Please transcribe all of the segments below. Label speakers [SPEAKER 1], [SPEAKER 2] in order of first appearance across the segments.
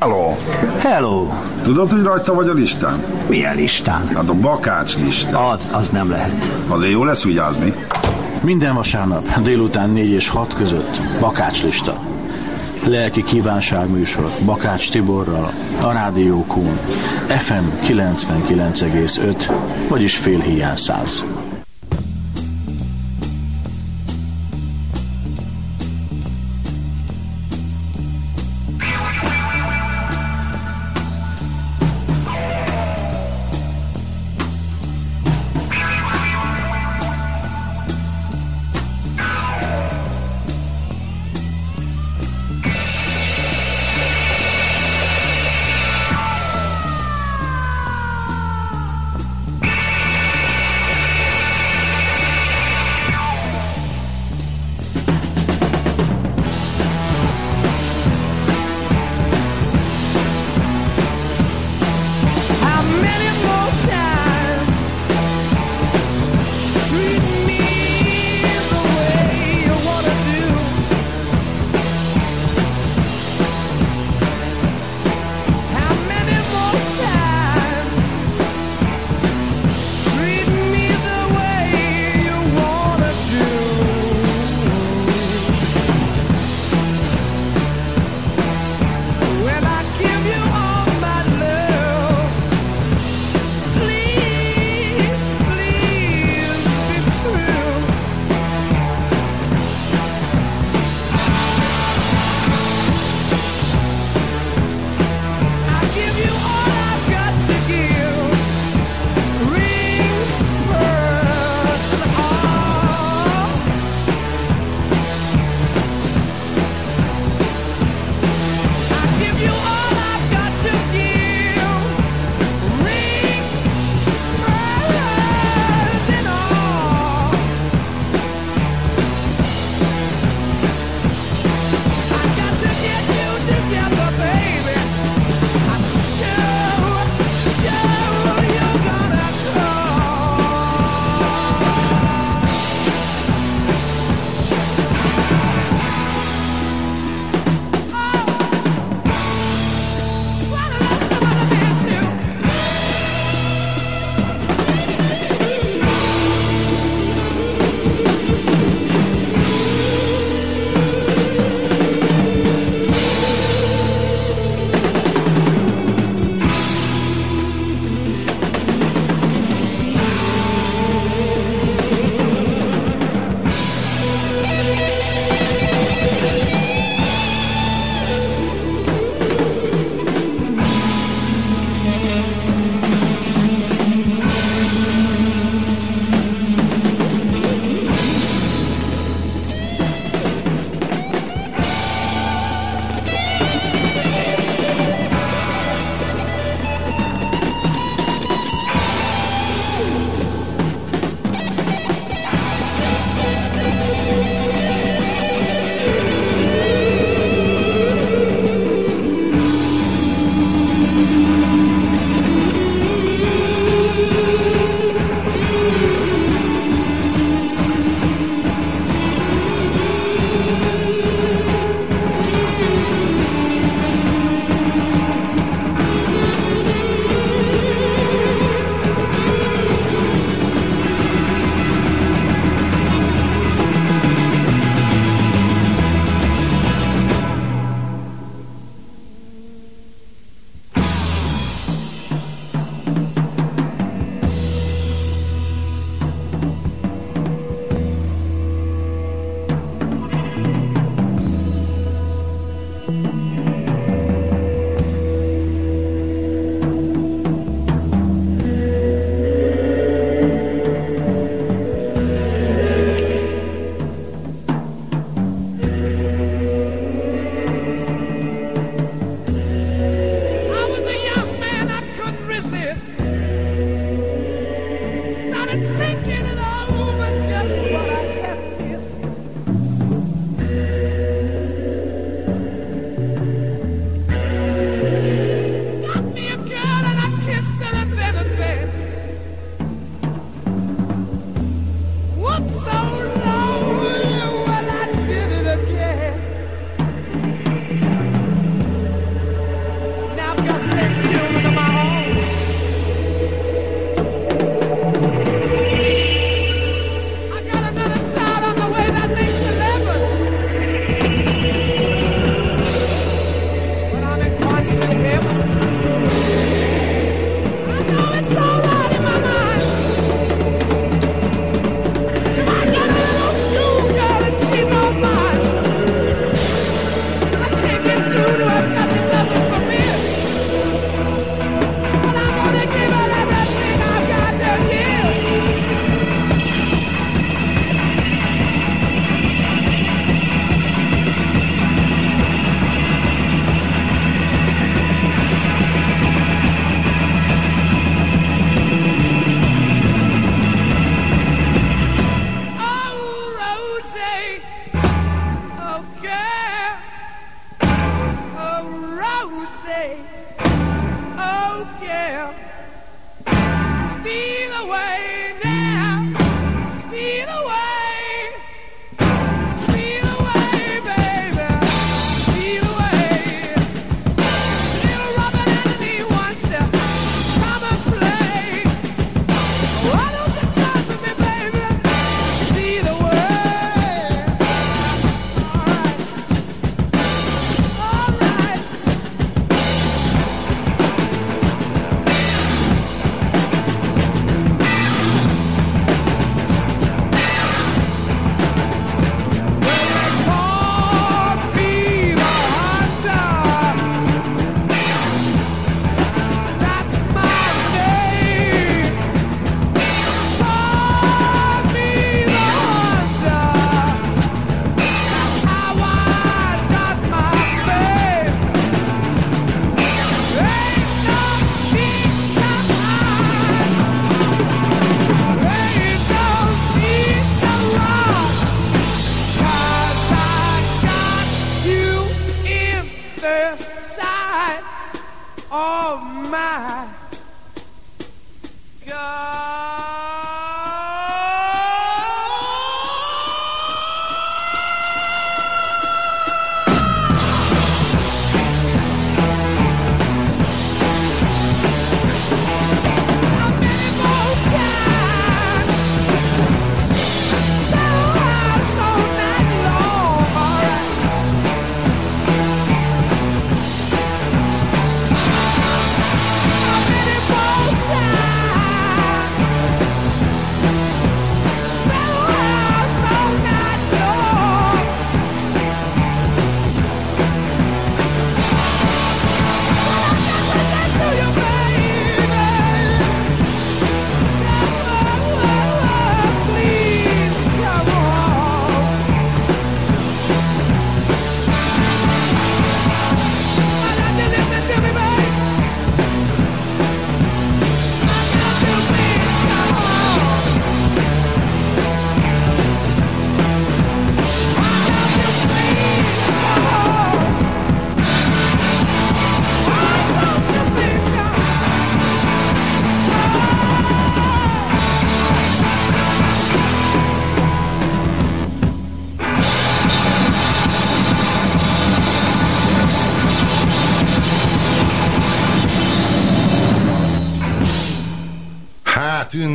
[SPEAKER 1] Hello.
[SPEAKER 2] Hello.
[SPEAKER 1] Tudod, hogy rajta vagy a listán?
[SPEAKER 2] Milyen listán?
[SPEAKER 1] Hát a bakács listán.
[SPEAKER 2] Az, az nem lehet.
[SPEAKER 1] Azért jó lesz vigyázni.
[SPEAKER 3] Minden vasárnap délután 4 és 6 között Bakács lista. Lelki kívánság műsor Bakács Tiborral, a Rádió Kún, FM 99,5, vagyis fél hiány száz.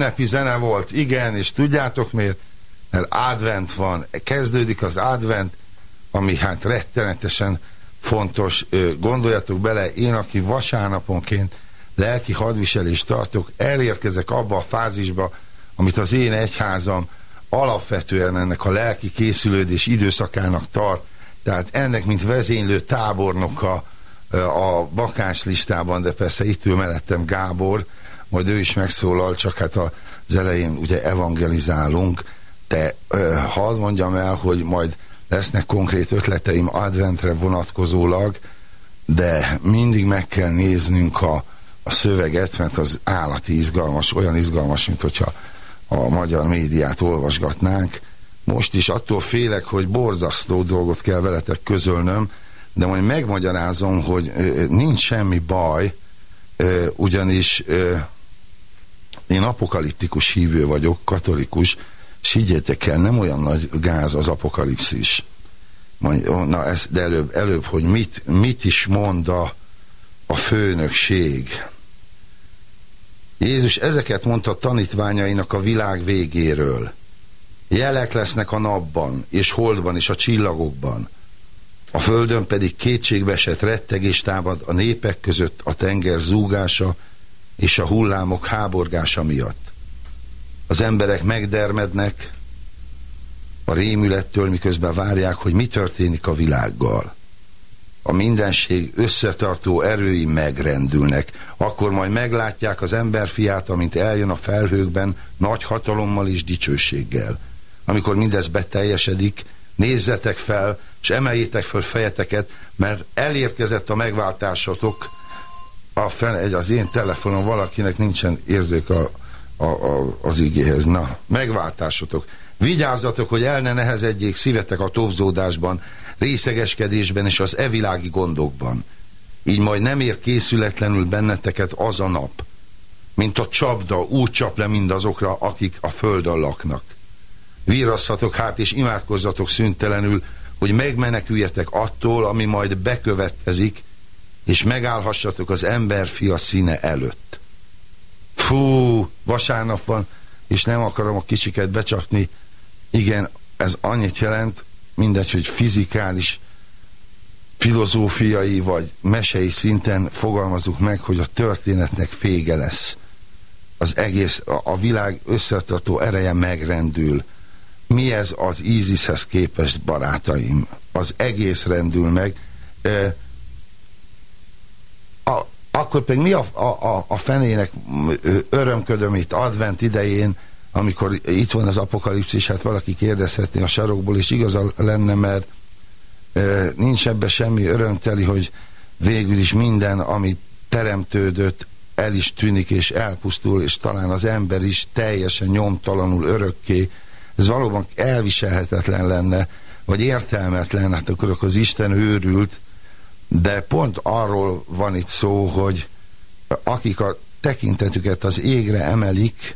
[SPEAKER 1] Ünnepi zene volt, igen, és tudjátok miért? Mert advent van, kezdődik az advent, ami hát rettenetesen fontos. Gondoljatok bele, én, aki vasárnaponként lelki hadviselést tartok, elérkezek abba a fázisba, amit az én egyházam alapvetően ennek a lelki készülődés időszakának tart, tehát ennek, mint vezénylő tábornoka a bakás listában, de persze itt ül mellettem Gábor, majd ő is megszólal, csak hát az elején ugye evangelizálunk, de hadd mondjam el, hogy majd lesznek konkrét ötleteim adventre vonatkozólag, de mindig meg kell néznünk a, a szöveget, mert az állati izgalmas, olyan izgalmas, mint hogyha a magyar médiát olvasgatnánk. Most is attól félek, hogy borzasztó dolgot kell veletek közölnöm, de majd megmagyarázom, hogy nincs semmi baj, ugyanis én apokaliptikus hívő vagyok, katolikus, és higgyétek el, nem olyan nagy gáz az apokalipszis. Majd, na ez, de előbb, előbb, hogy mit, mit is mond a, a főnökség. Jézus ezeket mondta tanítványainak a világ végéről. Jelek lesznek a napban, és holdban, és a csillagokban. A földön pedig kétségbeesett rettegés támad a népek között a tenger zúgása, és a hullámok háborgása miatt. Az emberek megdermednek a rémülettől, miközben várják, hogy mi történik a világgal. A mindenség összetartó erői megrendülnek, akkor majd meglátják az emberfiát, amint eljön a felhőkben nagy hatalommal és dicsőséggel. Amikor mindez beteljesedik, nézzetek fel, és emeljétek fel fejeteket, mert elérkezett a megváltásotok, a fene, egy, az én telefonon valakinek nincsen érzék a, a, a, az igéhez. Na, megváltásotok. Vigyázzatok, hogy el ne nehezedjék szívetek a topzódásban, részegeskedésben és az evilági gondokban. így majd nem ér készületlenül benneteket az a nap, mint a csapda úgy csap le mindazokra, akik a földön laknak. Vírasszatok hát és imádkozzatok szüntelenül, hogy megmeneküljetek attól, ami majd bekövetkezik, és megállhassatok az emberfia színe előtt. Fú, vasárnap van, és nem akarom a kicsiket becsapni. Igen, ez annyit jelent, mindegy, hogy fizikális, filozófiai vagy mesei szinten fogalmazunk meg, hogy a történetnek vége lesz. Az egész, a, a világ összetartó ereje megrendül. Mi ez az ISIS-hez képest, barátaim? Az egész rendül meg. A, akkor pedig mi a, a, a fenének örömködöm itt advent idején, amikor itt van az apokalipszis, hát valaki kérdezhetné a sarokból, és igaza lenne, mert e, nincs ebbe semmi örömteli, hogy végül is minden, ami teremtődött, el is tűnik és elpusztul, és talán az ember is teljesen nyomtalanul örökké. Ez valóban elviselhetetlen lenne, vagy értelmetlen, hát akkor az Isten őrült, de pont arról van itt szó, hogy akik a tekintetüket az égre emelik,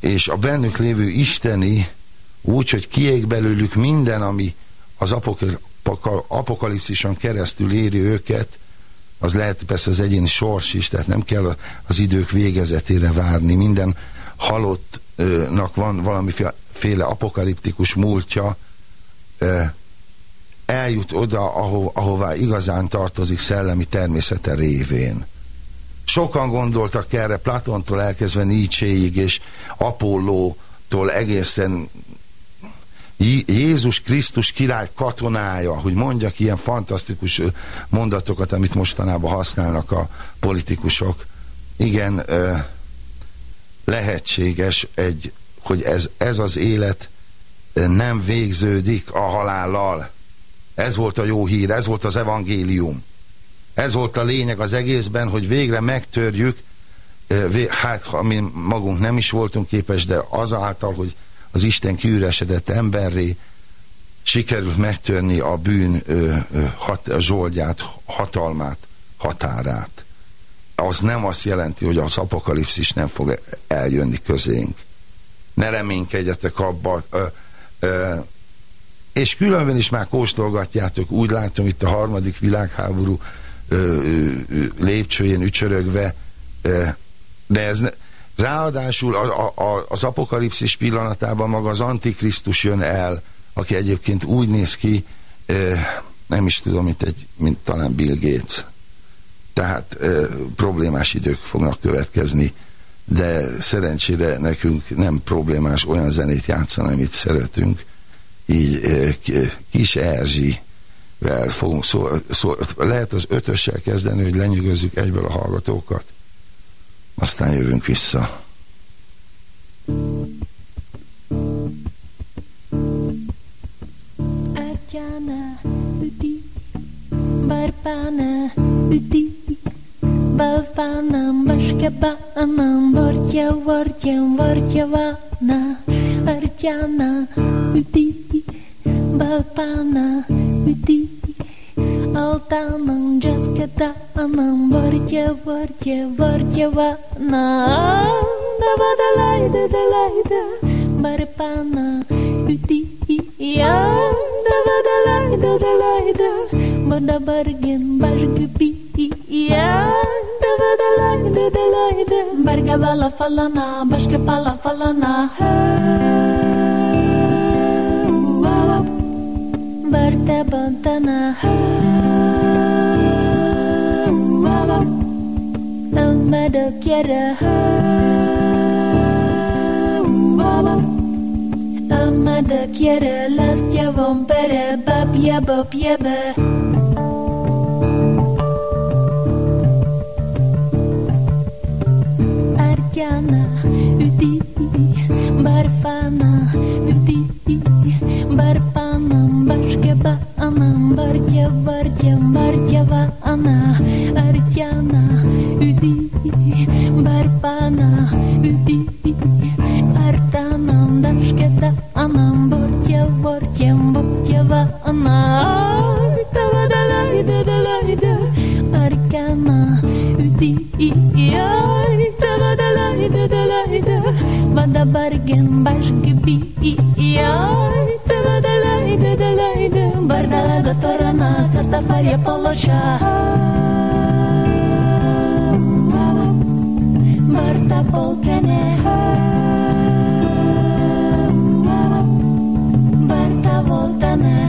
[SPEAKER 1] és a bennük lévő isteni úgy, hogy kiég belőlük minden, ami az apokalipszison keresztül éri őket, az lehet persze az egyéni sors is, tehát nem kell az idők végezetére várni. Minden halottnak van valamiféle apokaliptikus múltja, eljut oda, aho, ahová igazán tartozik szellemi természete révén. Sokan gondoltak erre, Platontól elkezdve Nietzséig, és Apollótól egészen Jézus Krisztus király katonája, hogy mondjak ilyen fantasztikus mondatokat, amit mostanában használnak a politikusok. Igen, lehetséges, egy, hogy ez, ez az élet nem végződik a halállal. Ez volt a jó hír, ez volt az evangélium. Ez volt a lényeg az egészben, hogy végre megtörjük, hát ha mi magunk nem is voltunk képes, de azáltal, hogy az Isten kiüresedett emberré, sikerült megtörni a bűn ö, ö, hat, a zsoldját, hatalmát, határát. Az nem azt jelenti, hogy az apokalipszis nem fog eljönni közénk. Ne reménykedjetek abba, ö, ö, és különben is már kóstolgatjátok, úgy látom itt a harmadik világháború ö, ö, lépcsőjén ücsörögve, ö, de ez ne, ráadásul a, a, az apokalipszis pillanatában maga az antikrisztus jön el, aki egyébként úgy néz ki, ö, nem is tudom, mint, egy, mint talán Bill Gates. Tehát ö, problémás idők fognak következni, de szerencsére nekünk nem problémás olyan zenét játszani, amit szeretünk, így Kis Erzsivel fogunk szó, szó, lehet az ötössel kezdeni, hogy lenyűgözzük egyből a hallgatókat, aztán jövünk vissza. Ártyána üti, barbána üti, balvánam, vaskebánam, vartya, vartya, vartya, vána, Arjana Uditi Balpana Uditi. Altanam Jaskatanam Varja Varja Varja wana. Davadalai Dalaida Dalaida Barpana Uditi. Ya, Davadalai Dadalai Da Bada Bargen Bajgubi Yeah, Barga bala falana, başka pala falana. Barta bantana. Amma da kjera. Amma da kjera, last javom pere, bab ya jabo pjebe. Marciana, Udi, Barfana, Udi, Barpana, Bashkeba, Anam,
[SPEAKER 4] Bartia, Bartia, Bartiava, Anna, Artiana, Udipi, Barpana, Udi. Bar je položa Barta polkene. Barta voltane.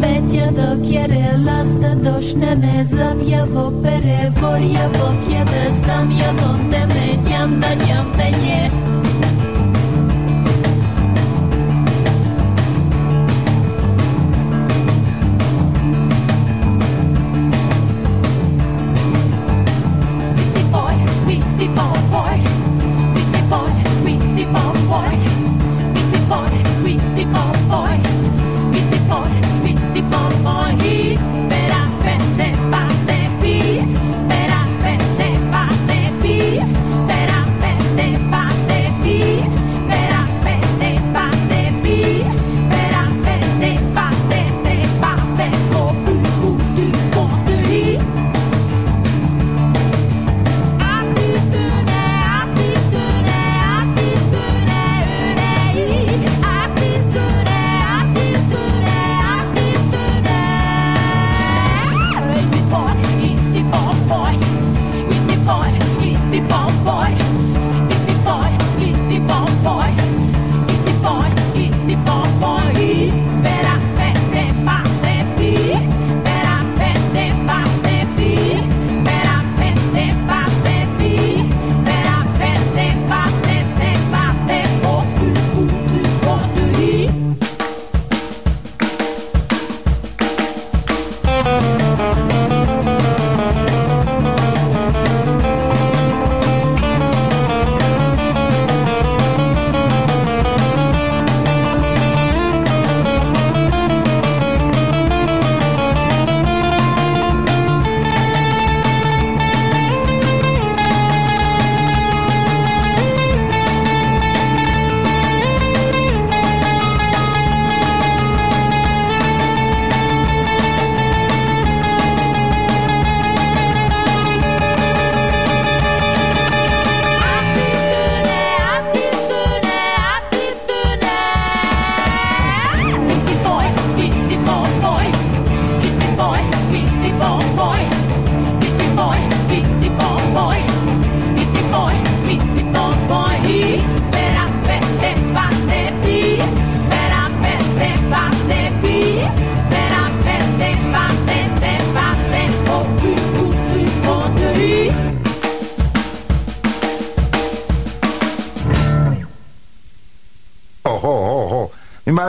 [SPEAKER 4] Betja dok je relasta došne ne zavjavo Perevor je bok je bestam je donde medjam da njam penje. Boy,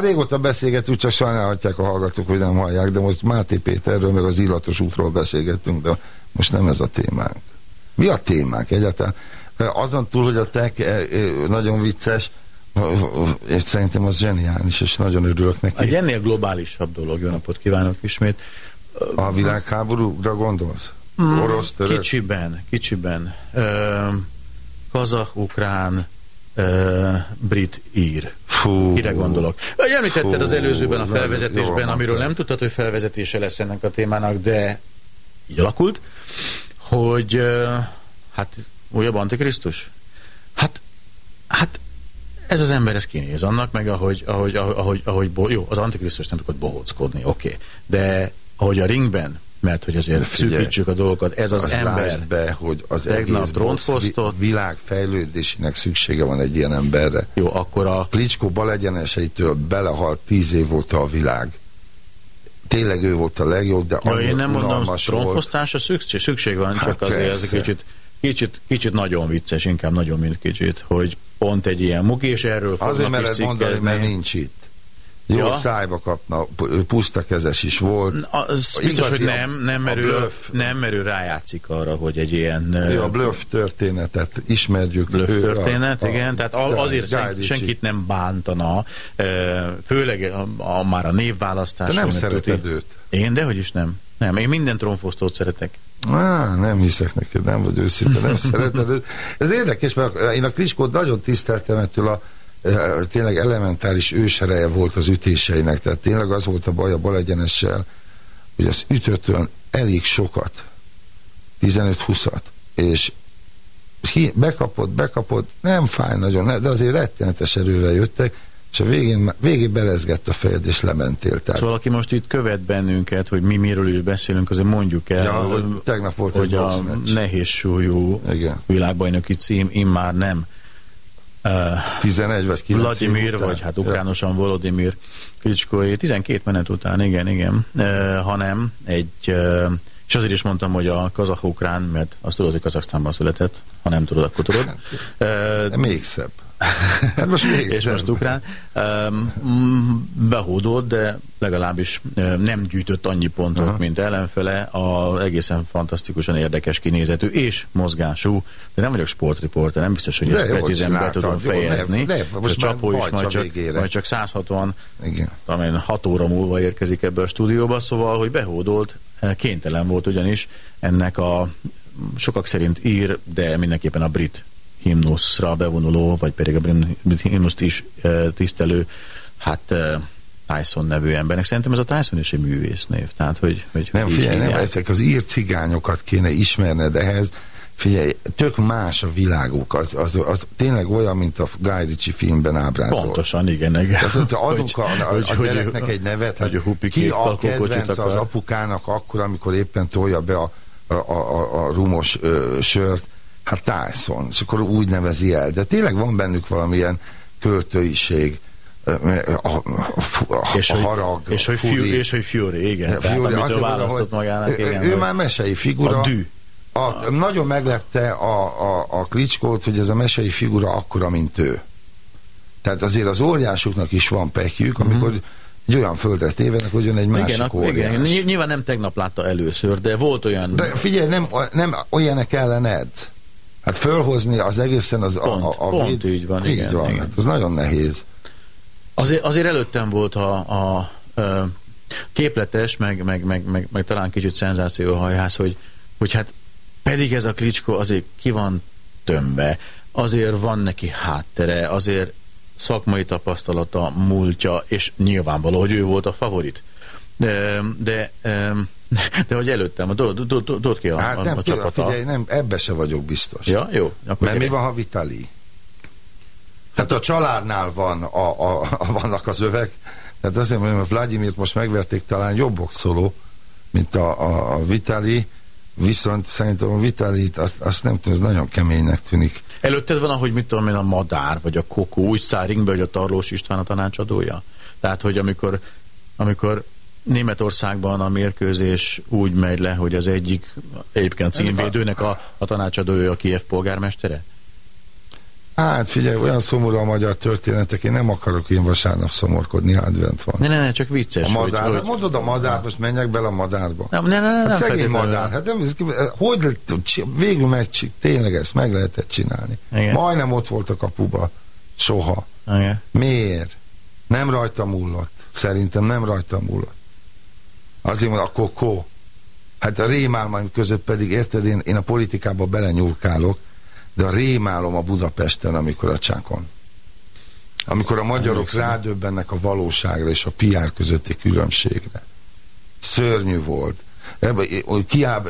[SPEAKER 1] régóta beszélgetünk, csak sajnálhatják a hallgatók, hogy nem hallják, de most Máté Péterről, meg az illatos útról beszélgettünk, de most nem ez a témánk. Mi a témánk egyáltalán? Azon túl, hogy a eh, nagyon vicces, és szerintem az zseniális, és nagyon örülök neki.
[SPEAKER 3] Egy ennél globálisabb dolog, jó napot kívánok ismét.
[SPEAKER 1] A világháborúra gondolsz? Orosz, török?
[SPEAKER 3] Kicsiben, kicsiben. Ö, kazah, ukrán, ö, brit, ír.
[SPEAKER 1] Fú.
[SPEAKER 3] Kire gondolok? Említetted
[SPEAKER 1] Fú,
[SPEAKER 3] az előzőben a felvezetésben,
[SPEAKER 1] jól
[SPEAKER 3] amiről nem tudtad, hogy felvezetése lesz ennek a témának, de így alakult, hogy hát újabb antikrisztus? Hát, hát ez az ember, ez kinéz annak, meg ahogy, ahogy, ahogy, ahogy, jó, az antikrisztus nem tudod bohóckodni, oké, okay. de ahogy a ringben, mert hogy azért
[SPEAKER 1] figyelj,
[SPEAKER 3] szűkítsük a dolgokat, ez az,
[SPEAKER 1] az
[SPEAKER 3] ember
[SPEAKER 1] be, hogy az
[SPEAKER 3] tegnap
[SPEAKER 1] egész
[SPEAKER 3] drónt
[SPEAKER 1] boss
[SPEAKER 3] fosztott.
[SPEAKER 1] vi- világ fejlődésének szüksége van egy ilyen emberre.
[SPEAKER 3] Jó, akkor a
[SPEAKER 1] Klicskó balegyeneseitől belehalt tíz év óta a világ. Tényleg ő volt a legjobb, de annyira
[SPEAKER 3] én nem mondom, trónfosztásra szükség, szükség van,
[SPEAKER 1] Hát
[SPEAKER 3] csak azért ez
[SPEAKER 1] persze.
[SPEAKER 3] kicsit, kicsit, kicsit nagyon vicces, inkább nagyon, mint kicsit, hogy pont egy ilyen muki, és erről
[SPEAKER 1] Azért mered mondani, mert nincs itt. Jó
[SPEAKER 3] Ja.
[SPEAKER 1] szájba kapna, pu- puszta kezes is volt.
[SPEAKER 3] Az biztos,
[SPEAKER 1] Igazi
[SPEAKER 3] hogy
[SPEAKER 1] a-
[SPEAKER 3] nem, nem
[SPEAKER 1] a
[SPEAKER 3] merő, nem merő rájátszik arra, hogy egy ilyen
[SPEAKER 1] Ő a bluff történetet ismerjük.
[SPEAKER 3] bluff történet,
[SPEAKER 1] az,
[SPEAKER 3] igen, tehát a, azért sen, senkit nem bántana, főleg a, a, már a névválasztás.
[SPEAKER 1] Te nem szereted őt.
[SPEAKER 3] Én, dehogy is nem. Nem, én minden trónfosztót szeretek.
[SPEAKER 1] Á, nem hiszek neked, nem vagy őszinte, nem szereted. Ez érdekes, mert én a Kliskót nagyon tiszteltem ettől a tényleg elementáris ősereje volt az ütéseinek, tehát tényleg az volt a baj a balegyenessel, hogy az ütött olyan elég sokat, 15-20-at, és bekapott, bekapott, nem fáj nagyon, de azért rettenetes erővel jöttek, és a végén, végén berezgett a fejed, és lementél. Tehát,
[SPEAKER 3] Szóval aki most itt követ bennünket, hogy mi miről is beszélünk, azért mondjuk el,
[SPEAKER 1] ja, hogy tegnap volt
[SPEAKER 3] hogy
[SPEAKER 1] egy
[SPEAKER 3] a nehéz súlyú
[SPEAKER 1] Igen.
[SPEAKER 3] világbajnoki cím immár nem
[SPEAKER 1] 11 vagy 9
[SPEAKER 3] Vladimir,
[SPEAKER 1] után.
[SPEAKER 3] vagy hát ukránosan Volodymyr Klitschkoé, 12 menet után, igen, igen, uh, hanem egy, uh, és azért is mondtam, hogy a kazah-ukrán, mert azt tudod, hogy Kazaksztánban született, ha nem tudod, akkor tudod.
[SPEAKER 1] De
[SPEAKER 3] Uh,
[SPEAKER 1] még szebb. Hát most
[SPEAKER 3] és most ukrán. Behódolt, de legalábbis nem gyűjtött annyi pontot,
[SPEAKER 1] Aha.
[SPEAKER 3] mint ellenfele. A egészen fantasztikusan érdekes kinézetű és mozgású, de nem vagyok sportriporter, nem biztos, hogy
[SPEAKER 1] De
[SPEAKER 3] ezt
[SPEAKER 1] jól
[SPEAKER 3] precízen be tudom
[SPEAKER 1] jó,
[SPEAKER 3] fejezni.
[SPEAKER 1] ne- ne, most
[SPEAKER 3] a csapó is majd csak,
[SPEAKER 1] végére.
[SPEAKER 3] majd csak 160
[SPEAKER 1] Igen.
[SPEAKER 3] amelyen 6 óra múlva érkezik ebbe a stúdióba, szóval, hogy behódolt, eh, kénytelen volt ugyanis ennek a sokak szerint ír, de mindenképpen a brit himnuszra bevonuló, vagy pedig a himnuszt is tisztelő, hát Tyson nevű embernek. Szerintem ez a Tyson is egy művész név, tehát hogy, hogy
[SPEAKER 1] Nem, figyelj, nem, ezek az ír cigányokat kéne ismerned ehhez. Figyelj, tök más a világuk. Az, az, az tényleg olyan, mint a Guy Ritchie filmben ábrázolt.
[SPEAKER 3] Pontosan, igen, igen.
[SPEAKER 1] Tehát, hogyha adunk a, a,
[SPEAKER 3] Hogy-
[SPEAKER 1] a
[SPEAKER 3] hogy-
[SPEAKER 1] gyereknek egy nevet, hát
[SPEAKER 3] hogy a
[SPEAKER 1] ki
[SPEAKER 3] hupikék
[SPEAKER 1] a kedvenc az apukának akkor, amikor éppen tolja be a, a, a, a, a rumos ö, sört, hát Tyson, és akkor úgy nevezi el. De tényleg van bennük valamilyen költőiség, a, a, a, a,
[SPEAKER 3] és,
[SPEAKER 1] a harag,
[SPEAKER 3] és,
[SPEAKER 1] a
[SPEAKER 3] hogy Fury, és hogy Fury, igen.
[SPEAKER 1] Ja,
[SPEAKER 3] Tehát,
[SPEAKER 1] Fury, azért
[SPEAKER 3] választott
[SPEAKER 1] hogy
[SPEAKER 3] magának,
[SPEAKER 1] ő,
[SPEAKER 3] igen.
[SPEAKER 1] ő
[SPEAKER 3] hogy-
[SPEAKER 1] már mesei figura.
[SPEAKER 3] A dű.
[SPEAKER 1] A, nagyon meglepte a, a, a Klitschkót, hogy ez a mesei figura akkora, mint ő. Tehát azért az óriásoknak is van pekjük, amikor egy olyan földre tévednek, hogy jön egy másik
[SPEAKER 3] Mhm. igen,
[SPEAKER 1] óriás.
[SPEAKER 3] igen, ny- nyilván nem tegnap látta először, de volt olyan...
[SPEAKER 1] De figyelj, nem, nem olyanek ellen edz. Hát fölhozni az egészen az
[SPEAKER 3] Pont,
[SPEAKER 1] a, a,
[SPEAKER 3] pont így van,
[SPEAKER 1] Így
[SPEAKER 3] igen,
[SPEAKER 1] van,
[SPEAKER 3] igen.
[SPEAKER 1] Hát az nagyon nehéz.
[SPEAKER 3] Azért, azért előttem volt a, a, a képletes, meg, meg, meg, meg, meg talán kicsit szenzációhajház, hogy, hogy hát pedig ez a klicskó azért ki van tömbe, azért van neki háttere, azért szakmai tapasztalata, múltja, és nyilvánvaló, hogy ő volt a favorit. De, de, de hogy előttem, tudod, ki a,
[SPEAKER 1] Hát
[SPEAKER 3] a,
[SPEAKER 1] nem,
[SPEAKER 3] a
[SPEAKER 1] tudom,
[SPEAKER 3] csapata?
[SPEAKER 1] figyelj, nem, ebbe se vagyok biztos.
[SPEAKER 3] Ja, jó. Akkor
[SPEAKER 1] Mert mi
[SPEAKER 3] gyere.
[SPEAKER 1] van, ha Vitali? Tehát a családnál van a, a, a, vannak az övek, tehát azért mondom, hogy Vladimirt most megverték talán jobb boxoló, mint a, a, a Vitali, viszont szerintem a Vitalit azt, azt nem tudom, ez nagyon keménynek tűnik.
[SPEAKER 3] Előtted van, ahogy mit tudom én, a madár, vagy a kokó, úgy száll ringbe, hogy a Tarlós István a tanácsadója. Tehát, hogy amikor, amikor Németországban a mérkőzés úgy megy le, hogy az egyik, egyébként címvédőnek a, a tanácsadója a Kiev polgármestere?
[SPEAKER 1] Hát figyelj, olyan szomorú a magyar történetek, én nem akarok én vasárnap szomorkodni, advent van.
[SPEAKER 3] Ne, ne, ne, csak vicces.
[SPEAKER 1] A madár,
[SPEAKER 3] hogy,
[SPEAKER 1] hát mondod a madár, most menjek bele a madárba.
[SPEAKER 3] nem, ne, ne, ne,
[SPEAKER 1] Hát
[SPEAKER 3] nem
[SPEAKER 1] szegény madár, hát nem, hogy végül meg tényleg ezt meg lehetett csinálni.
[SPEAKER 3] Igen.
[SPEAKER 1] Majdnem ott volt a kapuba, soha.
[SPEAKER 3] Igen.
[SPEAKER 1] Miért? Nem rajta múlott. Szerintem nem rajta múlott. Azért mondom, a kokó. Hát a rémálmaim között pedig, érted, én, én a politikába belenyúlkálok, de a rémálom a Budapesten, amikor a csákon. Amikor a magyarok rádöbbennek a valóságra és a PR közötti különbségre. Szörnyű volt. Ebbe, kiább,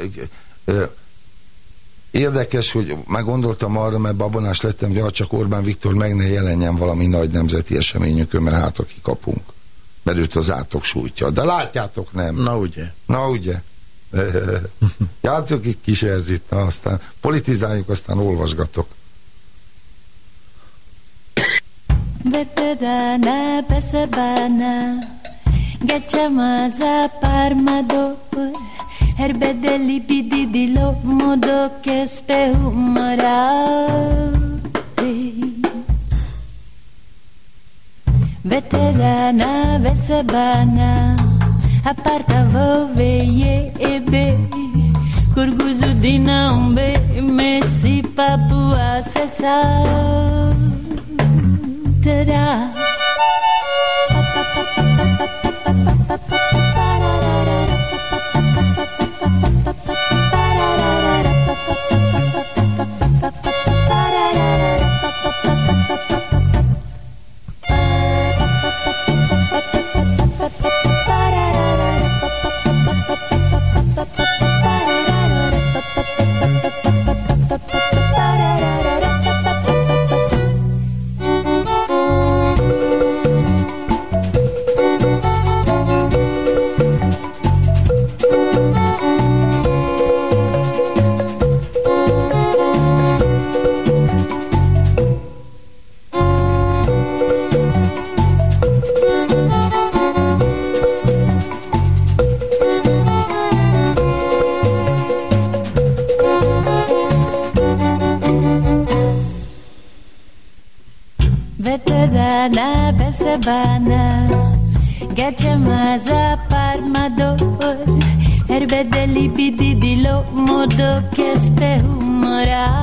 [SPEAKER 1] Érdekes, hogy már gondoltam arra, mert babonás lettem, hogy ha csak Orbán Viktor meg ne jelenjen valami nagy nemzeti eseményükön, mert hát aki kapunk. Mert őt az átok sújtja. De látjátok, nem.
[SPEAKER 3] Na ugye.
[SPEAKER 1] Na ugye. Játszok egy kis Erzsit, na aztán politizáljuk, aztán olvasgatok.
[SPEAKER 5] Parmador Herbedeli bididilo modo che spehumorate veterana, vesebana, aparta vou e be, curguzu de não be, messi papo acessar, terá. Pa, pa, pa, pa, pa, pa, pa, pa, pa.
[SPEAKER 4] sabana Gaccia masa parmador Erbe delibidi di lo modo che spehumorate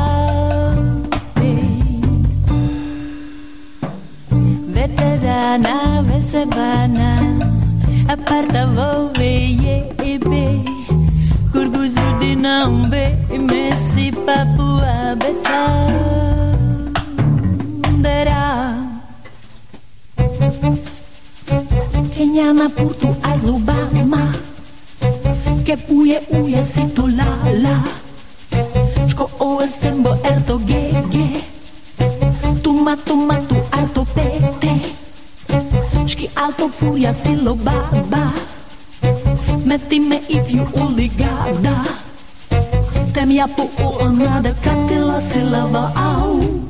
[SPEAKER 4] Veterana vesebana Aparta vou veie e be Curguzu di nambe Messi papua besandera mañana por tu azubama. Que uje, uje si la la Ško oe sem bo erto ge ge Tuma, tuma, tu alto pete. Ški alto furia si lo baba. Meti me if you uligada Tem ja po o onada katila si lava au.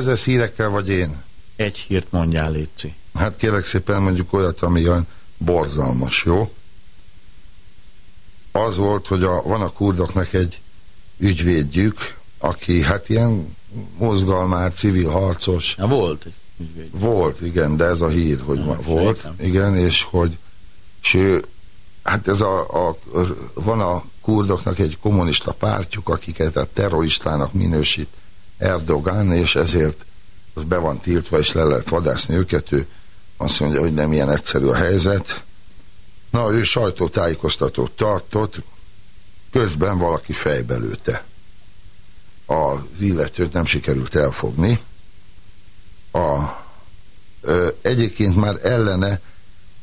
[SPEAKER 1] Kezdesz hírekkel, vagy én?
[SPEAKER 3] Egy hírt mondjál, Léci.
[SPEAKER 1] Hát kérlek szépen mondjuk olyat, ami olyan borzalmas, jó? Az volt, hogy a, van a kurdoknak egy ügyvédjük, aki hát ilyen mozgalmár, civil harcos,
[SPEAKER 3] Na, volt egy ügyvéd.
[SPEAKER 1] volt, igen, de ez a hír, hogy ma, volt,
[SPEAKER 3] sejtem.
[SPEAKER 1] igen, és hogy és ő, hát ez a, a, van a kurdoknak egy kommunista pártjuk, akiket a terroristának minősít Erdogán, és ezért az be van tiltva, és le lehet vadászni őket, ő azt mondja, hogy nem ilyen egyszerű a helyzet. Na, ő sajtótájékoztatót tartott, közben valaki fejbe lőtte. Az illetőt nem sikerült elfogni. A, ö, egyébként már ellene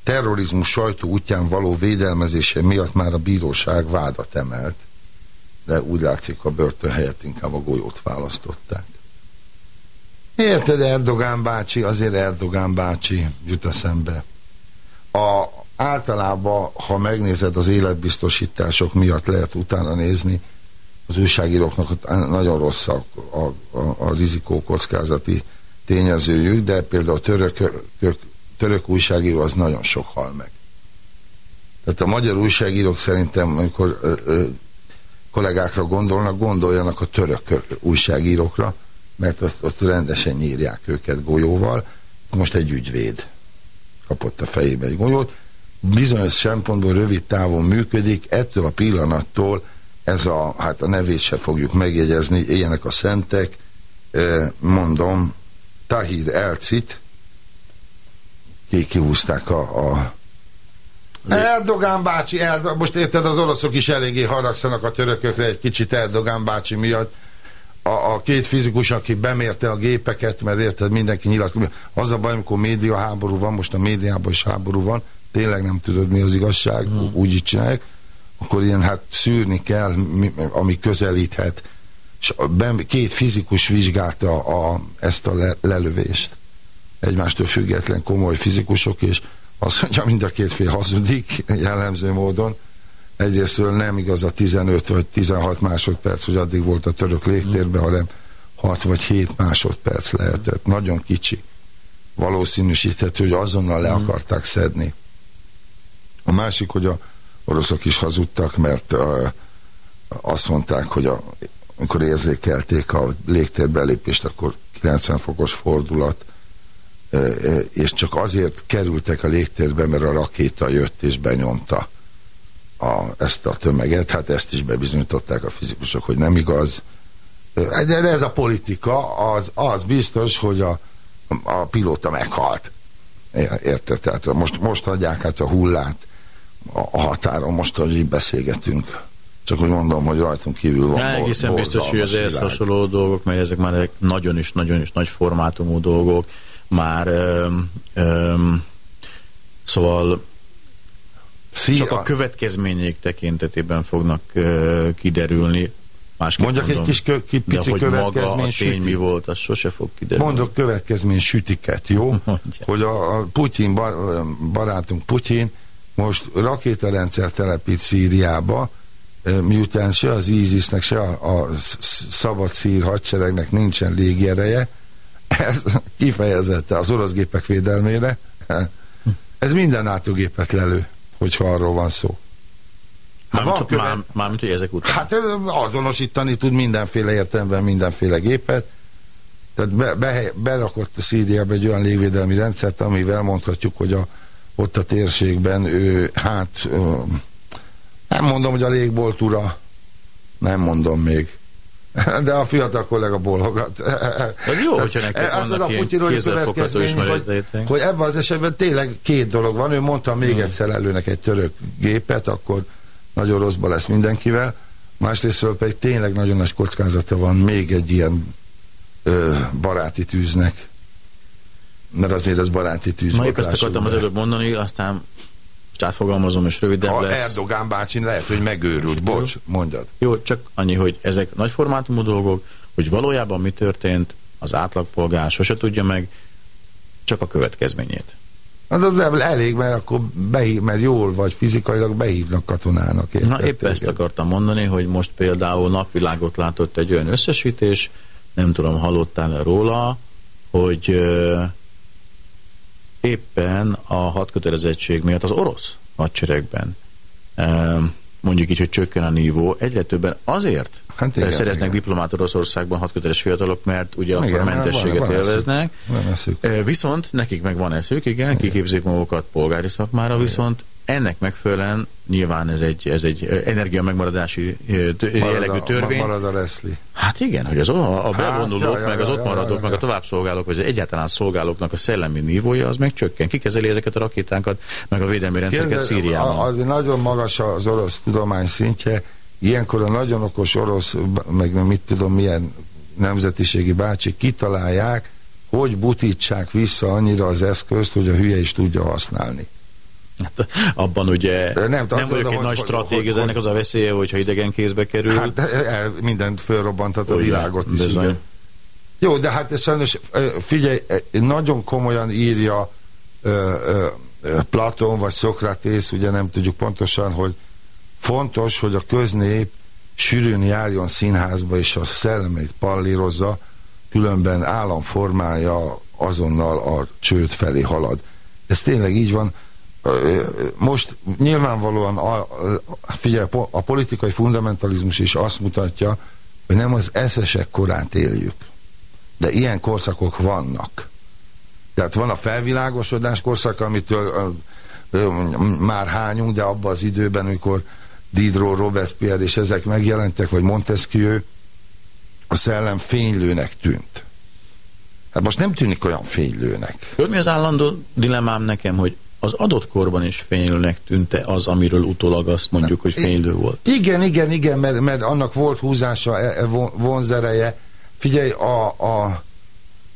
[SPEAKER 1] terrorizmus sajtó útján való védelmezése miatt már a bíróság vádat emelt, de úgy látszik a börtön helyett inkább a golyót választották. Érted, Erdogán bácsi, azért Erdogán bácsi jut eszembe. A, általában, ha megnézed az életbiztosítások miatt lehet utána nézni, az újságíróknak nagyon rossz a, a, a, a rizikó kockázati tényezőjük, de például a törökök, török újságíró az nagyon sok hal meg. Tehát a magyar újságírók szerintem, amikor kollégákra gondolnak, gondoljanak a török újságírókra, mert azt ott rendesen nyírják őket golyóval. Most egy ügyvéd kapott a fejébe egy golyót. Bizonyos szempontból rövid távon működik, ettől a pillanattól ez a, hát a nevét se fogjuk megjegyezni, ilyenek a szentek, mondom, Tahir Elcit, ki kihúzták a, a Erdogán bácsi, Erdo, most érted, az oroszok is eléggé haragszanak a törökökre egy kicsit Erdogán bácsi miatt. A, a két fizikus, aki bemérte a gépeket, mert érted, mindenki nyilatkozik. Az a baj, amikor média háború van, most a médiában is háború van, tényleg nem tudod, mi az igazság, hmm. úgy így csinálják, akkor ilyen hát szűrni kell, mi, ami közelíthet. És a- két fizikus vizsgálta a, ezt a le, lelövést. Egymástól független komoly fizikusok, és azt mondja, mind a két fél hazudik jellemző módon. Egyrésztről nem igaz a 15 vagy 16 másodperc, hogy addig volt a török légtérben, hanem 6 vagy 7 másodperc lehetett. Nagyon kicsi. Valószínűsíthető, hogy azonnal le akarták szedni. A másik, hogy a oroszok is hazudtak, mert uh, azt mondták, hogy a, amikor érzékelték a légtér belépést, akkor 90 fokos fordulat, és csak azért kerültek a légtérbe, mert a rakéta jött és benyomta a, ezt a tömeget. Hát ezt is bebizonyították a fizikusok, hogy nem igaz. De ez a politika, az, az biztos, hogy a, a pilóta meghalt. Érted? Tehát most, most adják át a hullát a, a határon, most, hogy így beszélgetünk. Csak úgy mondom, hogy rajtunk kívül van.
[SPEAKER 3] Ja, egészen biztos, hogy az ehhez hasonló dolgok, mert ezek már nagyon is, nagyon is nagy formátumú dolgok, már öm, öm, szóval
[SPEAKER 1] Szí-
[SPEAKER 3] csak a következmények tekintetében fognak ö, kiderülni. Másképp
[SPEAKER 1] Mondjak egy
[SPEAKER 3] mondom,
[SPEAKER 1] kis kö- ki-
[SPEAKER 3] de
[SPEAKER 1] pici
[SPEAKER 3] hogy maga a
[SPEAKER 1] következmény
[SPEAKER 3] tény mi volt, az sose fog kiderülni.
[SPEAKER 1] Mondok következmény sütiket, jó?
[SPEAKER 3] Mondja.
[SPEAKER 1] Hogy a, a Putyin, bar, barátunk Putyin most rakétarendszer telepít Szíriába, miután se az ISIS-nek, se a, a sz- sz- szabad szír hadseregnek nincsen légiereje, ez kifejezette az orosz gépek védelmére, ez minden NATO gépet lelő, hogyha arról van szó. Hát
[SPEAKER 3] Mármint,
[SPEAKER 1] van követ-
[SPEAKER 3] már, mármint, hogy ezek után.
[SPEAKER 1] Hát azonosítani tud mindenféle értelemben mindenféle gépet. Tehát be, be, berakott a Szíriába egy olyan légvédelmi rendszert, amivel mondhatjuk, hogy a, ott a térségben ő, hát ö, nem mondom, hogy a légbolt ura, nem mondom még. De a fiatal kollega bolhogat.
[SPEAKER 3] Az jó, hogyha
[SPEAKER 1] Azt
[SPEAKER 3] vannak
[SPEAKER 1] a
[SPEAKER 3] kézzelfogható
[SPEAKER 1] következmény, hogy, hogy ebben az esetben tényleg két dolog van. Ő mondta, még
[SPEAKER 3] Hmm.
[SPEAKER 1] egyszer előnek egy török gépet, akkor nagyon rosszba lesz mindenkivel. Másrésztről pedig tényleg nagyon nagy kockázata van még egy ilyen ö, baráti tűznek. Mert azért ez baráti tűz
[SPEAKER 3] Ma
[SPEAKER 1] volt,
[SPEAKER 3] épp ezt akartam az előbb mondani, aztán most átfogalmazom, és rövidebb
[SPEAKER 1] A
[SPEAKER 3] lesz.
[SPEAKER 1] Erdogán bácsin lehet, hogy megőrült. Bocs, mondjad.
[SPEAKER 3] Jó, csak annyi, hogy ezek nagy formátumú dolgok, hogy valójában mi történt, az átlagpolgár sose tudja meg, csak a következményét.
[SPEAKER 1] Hát az nem elég, mert akkor behív, mert jól vagy fizikailag behívnak katonának. érted?
[SPEAKER 3] Na épp ezt akartam mondani, hogy most például napvilágot látott egy olyan összesítés, nem tudom, hallottál-e róla, hogy éppen a hadkötelezettség miatt az orosz hadseregben mondjuk így, hogy csökken a nívó, egyre többen azért
[SPEAKER 1] Hát
[SPEAKER 3] igen,
[SPEAKER 1] igen,
[SPEAKER 3] szereznek
[SPEAKER 1] igen.
[SPEAKER 3] diplomát Oroszországban hadköteles fiatalok, mert ugye
[SPEAKER 1] Igen,
[SPEAKER 3] akkor
[SPEAKER 1] van-
[SPEAKER 3] mentességet
[SPEAKER 1] van eszük.
[SPEAKER 3] élveznek.
[SPEAKER 1] Van eszük.
[SPEAKER 3] Viszont nekik meg van eszük, igen, kiképzik magukat polgári szakmára, viszont ennek megfelelően nyilván ez egy, ez egy energia megmaradási jellegű törvény.
[SPEAKER 1] Marad a reszli.
[SPEAKER 3] Hát igen, hogy az, a, a
[SPEAKER 1] Hát,
[SPEAKER 3] bevonulók,
[SPEAKER 1] ja, ja,
[SPEAKER 3] meg az ott maradók,
[SPEAKER 1] ja,
[SPEAKER 3] meg
[SPEAKER 1] ja.
[SPEAKER 3] a továbbszolgálók, vagy az egyáltalán szolgálóknak a szellemi nívója, az meg csökken. Kikezeli ezeket a rakétánkat, meg a védelmi rendszereket Szíriában.
[SPEAKER 1] Azért nagyon magas az orosz tudomány szintje. Ilyenkor a nagyon okos orosz, meg mit tudom milyen nemzetiségi bácsik kitalálják, hogy butítsák vissza annyira az eszközt, hogy a hülye is tudja használni.
[SPEAKER 3] Hát, abban ugye
[SPEAKER 1] De nem,
[SPEAKER 3] nem, vagyok egy nagy stratégia, de ennek az a veszélye, hogyha idegen kézbe kerül.
[SPEAKER 1] Hát e, mindent fölrobbanthat a világot is. Igen. Jó, de hát ez sajnos, figyelj, nagyon komolyan írja Platon vagy Szokratész, ugye nem tudjuk pontosan, hogy fontos, hogy a köznép sűrűn járjon színházba, és a szellemét pallírozza, különben államformája azonnal a csőd felé halad. Ez tényleg így van. Most nyilvánvalóan a, figyelj, a politikai fundamentalizmus is azt mutatja, hogy nem az eszesek korát éljük, de ilyen korszakok vannak. Tehát van a felvilágosodás korszaka, amitől már hányunk, de abban az időben, amikor Diderot, Robespierre és ezek megjelentek, vagy Montesquieu, a szellem fénylőnek tűnt. Hát most nem tűnik olyan fénylőnek.
[SPEAKER 3] Tudod, mi az állandó dilemmám nekem, hogy az adott korban is fénylőnek tűnte az, amiről utólag azt mondjuk, hogy fénylő volt.
[SPEAKER 1] Igen, igen, igen, mert, mert annak volt húzása, e- e von- vonzereje. Figyelj, a, a,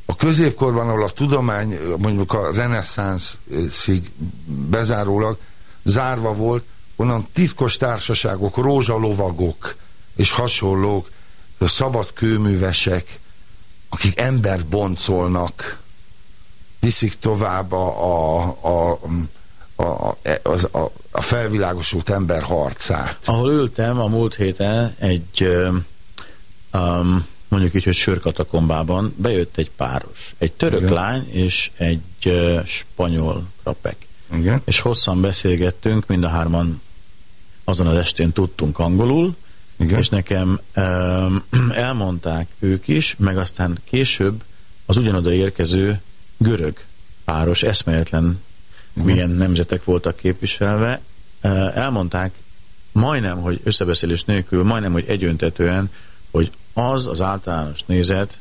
[SPEAKER 1] a középkorban, ahol a tudomány, mondjuk a reneszánszig bezárólag zárva volt, onnan titkos társaságok, rózsalovagok és hasonlók, szabad kőművesek, akik embert boncolnak, viszik tovább a, a, a, a, az, a, a felvilágosult ember harcát.
[SPEAKER 3] Ahol ültem a múlt héten egy um, mondjuk így, hogy sörkatakombában bejött egy páros. Egy török
[SPEAKER 1] Igen.
[SPEAKER 3] lány és egy uh, spanyol rapek.
[SPEAKER 1] Igen.
[SPEAKER 3] És hosszan beszélgettünk, mind a hárman azon az estén tudtunk angolul,
[SPEAKER 1] Igen.
[SPEAKER 3] és nekem um, elmondták ők is, meg aztán később az ugyanoda érkező görög páros, eszméletlen milyen nemzetek voltak képviselve, elmondták majdnem, hogy összebeszélés nélkül, majdnem, hogy egyöntetően, hogy az az általános nézet,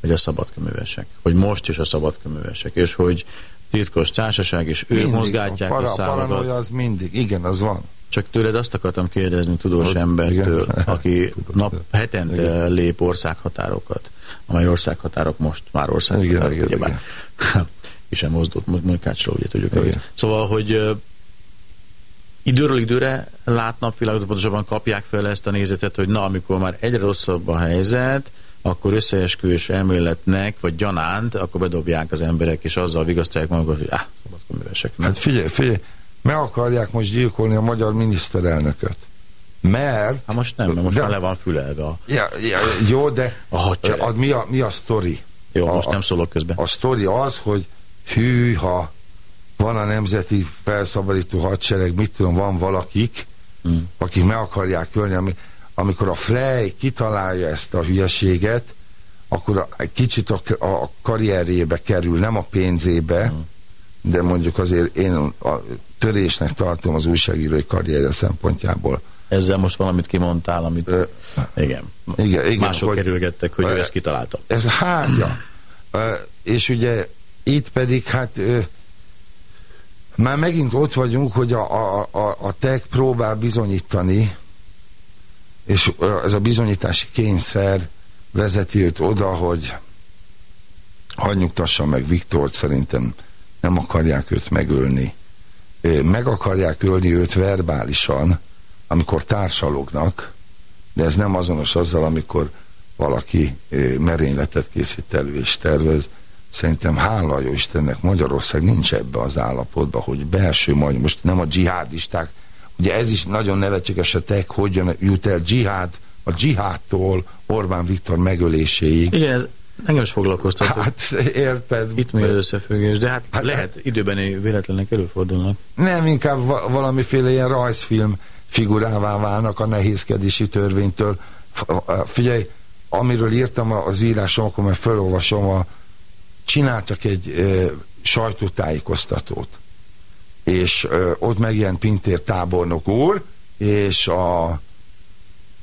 [SPEAKER 3] hogy a szabadköművesek, hogy most is a szabadköművesek, és hogy titkos társaság, és ők
[SPEAKER 1] Mindig.
[SPEAKER 3] mozgátják a,
[SPEAKER 1] para,
[SPEAKER 3] szálakat.
[SPEAKER 1] paranoia az mindig, igen, az van.
[SPEAKER 3] Csak tőled azt akartam kérdezni tudós
[SPEAKER 1] Hogy-
[SPEAKER 3] embertől,
[SPEAKER 1] igen.
[SPEAKER 3] aki
[SPEAKER 1] Tudod,
[SPEAKER 3] nap
[SPEAKER 1] igen.
[SPEAKER 3] hetente
[SPEAKER 1] Igen.
[SPEAKER 3] lép országhatárokat, amely országhatárok most már
[SPEAKER 1] Igen,
[SPEAKER 3] országhatárok,
[SPEAKER 1] igen,
[SPEAKER 3] ugyebár. Ki sem mozdult Munkácsról, ugye tudjuk.
[SPEAKER 1] Igen.
[SPEAKER 3] Szóval, hogy időről időre látnak világot, pontosabban kapják fel ezt a nézetet, hogy na, amikor már egyre rosszabb a helyzet, akkor összeesküvés elméletnek, vagy gyanánt, akkor bedobják az emberek, és azzal vigasztalják magukat, hogy áh, szabadköművesek.
[SPEAKER 1] Hát figyelj, figyelj, meg akarják most gyilkolni a magyar miniszterelnököt. Mert...
[SPEAKER 3] Hát most nem, mert most
[SPEAKER 1] de,
[SPEAKER 3] már le van fülelve a,
[SPEAKER 1] ja, ja, jó, de
[SPEAKER 3] a hadsereg.
[SPEAKER 1] a, mi, a, mi a sztori?
[SPEAKER 3] Jó,
[SPEAKER 1] a,
[SPEAKER 3] most nem szólok közben.
[SPEAKER 1] A sztori az, hogy hűha, van a Nemzeti Felszabadító Hadsereg, mit tudom, van valakik,
[SPEAKER 3] Hmm.
[SPEAKER 1] akik meg akarják ölni, ami, amikor a Frey kitalálja ezt a hülyeséget, akkor a, egy kicsit a, a karrierjébe kerül, nem a pénzébe,
[SPEAKER 3] Hmm.
[SPEAKER 1] de mondjuk azért én a törésnek tartom az újságírói karrierje szempontjából.
[SPEAKER 3] Ezzel most valamit kimondtál, amit...
[SPEAKER 1] Ö,
[SPEAKER 3] igen.
[SPEAKER 1] igen, igen,
[SPEAKER 3] Mások
[SPEAKER 1] hogy-
[SPEAKER 3] kerülgettek, hogy ő
[SPEAKER 1] Ö,
[SPEAKER 3] ezt kitalálta.
[SPEAKER 1] Ez hátja. Ö, és ugye itt pedig hát ö, már megint ott vagyunk, hogy a, a, a, a tech próbál bizonyítani, és ez a bizonyítási kényszer vezeti őt oda, hogy hadd nyugtassa meg Viktort, szerintem nem akarják őt megölni. Meg akarják ölni őt verbálisan, amikor társalognak, de ez nem azonos azzal, amikor valaki merényletet készít elő és tervez. Szerintem hála jó Istennek Magyarország nincs ebbe az állapotba, hogy belső majd, most nem a dzsihádisták, ugye ez is nagyon nevetséges a tek, hogy jön, jut el dzsihád, a dzsihádtól Orbán Viktor megöléséig.
[SPEAKER 3] Igen, ez engem is foglalkoztat,
[SPEAKER 1] Hát érted?
[SPEAKER 3] itt mi az összefüggés, de hát,
[SPEAKER 1] Hát-
[SPEAKER 3] lehet időbeni véletlenek előfordulnak.
[SPEAKER 1] Nem, inkább va valamiféle ilyen rajzfilm figurává válnak a nehézkedési törvénytől. Figyelj, amiről írtam az írásom, akkor már felolvasom, a, csináltak egy ö, sajtótájékoztatót, és ö, ott megjelent Pintér tábornok úr, és a,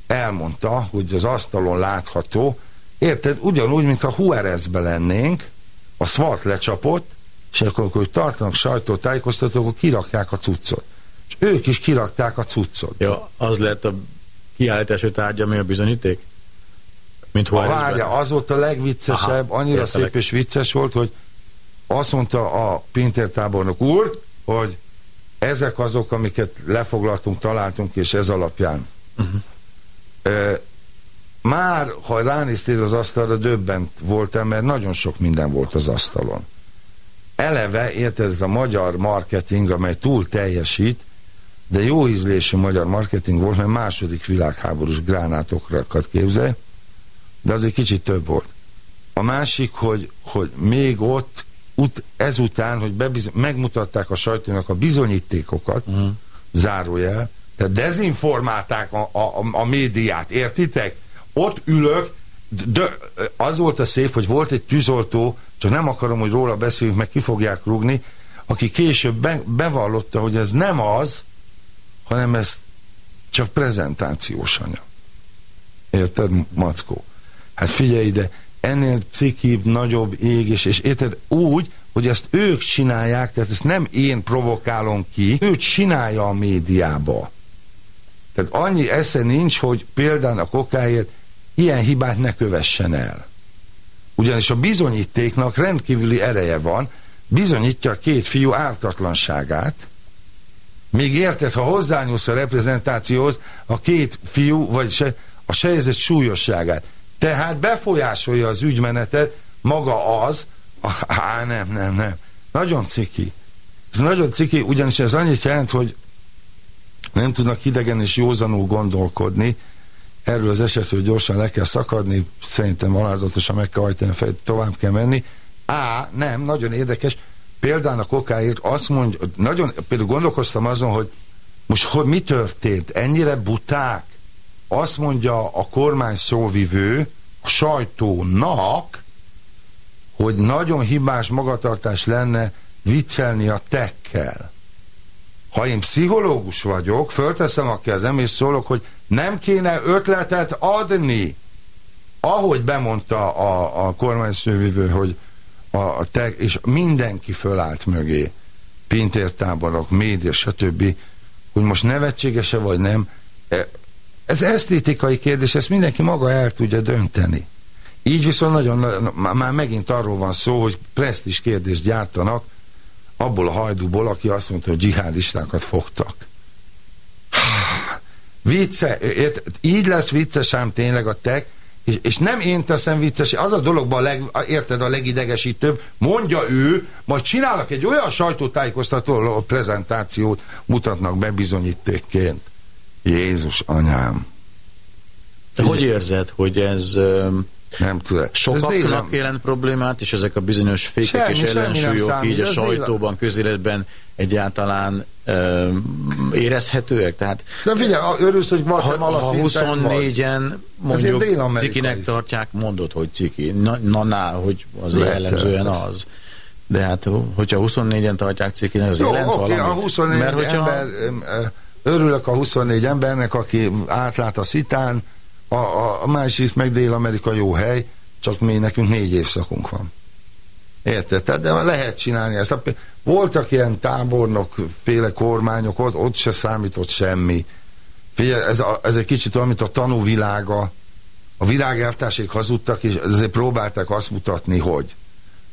[SPEAKER 1] elmondta, hogy az asztalon látható, érted, ugyanúgy, mintha Juárezbe lennénk, a SWAT lecsapott, és akkor, hogy tartanak sajtótájékoztatók, akkor kirakják a cuccot. És ők is kirakták a cuccot.
[SPEAKER 3] Ja, az lett a kiállítási tárgya, ami a bizonyíték? Mint Juárezben?
[SPEAKER 1] várja, az volt a legviccesebb,
[SPEAKER 3] Aha,
[SPEAKER 1] annyira
[SPEAKER 3] értelek.
[SPEAKER 1] szép és vicces volt, hogy azt mondta a Pinter tábornok úr, hogy ezek azok, amiket lefoglaltunk, találtunk, és ez alapján.
[SPEAKER 3] Uh-huh.
[SPEAKER 1] Ö, már, ha ránéztél az asztalra, döbbent voltam, mert nagyon sok minden volt az asztalon. Eleve, érted, ez a magyar marketing, amely túl teljesít, de jó ízlésű magyar marketing volt, mert második világháborús gránátokat képzel, de az egy kicsit több volt. A másik, hogy, hogy még ott, ut, ezután, hogy bebiz, megmutatták a sajtónak a bizonyítékokat,
[SPEAKER 3] Uh-huh.
[SPEAKER 1] zárójel, tehát dezinformálták a, a, a médiát, értitek? Ott ülök, de az volt a szép, hogy volt egy tűzoltó, csak nem akarom, hogy róla beszéljünk, meg ki fogják rúgni, aki később be, bevallotta, hogy ez nem az, hanem ez csak prezentációs anyag. Érted, Mackó? Hát figyelj ide, ennél cikibb, nagyobb ég, és, és érted, úgy, hogy ezt ők csinálják, tehát ezt nem én provokálom ki, ő csinálja a médiába. Tehát annyi esze nincs, hogy például a kokáért ilyen hibát ne kövessen el. Ugyanis a bizonyítéknak rendkívüli ereje van, bizonyítja a két fiú ártatlanságát, még érted, ha hozzányúlsz a reprezentációhoz, a két fiú, vagy se, a sejezet súlyosságát. Tehát befolyásolja az ügymenetet maga az, á, nem, nem, nem. Nagyon ciki. Ez nagyon ciki, ugyanis ez annyit jelent, hogy nem tudnak idegen és józanul gondolkodni, erről az esetről gyorsan le kell szakadni, szerintem alázatosan meg kell hajtani fejt, tovább kell menni. Á, nem, nagyon érdekes, például a kokáért azt mondja, nagyon, például gondolkoztam azon, hogy Most hogy mi történt? Ennyire buták? Azt mondja a kormány szóvivő a sajtónak, hogy nagyon hibás magatartás lenne viccelni a tekkel. Ha én pszichológus vagyok, fölteszem a kezem, és szólok, hogy nem kéne ötletet adni. Ahogy bemondta a, a kormányszővivő, hogy a, a te, és mindenki fölállt mögé, pintértáborok, média, stb., hogy most nevetséges-e vagy nem, e, ez esztétikai kérdés, ezt mindenki maga el tudja dönteni. Így viszont nagyon, már megint arról van szó, hogy presztis kérdést gyártanak abból a hajdúból, aki azt mondta, hogy dzsihádistákat fogtak. Vicce, ért, így lesz vicces ám tényleg a tek, és, és nem én teszem vicces, az a dologban a leg, érted a legidegesítőbb, mondja ő, majd csinálnak egy olyan sajtótájékoztató prezentációt, mutatnak be bizonyítékként. Jézus anyám.
[SPEAKER 3] De hogy érzed, hogy ez
[SPEAKER 1] Nem tudom.
[SPEAKER 3] Sokaknak
[SPEAKER 1] délen-
[SPEAKER 3] jelent problémát, és ezek a bizonyos fékek
[SPEAKER 1] Semmi,
[SPEAKER 3] és ellensúlyok így a
[SPEAKER 1] ez
[SPEAKER 3] sajtóban, közéletben egyáltalán öm, érezhetőek? Tehát
[SPEAKER 1] De figyelj, a- örülsz, hogy
[SPEAKER 3] ha
[SPEAKER 1] szinten vagy.
[SPEAKER 3] 24-en mondjuk cikinek tartják, mondod, hogy ciki. Na, na, na hogy az
[SPEAKER 1] Lehet,
[SPEAKER 3] jellemzően az. De hát, hogyha 24-en tartják cikinek, az
[SPEAKER 1] Jó,
[SPEAKER 3] jelent
[SPEAKER 1] oké,
[SPEAKER 3] valamit.
[SPEAKER 1] a 24
[SPEAKER 3] Mert hogyha
[SPEAKER 1] ember, ö, örülök a 24 embernek, aki átlát a szitán, a, a, a másik meg Dél-Amerika jó hely, csak mi nekünk négy évszakunk van. Érted? Tehát de lehet csinálni ezt. Voltak ilyen tábornok féle kormányok, ott, ott se számított semmi. Figyelj, ez, a, ez egy kicsit olyan, mint a tanúvilága. A virágelvtársék hazudtak, és ezért próbálták azt mutatni, hogy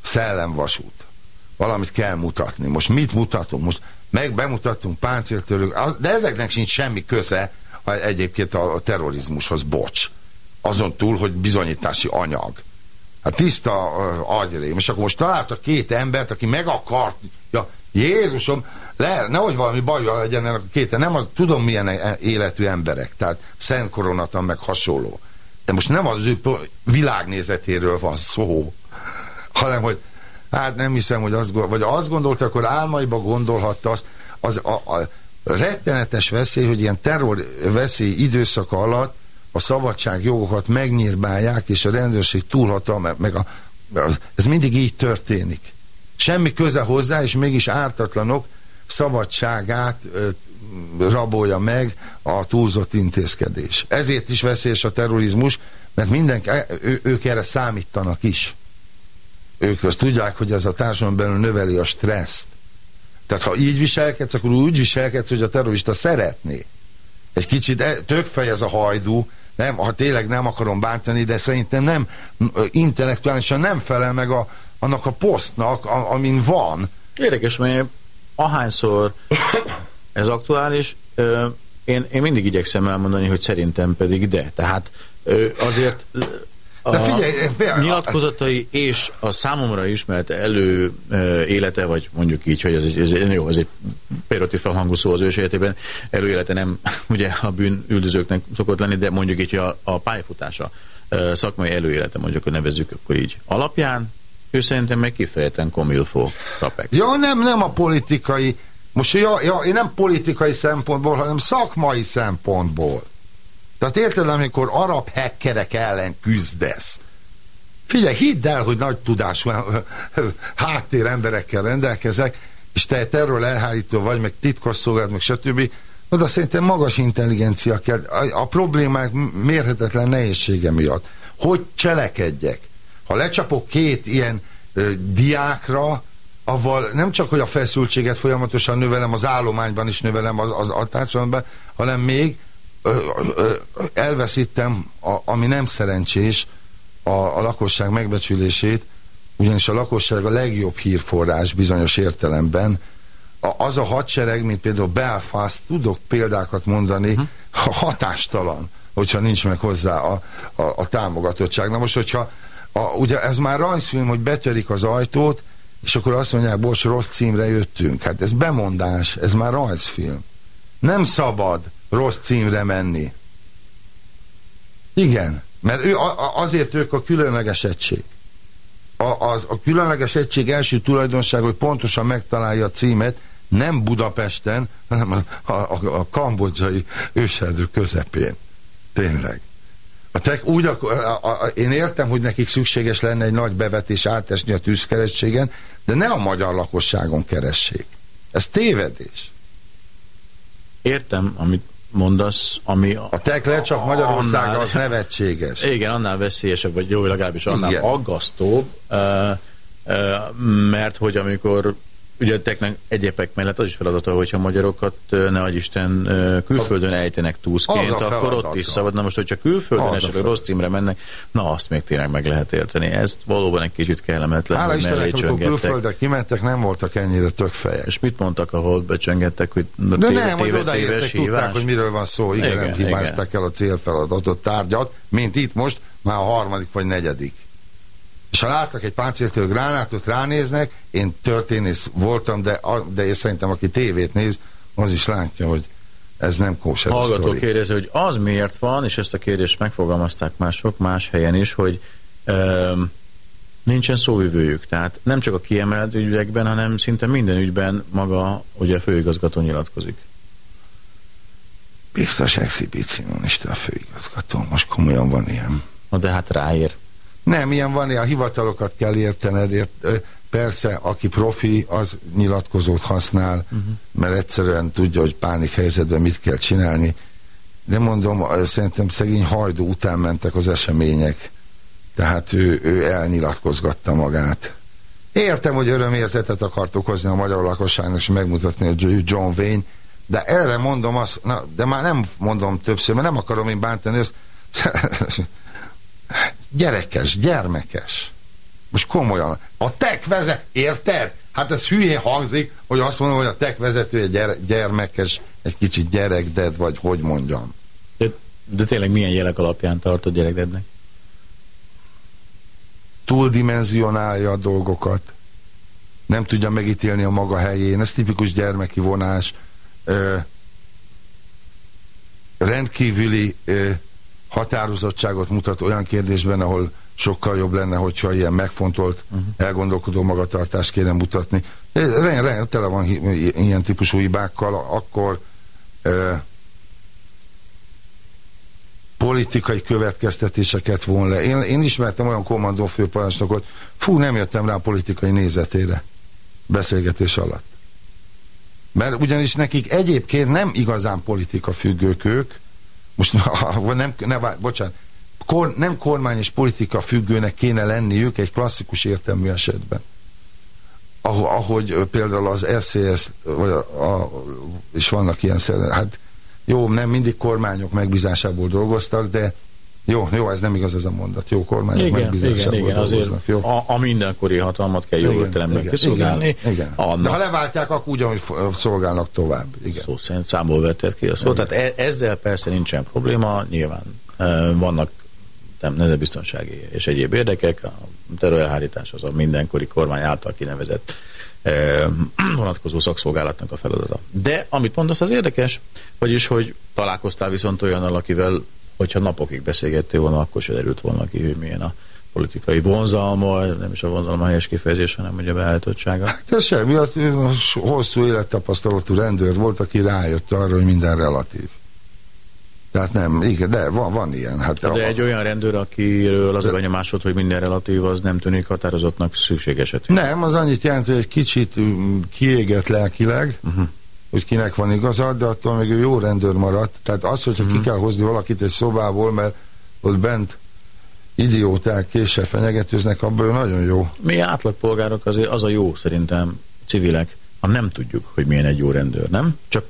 [SPEAKER 1] szellemvasút. Valamit kell mutatni. Most mit mutatunk? Most meg bemutattunk páncéltörők, de ezeknek sincs semmi köze egyébként a, terrorizmushoz, bocs. Azon túl, hogy bizonyítási anyag. Hát tiszta agyrém. És akkor most találtak két embert, aki meg akart, ja, Jézusom, le, nehogy valami bajja legyen ennek a két, nem az, tudom milyen e- életű emberek, tehát Szent Koronatan meg hasonló. De most nem az ő világnézetéről van szó, hanem hogy hát nem hiszem, hogy azt, vagy azt gondolta, akkor álmaiba gondolhatta azt, az a, a rettenetes veszély, hogy ilyen terror veszély időszaka alatt a szabadságjogokat megnyírbálják, és a rendőrség túlhatalma, meg a, ez mindig így történik. Semmi köze hozzá, és mégis ártatlanok szabadságát ö, rabolja meg a túlzott intézkedés. Ezért is veszélyes a terrorizmus, mert mindenki, ő, ők erre számítanak is. Ők azt tudják, hogy ez a társadalom belül növeli a stresszt. Tehát ha így viselkedsz, akkor úgy viselkedsz, hogy a terrorista szeretné. Egy kicsit e- tökfej ez a hajdú, nem, ha tényleg nem akarom bántani, de szerintem nem intellektuálisan nem felel meg a, annak a posztnak, a, amin van.
[SPEAKER 3] Érdekes, mert ahányszor ez aktuális, én, én mindig igyekszem elmondani, hogy szerintem pedig de. Tehát azért
[SPEAKER 1] De figyelj, figyelj,
[SPEAKER 3] nyilatkozatai és a számomra ismert elő ö, élete, vagy mondjuk így, hogy ez egy, ez jó, ez egy péroti felhangú szó az ős életében, előélete nem ugye a bűn üldözőknek szokott lenni, de mondjuk így a, a pályafutása, ö, szakmai előélete, mondjuk, hogy nevezzük akkor így alapján, ő szerintem meg kifejezetten komilfó rapek.
[SPEAKER 1] Ja, nem, nem a politikai, most ja, ja, én nem politikai szempontból, hanem szakmai szempontból. Tehát érted, amikor arab hackerek ellen küzdesz, Figyelj, hidd el, hogy nagy tudású háttér emberekkel rendelkezek, és te terről elhárító vagy, meg titkosszolgálat, meg stb. Oda szerintem magas intelligencia kell. A, a problémák mérhetetlen nehézsége miatt. Hogy cselekedjek? Ha lecsapok két ilyen ö, diákra, avval nem csak, hogy a feszültséget folyamatosan növelem, az állományban is növelem az, az a társadalomban, hanem még elveszítem, a, ami nem szerencsés, a, a lakosság megbecsülését, ugyanis a lakosság a legjobb hírforrás bizonyos értelemben. A, az a hadsereg, mint például Belfast, tudok példákat mondani, uh-huh. hatástalan, hogyha nincs meg hozzá a, a, a támogatottság. Na most, hogyha a, ugye ez már rajzfilm, hogy betörik az ajtót, és akkor azt mondják, bocs, rossz címre jöttünk. Hát ez bemondás, ez már rajzfilm. Nem szabad rossz címre menni. Igen, mert ő, azért ők a különleges egység. A, az, a különleges egység első tulajdonság, hogy pontosan megtalálja a címet, nem Budapesten, hanem a, a, a, kambodzsai őserdő közepén. Tényleg. A tek, úgy, a, a, a, én értem, hogy nekik szükséges lenne egy nagy bevetés átesni a tűzkerességen, de ne a magyar lakosságon keressék. Ez tévedés.
[SPEAKER 3] Értem, amit mondasz, ami...
[SPEAKER 1] A tek le csak Magyarország
[SPEAKER 3] annál-
[SPEAKER 1] az nevetséges.
[SPEAKER 3] Igen, annál veszélyesebb, vagy jó, legalábbis annál
[SPEAKER 1] Igen.
[SPEAKER 3] Aggasztóbb, mert hogy amikor ugye a teknek egyébek mellett az is feladata, hogyha magyarokat, ne Isten, külföldön ejtenek túszként,
[SPEAKER 1] az
[SPEAKER 3] akkor ott is szabad. Na most, hogyha külföldön
[SPEAKER 1] Az
[SPEAKER 3] esetleg rossz címre mennek, na azt még tényleg meg lehet érteni. Ezt valóban egy kicsit kellemetlen,
[SPEAKER 1] Hála
[SPEAKER 3] hogy
[SPEAKER 1] Istennek, amikor külföldre kimentek, nem voltak ennyire tökfejek.
[SPEAKER 3] És mit mondtak, ahol becsöngettek, hogy
[SPEAKER 1] De
[SPEAKER 3] téve,
[SPEAKER 1] nem, hogy
[SPEAKER 3] téve,
[SPEAKER 1] odaértek,
[SPEAKER 3] téves
[SPEAKER 1] tudták, hogy miről van szó. Igen,
[SPEAKER 3] Igen,
[SPEAKER 1] nem hibázták el a célfeladatot, tárgyat, mint itt most, már a harmadik vagy negyedik. És ha láttak egy páncéltől gránátot, ránéznek, én történész voltam, de, a- de én szerintem, aki tévét néz, az is látja, hogy ez nem kóser
[SPEAKER 3] Hallgató
[SPEAKER 1] sztori.
[SPEAKER 3] kérdezi, hogy az miért van, és ezt a kérdést megfogalmazták mások más helyen is, hogy um, nincsen szóvivőjük. Tehát nem csak a kiemelt ügyekben, hanem szinte minden ügyben maga ugye a főigazgató nyilatkozik.
[SPEAKER 1] Biztos exhibicionista a főigazgató, most komolyan van ilyen.
[SPEAKER 3] Na de hát ráér.
[SPEAKER 1] Nem, ilyen van, a hivatalokat kell értened, ért, persze, aki profi, az nyilatkozót használ, uh-huh. mert egyszerűen tudja, hogy pánik helyzetben mit kell csinálni, de mondom, szerintem szegény hajdú után mentek az események, tehát ő, ő elnyilatkozgatta magát. Értem, hogy örömérzetet akart okozni a magyar lakosságnak, és megmutatni, hogy John Wayne, de erre mondom azt, na, de már nem mondom többször, mert nem akarom én bántani őt, gyerekes, gyermekes. Most komolyan. A tek vezet, érted? Hát ez hülyé hangzik, hogy azt mondom, hogy a tek vezetője gyere, gyermekes, egy kicsit gyerekded, vagy hogy mondjam.
[SPEAKER 3] De, de tényleg milyen jelek alapján tartod gyerekdednek?
[SPEAKER 1] Túldimenzionálja a dolgokat. Nem tudja megítélni a maga helyén. Ez tipikus gyermeki vonás. Ö, rendkívüli ö, határozottságot mutat olyan kérdésben, ahol sokkal jobb lenne, hogyha ilyen megfontolt, uh-huh. elgondolkodó magatartást kéne mutatni. Ren, ren, tele van ilyen típusú hibákkal, akkor ö, politikai következtetéseket von le. Én, én ismertem olyan kommandó főparancsnokot, fú, nem jöttem rá a politikai nézetére beszélgetés alatt. Mert ugyanis nekik egyébként nem igazán politika függők ők, most nem, ne, bocsánat, kor, nem kormány és politika függőnek kéne lenniük egy klasszikus értelmű esetben. Ahogy, ahogy például az SZSZ, vagy a, a, és vannak ilyen szer, hát jó, nem mindig kormányok megbízásából dolgoztak, de jó, jó, ez nem igaz ez a mondat. Jó, kormányok
[SPEAKER 3] Igen, igen,
[SPEAKER 1] megbízásából
[SPEAKER 3] igen, azért.
[SPEAKER 1] Jó.
[SPEAKER 3] a, a mindenkori hatalmat kell jó értelemben kiszolgálni.
[SPEAKER 1] Igen, igen. De ha
[SPEAKER 3] Annak
[SPEAKER 1] leváltják, akkor ugyanúgy szolgálnak tovább. Igen.
[SPEAKER 3] szó szerint számból vetted ki a szót. Tehát e- ezzel persze nincsen probléma, nyilván e, vannak nem, nemzetbiztonsági és egyéb érdekek, a terrorelhárítás az a mindenkori kormány által kinevezett e, vonatkozó szakszolgálatnak a feladata. De amit mondasz, az érdekes, vagyis, hogy találkoztál viszont olyannal, akivel, hogyha napokig beszélgettél volna, akkor se derült volna ki, hogy milyen a politikai vonzalma, nem is a vonzalma a helyes kifejezés, hanem ugye a beállítottsága.
[SPEAKER 1] Hát ez semmi, az hosszú élettapasztalatú rendőr volt, aki rájött arra, hogy minden relatív. Tehát nem, igen, de van, van ilyen. Hát
[SPEAKER 3] De egy olyan rendőr, akiről az a benyomásod, hogy minden relatív, az nem tűnik határozottnak szükség esetén.
[SPEAKER 1] Nem, az annyit jelent, hogy egy kicsit mm, kiégett lelkileg, uh-huh. Hogy kinek van igaza, de attól még ő jó rendőr maradt. Tehát az, hogyha uh-huh. ki kell hozni valakit egy szobából, mert ott bent idióták késsel fenyegetőznek, abból nagyon jó.
[SPEAKER 3] Mi átlagpolgárok azért az a jó szerintem, civilek, ha nem tudjuk, hogy milyen egy jó rendőr, nem? Csak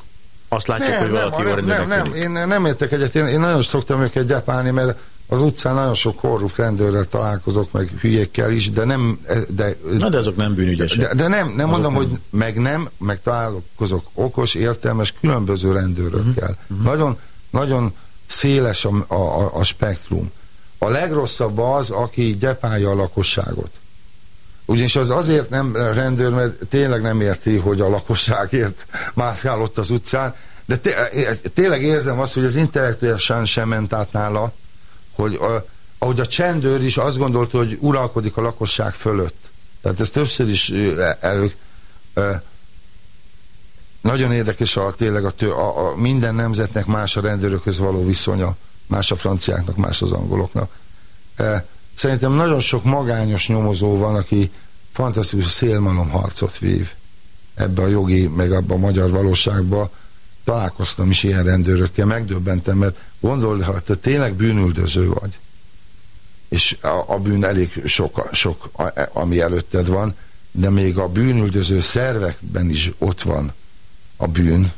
[SPEAKER 3] azt látjuk, hogy valaki jó
[SPEAKER 1] nem, nem,
[SPEAKER 3] rendőrnek
[SPEAKER 1] nem,
[SPEAKER 3] tűnik.
[SPEAKER 1] én nem értek egyet, én, én nagyon szoktam őket gyepálni, mert az utcán nagyon sok korrupt rendőrrel találkozok, meg hülyékkel is, de nem, de,
[SPEAKER 3] Na de azok nem bűnügyesek.
[SPEAKER 1] de, de nem, nem mondom,
[SPEAKER 3] nem.
[SPEAKER 1] hogy meg nem, meg találkozok okos, értelmes, különböző rendőrökkel. Uh-huh. Nagyon, nagyon széles a, a, a, a spektrum. A legrosszabb az, aki gyepálja a lakosságot. Ugyanis az azért nem rendőr, mert tényleg nem érti, hogy a lakosságért mászkál ott az utcán, de té- tényleg érzem azt, hogy az intellektuálisan sem ment át nála, hogy a, ahogy a csendőr is azt gondolta, hogy uralkodik a lakosság fölött. Tehát ez többször is elő, nagyon érdekes a, tényleg a, tő, a, a minden nemzetnek más a rendőrökhöz való viszonya, más a franciáknak, más az angoloknak. Szerintem nagyon sok magányos nyomozó van, aki fantasztikus szélmalom harcot vív ebbe a jogi, meg abba a magyar valóságba. Találkoztam is ilyen rendőrökkel, megdöbbentem, mert gondold, ha te tényleg bűnüldöző vagy, és a, a bűn elég sok, sok a, ami előtted van, de még a bűnüldöző szervekben is ott van a bűn,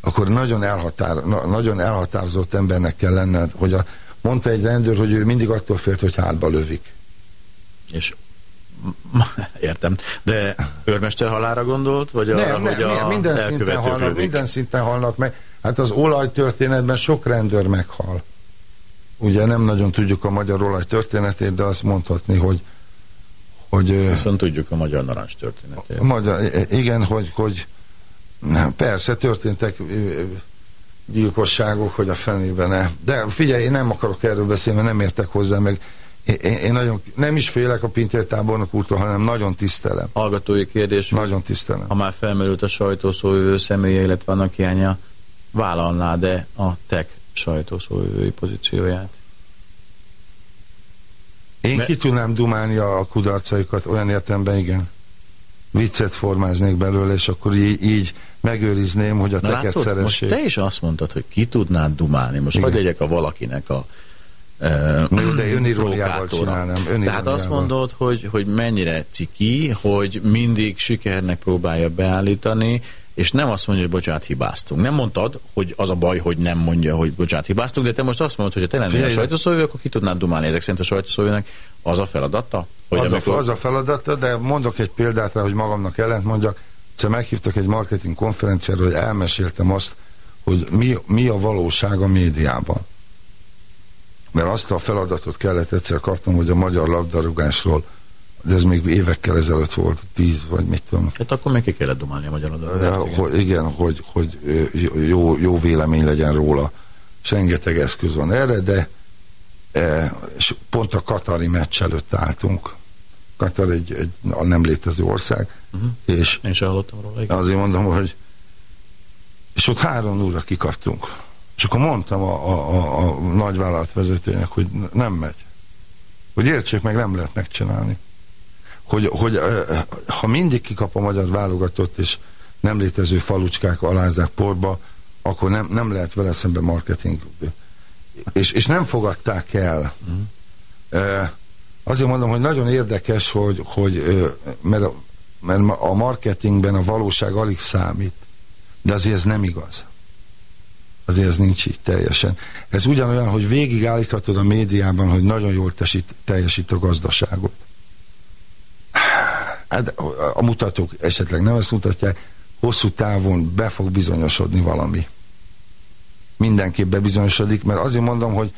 [SPEAKER 1] akkor nagyon, elhatár, na, nagyon elhatározott embernek kell lenned, hogy a, mondta egy rendőr, hogy ő mindig attól félt, hogy hátba lövik.
[SPEAKER 3] És értem. De őrmester halára gondolt, vagy arra,
[SPEAKER 1] nem,
[SPEAKER 3] hogy
[SPEAKER 1] nem,
[SPEAKER 3] a
[SPEAKER 1] minden, szinten halnak,
[SPEAKER 3] lövik?
[SPEAKER 1] minden szinten halnak meg. Hát az olajtörténetben sok rendőr meghal. Ugye nem nagyon tudjuk a magyar olaj történetét, de azt mondhatni, hogy hogy
[SPEAKER 3] Viszont tudjuk a magyar narancs történetét.
[SPEAKER 1] a magyar, igen, hogy, hogy persze történtek gyilkosságok, hogy a fenében ne. De figyelj, én nem akarok erről beszélni, mert nem értek hozzá, meg én, én nagyon, nem is félek a Pintér tábornok úrtól, hanem nagyon tisztelem.
[SPEAKER 3] Hallgatói kérdés,
[SPEAKER 1] Nagyon tisztelem.
[SPEAKER 3] ha már felmerült a sajtószóvivő személye, illetve annak hiánya, vállalná-e a TEK sajtószóvivői pozícióját?
[SPEAKER 1] Én
[SPEAKER 3] Mert-
[SPEAKER 1] ki tudnám dumálni a kudarcaikat, olyan értemben igen. Viccet formáznék belőle, és akkor így, így megőrizném, hogy a
[SPEAKER 3] Na
[SPEAKER 1] teket
[SPEAKER 3] látod, most
[SPEAKER 1] szeressék.
[SPEAKER 3] te is azt mondtad, hogy ki tudnád dumálni. Most
[SPEAKER 1] Igen.
[SPEAKER 3] hogy legyek a valakinek a
[SPEAKER 1] Na jó, de öniróniával csinálnám,
[SPEAKER 3] Tehát azt mondod, hogy, hogy mennyire ciki, hogy mindig sikernek próbálja beállítani, és nem azt mondja, hogy bocsánat, hibáztunk. Nem mondtad, hogy az a baj, hogy nem mondja, hogy bocsánat, hibáztunk, de te most azt mondod, hogy ha te lennél a sajtószóvő, akkor ki tudnád dumálni. Ezek szerint a sajtószóvőnek az a feladata? Hogy
[SPEAKER 1] az,
[SPEAKER 3] amikor...
[SPEAKER 1] a, az a feladata, de mondok egy példát rá, hogy magamnak ellent mondjak. Egyszer meghívtak egy marketing konferenciára, hogy elmeséltem azt, hogy mi, mi a valóság a médiában. Mert azt a feladatot kellett egyszer kapnom, hogy a magyar labdarúgásról, de ez még évekkel ezelőtt volt, tíz vagy mit tudom,
[SPEAKER 3] Hát akkor meg ki kellett dumálni a magyar
[SPEAKER 1] Ja,
[SPEAKER 3] adatokat. igen.
[SPEAKER 1] hogy, igen, hogy, jó, jó vélemény legyen róla. És rengeteg eszköz van erre, de e, és pont a Katari meccs előtt álltunk. Katar egy, egy a nem létező ország,
[SPEAKER 3] Mhm.
[SPEAKER 1] és
[SPEAKER 3] Én sem hallottam róla. igen.
[SPEAKER 1] azért mondom, hogy és ott három óra kikaptunk. És akkor mondtam a, a, a, a nagyvállalat vezetőnek, hogy nem megy. Hogy értsék meg, nem lehet megcsinálni. Hogy, hogy ha mindig kikap a magyar válogatott, és nem létező falucskák alázzák porba, akkor nem, nem lehet vele szembe marketing. És, és nem fogadták el. Uh, azért mondom, hogy nagyon érdekes, hogy, hogy mert, mert a marketingben a valóság alig számít. De azért ez nem igaz. Azért ez nincs így teljesen. Ez ugyanolyan, hogy végigállíthatod a médiában, hogy nagyon jól tesít, teljesít a gazdaságot. Hát a- mutatók esetleg nem ezt mutatják, hosszú távon be fog bizonyosodni valami. Mindenképp bebizonyosodik, mert azért mondom, hogy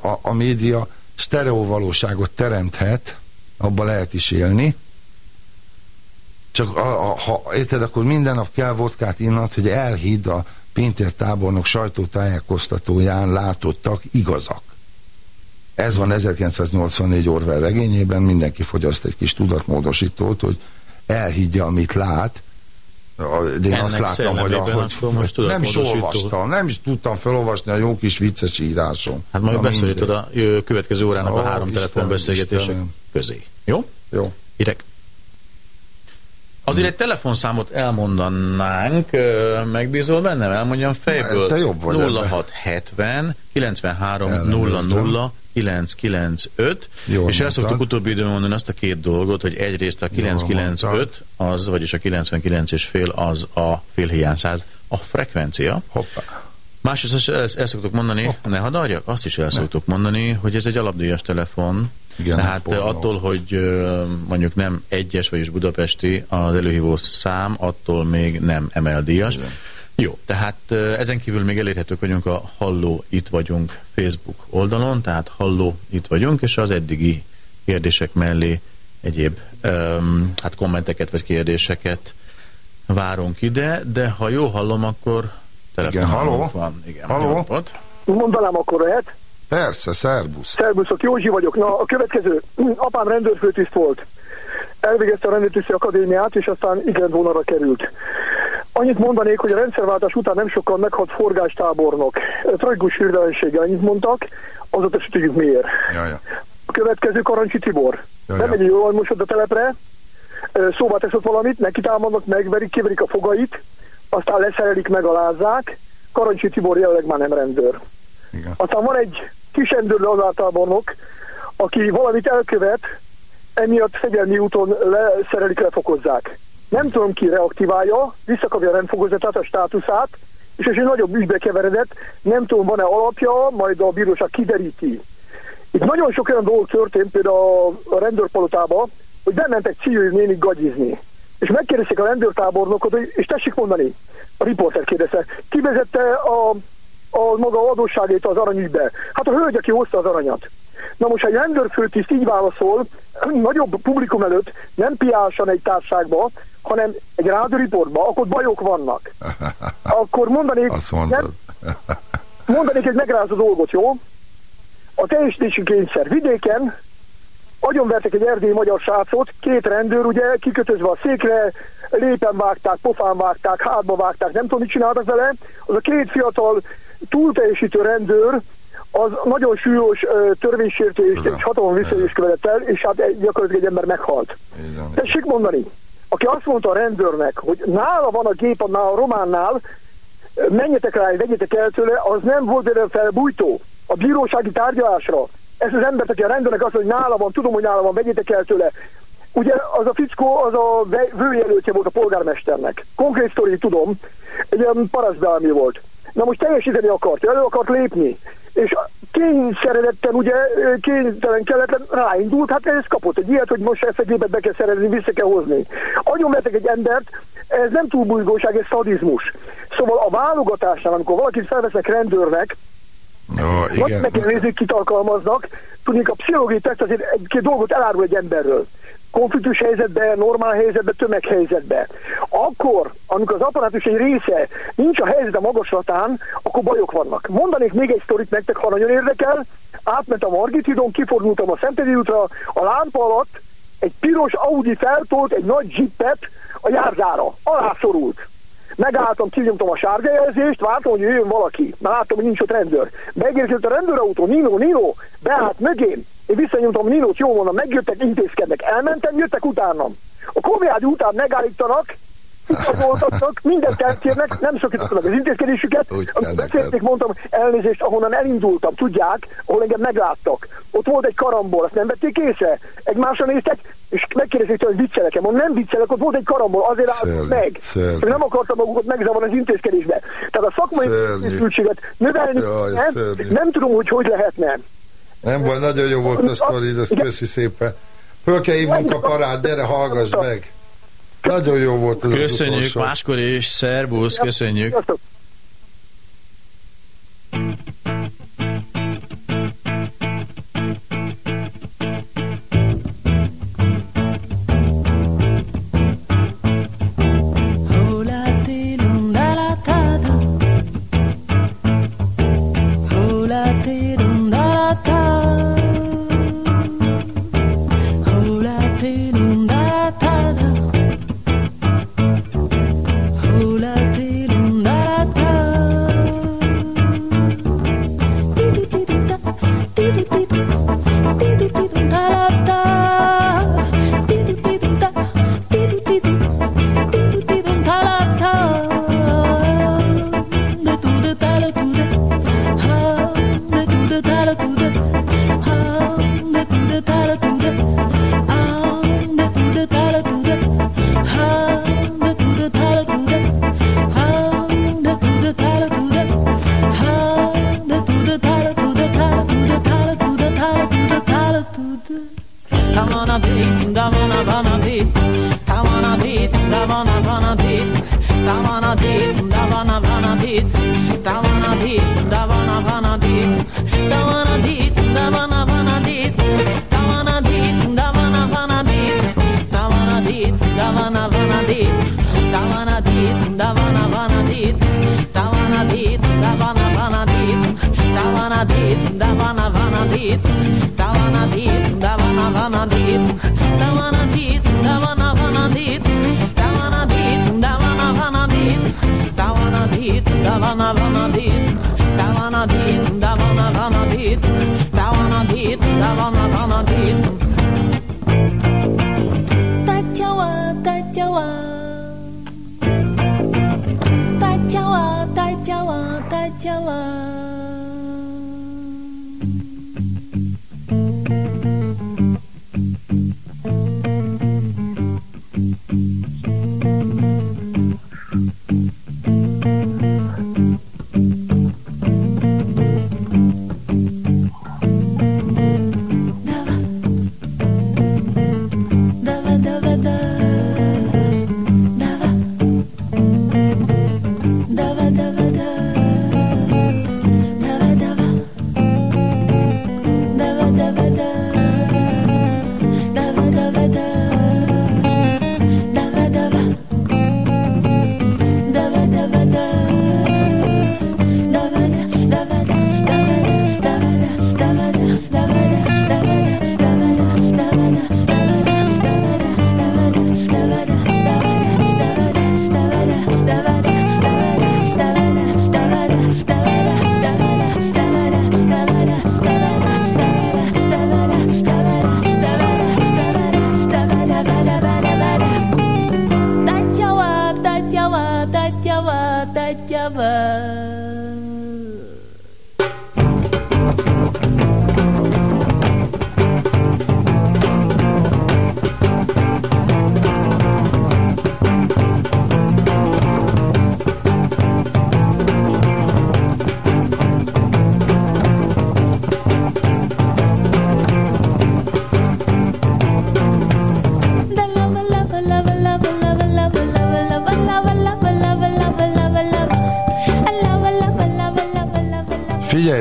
[SPEAKER 1] a, a média sztereó valóságot teremthet, abba lehet is élni, csak a, a, ha érted, akkor minden nap kell vodkát innat, hogy elhidd a Pintér tábornok sajtótájékoztatóján látottak igazak. Ez van 1984 Orwell regényében, mindenki fogyaszt egy kis tudatmódosítót, hogy elhiggye, amit lát. De én
[SPEAKER 3] Ennek
[SPEAKER 1] azt látom, hogy, ahogy
[SPEAKER 3] most
[SPEAKER 1] nem is olvastam, nem is tudtam felolvasni a jó kis vicces írásom.
[SPEAKER 3] Hát majd beszorítod a következő órának a három
[SPEAKER 1] Istenem,
[SPEAKER 3] telefonbeszélgetések
[SPEAKER 1] Istenem.
[SPEAKER 3] közé. Jó?
[SPEAKER 1] Jó.
[SPEAKER 3] Hírek. Azért egy telefonszámot elmondanánk, megbízol bennem? Elmondjam fejből.
[SPEAKER 1] Te jobb vagy ebben.
[SPEAKER 3] 0670 93
[SPEAKER 1] Ellenőrzöm.
[SPEAKER 3] 00 995,
[SPEAKER 1] Jól
[SPEAKER 3] és el szoktuk utóbbi időben mondani azt a két dolgot, hogy egyrészt a 995 az, vagyis a 99 és fél az a félhiányszáz, a frekvencia,
[SPEAKER 1] Hoppá.
[SPEAKER 3] Másrészt el, el szoktuk mondani, ne hadarjak, azt is el szoktuk mondani, hogy ez egy alapdíjas telefon,
[SPEAKER 1] Igen,
[SPEAKER 3] tehát
[SPEAKER 1] pornó.
[SPEAKER 3] attól, hogy mondjuk nem egyes, vagyis budapesti az előhívó szám, attól még nem emeldíjas.
[SPEAKER 1] Igen.
[SPEAKER 3] Jó, tehát ezen kívül még elérhetők vagyunk a Halló Itt Vagyunk Facebook oldalon, tehát Halló Itt Vagyunk, és az eddigi kérdések mellé egyéb öm, hát kommenteket vagy kérdéseket várunk ide, de ha jó hallom, akkor telefonálunk
[SPEAKER 1] halló?
[SPEAKER 3] van. Igen,
[SPEAKER 1] Halló?
[SPEAKER 3] jó napot.
[SPEAKER 6] Mondanám akkor lehet.
[SPEAKER 1] Persze, szerbusz.
[SPEAKER 6] Szerbuszok, Józsi vagyok. Na, a következő. Apám rendőrfőtiszt volt. Elvégezte a rendőrtiszti akadémiát, és aztán igen vonalra került. Annyit mondanék, hogy a rendszerváltás után nem sokkal meghalt forgástábornok. Tragikus hirdelenséggel annyit mondtak, azóta se tudjuk miért.
[SPEAKER 1] Ja, ja.
[SPEAKER 6] A következő Karancsi Tibor.
[SPEAKER 1] Ja,
[SPEAKER 6] Nem egy jól mosott a telepre, szóba tesz ott valamit, neki támadnak, megverik, kiverik a fogait, aztán leszerelik, megalázzák. Karancsi Tibor jelenleg már nem rendőr.
[SPEAKER 1] Igen.
[SPEAKER 6] Aztán van egy kis rendőr lazártábornok, aki valamit elkövet, emiatt fegyelmi úton leszerelik, lefokozzák. Nem tudom ki reaktiválja, visszakapja a rendfokozatát, a státuszát, és és egy nagyobb ügybe keveredett, nem tudom, van-e alapja, majd a bíróság kideríti. Itt nagyon sok olyan dolog történt, például a rendőrpalotába, hogy bementek Ciői nénik gagyizni. És megkérdezték a rendőrtábornokot, hogy, és tessék mondani, a riporter kérdezte, ki vezette a, a maga adósságét az aranyügybe? Hát a hölgy, aki hozta az aranyat. Na most, ha egy rendőrfőtiszt így válaszol, nagyobb publikum előtt, nem piásan egy társágba, hanem egy rádióriportba, akkor bajok vannak. Akkor mondanék,
[SPEAKER 1] Azt mondod.
[SPEAKER 6] mondanék egy megrázó dolgot, jó? A teljesítési kényszer. Vidéken agyonvertek egy erdélyi magyar srácot, két rendőr, ugye, kikötözve a székre, lépen vágták, pofán vágták, hátba vágták, nem tudom, mit csináltak vele. Az a két fiatal túlteljesítő rendőr, az nagyon súlyos ö, törvénysértést és hatalom visszaélést követett el, és hát gyakorlatilag egy ember meghalt.
[SPEAKER 1] Igen.
[SPEAKER 6] Tessék mondani, aki azt mondta a rendőrnek, hogy nála van a gép annál a románnál, menjetek rá, vegyetek el tőle, az nem volt például felbújtó a bírósági tárgyalásra. Ez az embert, aki a rendőrnek azt mondja, hogy nála van, tudom, hogy nála van, vegyetek el tőle. Ugye az a fickó, az a vőjelöltje volt a polgármesternek. Konkrét sztori tudom, egy ilyen parasztbeállmi volt. Na most teljesíteni akart, elő akart lépni, és kényszeredetten, ugye kénytelen kelletlen ráindult, hát ez kapott egy ilyet, hogy most ezt a gépet be kell szerezni, vissza kell hozni. Agyonvetek egy embert, ez nem túlbújgóság, ez szadizmus. Szóval a válogatásnál, amikor valakit felvesznek rendőrnek,
[SPEAKER 1] Jó,
[SPEAKER 6] vagy meg kell
[SPEAKER 1] igen.
[SPEAKER 6] nézni, kit alkalmaznak. Tudnék, a pszichológiai teszt azért egy-két dolgot elárul egy emberről. Konfliktus helyzetben, normál helyzetben, tömeghelyzetben. Akkor, amikor az apparátus egy része nincs a helyzet a magaslatán, akkor bajok vannak. Mondanék még egy sztorit nektek, ha nagyon érdekel. Átment a Margit hídon, kifordultam a Szentedi útra, a lámpa alatt egy piros Audi feltolt egy nagy zsippet a járdára. Alászorult. Megálltam, kinyomtam a sárga jelzést, vártam, hogy jöjjön valaki. Már láttam, hogy nincs ott rendőr. Megérkezett a rendőrautó, Nino, Nino, beállt mögém. Én visszanyomtam Ninót, jó mondom, megjöttek, intézkednek. Elmentem, jöttek utánam. A komjádi után megállítanak, igazoltatnak, mindent elkérnek, nem szakítottak az intézkedésüket.
[SPEAKER 1] Neked.
[SPEAKER 6] beszélték, mondtam, elnézést, ahonnan elindultam, tudják, ahol engem megláttak. Ott volt egy karambol, azt nem vették észre. Egymásra néztek, és megkérdezték tőle, hogy viccelek-e. Mondom, nem viccelek, ott volt egy karambol, azért álltak meg.
[SPEAKER 1] szörnyű.
[SPEAKER 6] Csak nem akartam magukat megzavarni az intézkedésbe. Tehát a szakmai készültséget növelni,
[SPEAKER 1] Jaj,
[SPEAKER 6] nem, nem tudom, hogy hogy lehetne.
[SPEAKER 1] Nem baj, nagyon jó volt a sztori, ezt köszi szépen. Föl kell hívnunk a parát, gyere, hallgass meg. Nagyon jó volt ez az
[SPEAKER 3] Köszönjük,
[SPEAKER 1] utolsó.
[SPEAKER 3] máskor is, szervusz, köszönjük.
[SPEAKER 6] Sziasztok!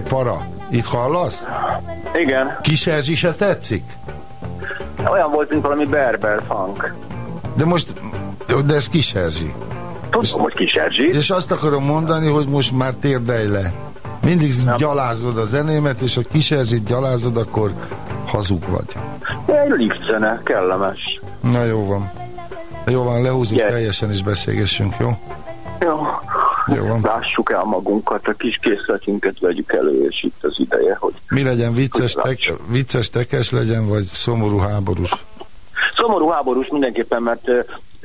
[SPEAKER 1] Para, itt hallasz?
[SPEAKER 7] Igen,
[SPEAKER 1] Kis Erzsi se tetszik?
[SPEAKER 7] olyan volt, mint valami berber funk.
[SPEAKER 1] De most, de ez Kis Erzsi.
[SPEAKER 7] Tudom, hogy kis Erzsi.
[SPEAKER 1] És azt akarom mondani, hogy most már térdelj le. Mindig gyalázod a zenémet, és ha Kis Erzsit gyalázod, akkor hazug vagy.
[SPEAKER 7] Egy liftzene, kellemes.
[SPEAKER 1] Na jó van. Jó van, lehúzunk
[SPEAKER 7] Yes.
[SPEAKER 1] teljesen és beszélgessünk? Jó. Van.
[SPEAKER 7] Lássuk el magunkat, a kis készletünket vegyük elő, és itt az ideje, hogy
[SPEAKER 1] Mi legyen, vicces, tek, vicces tekes legyen, vagy szomorú háborús?
[SPEAKER 7] szomorú háborús mindenképpen, mert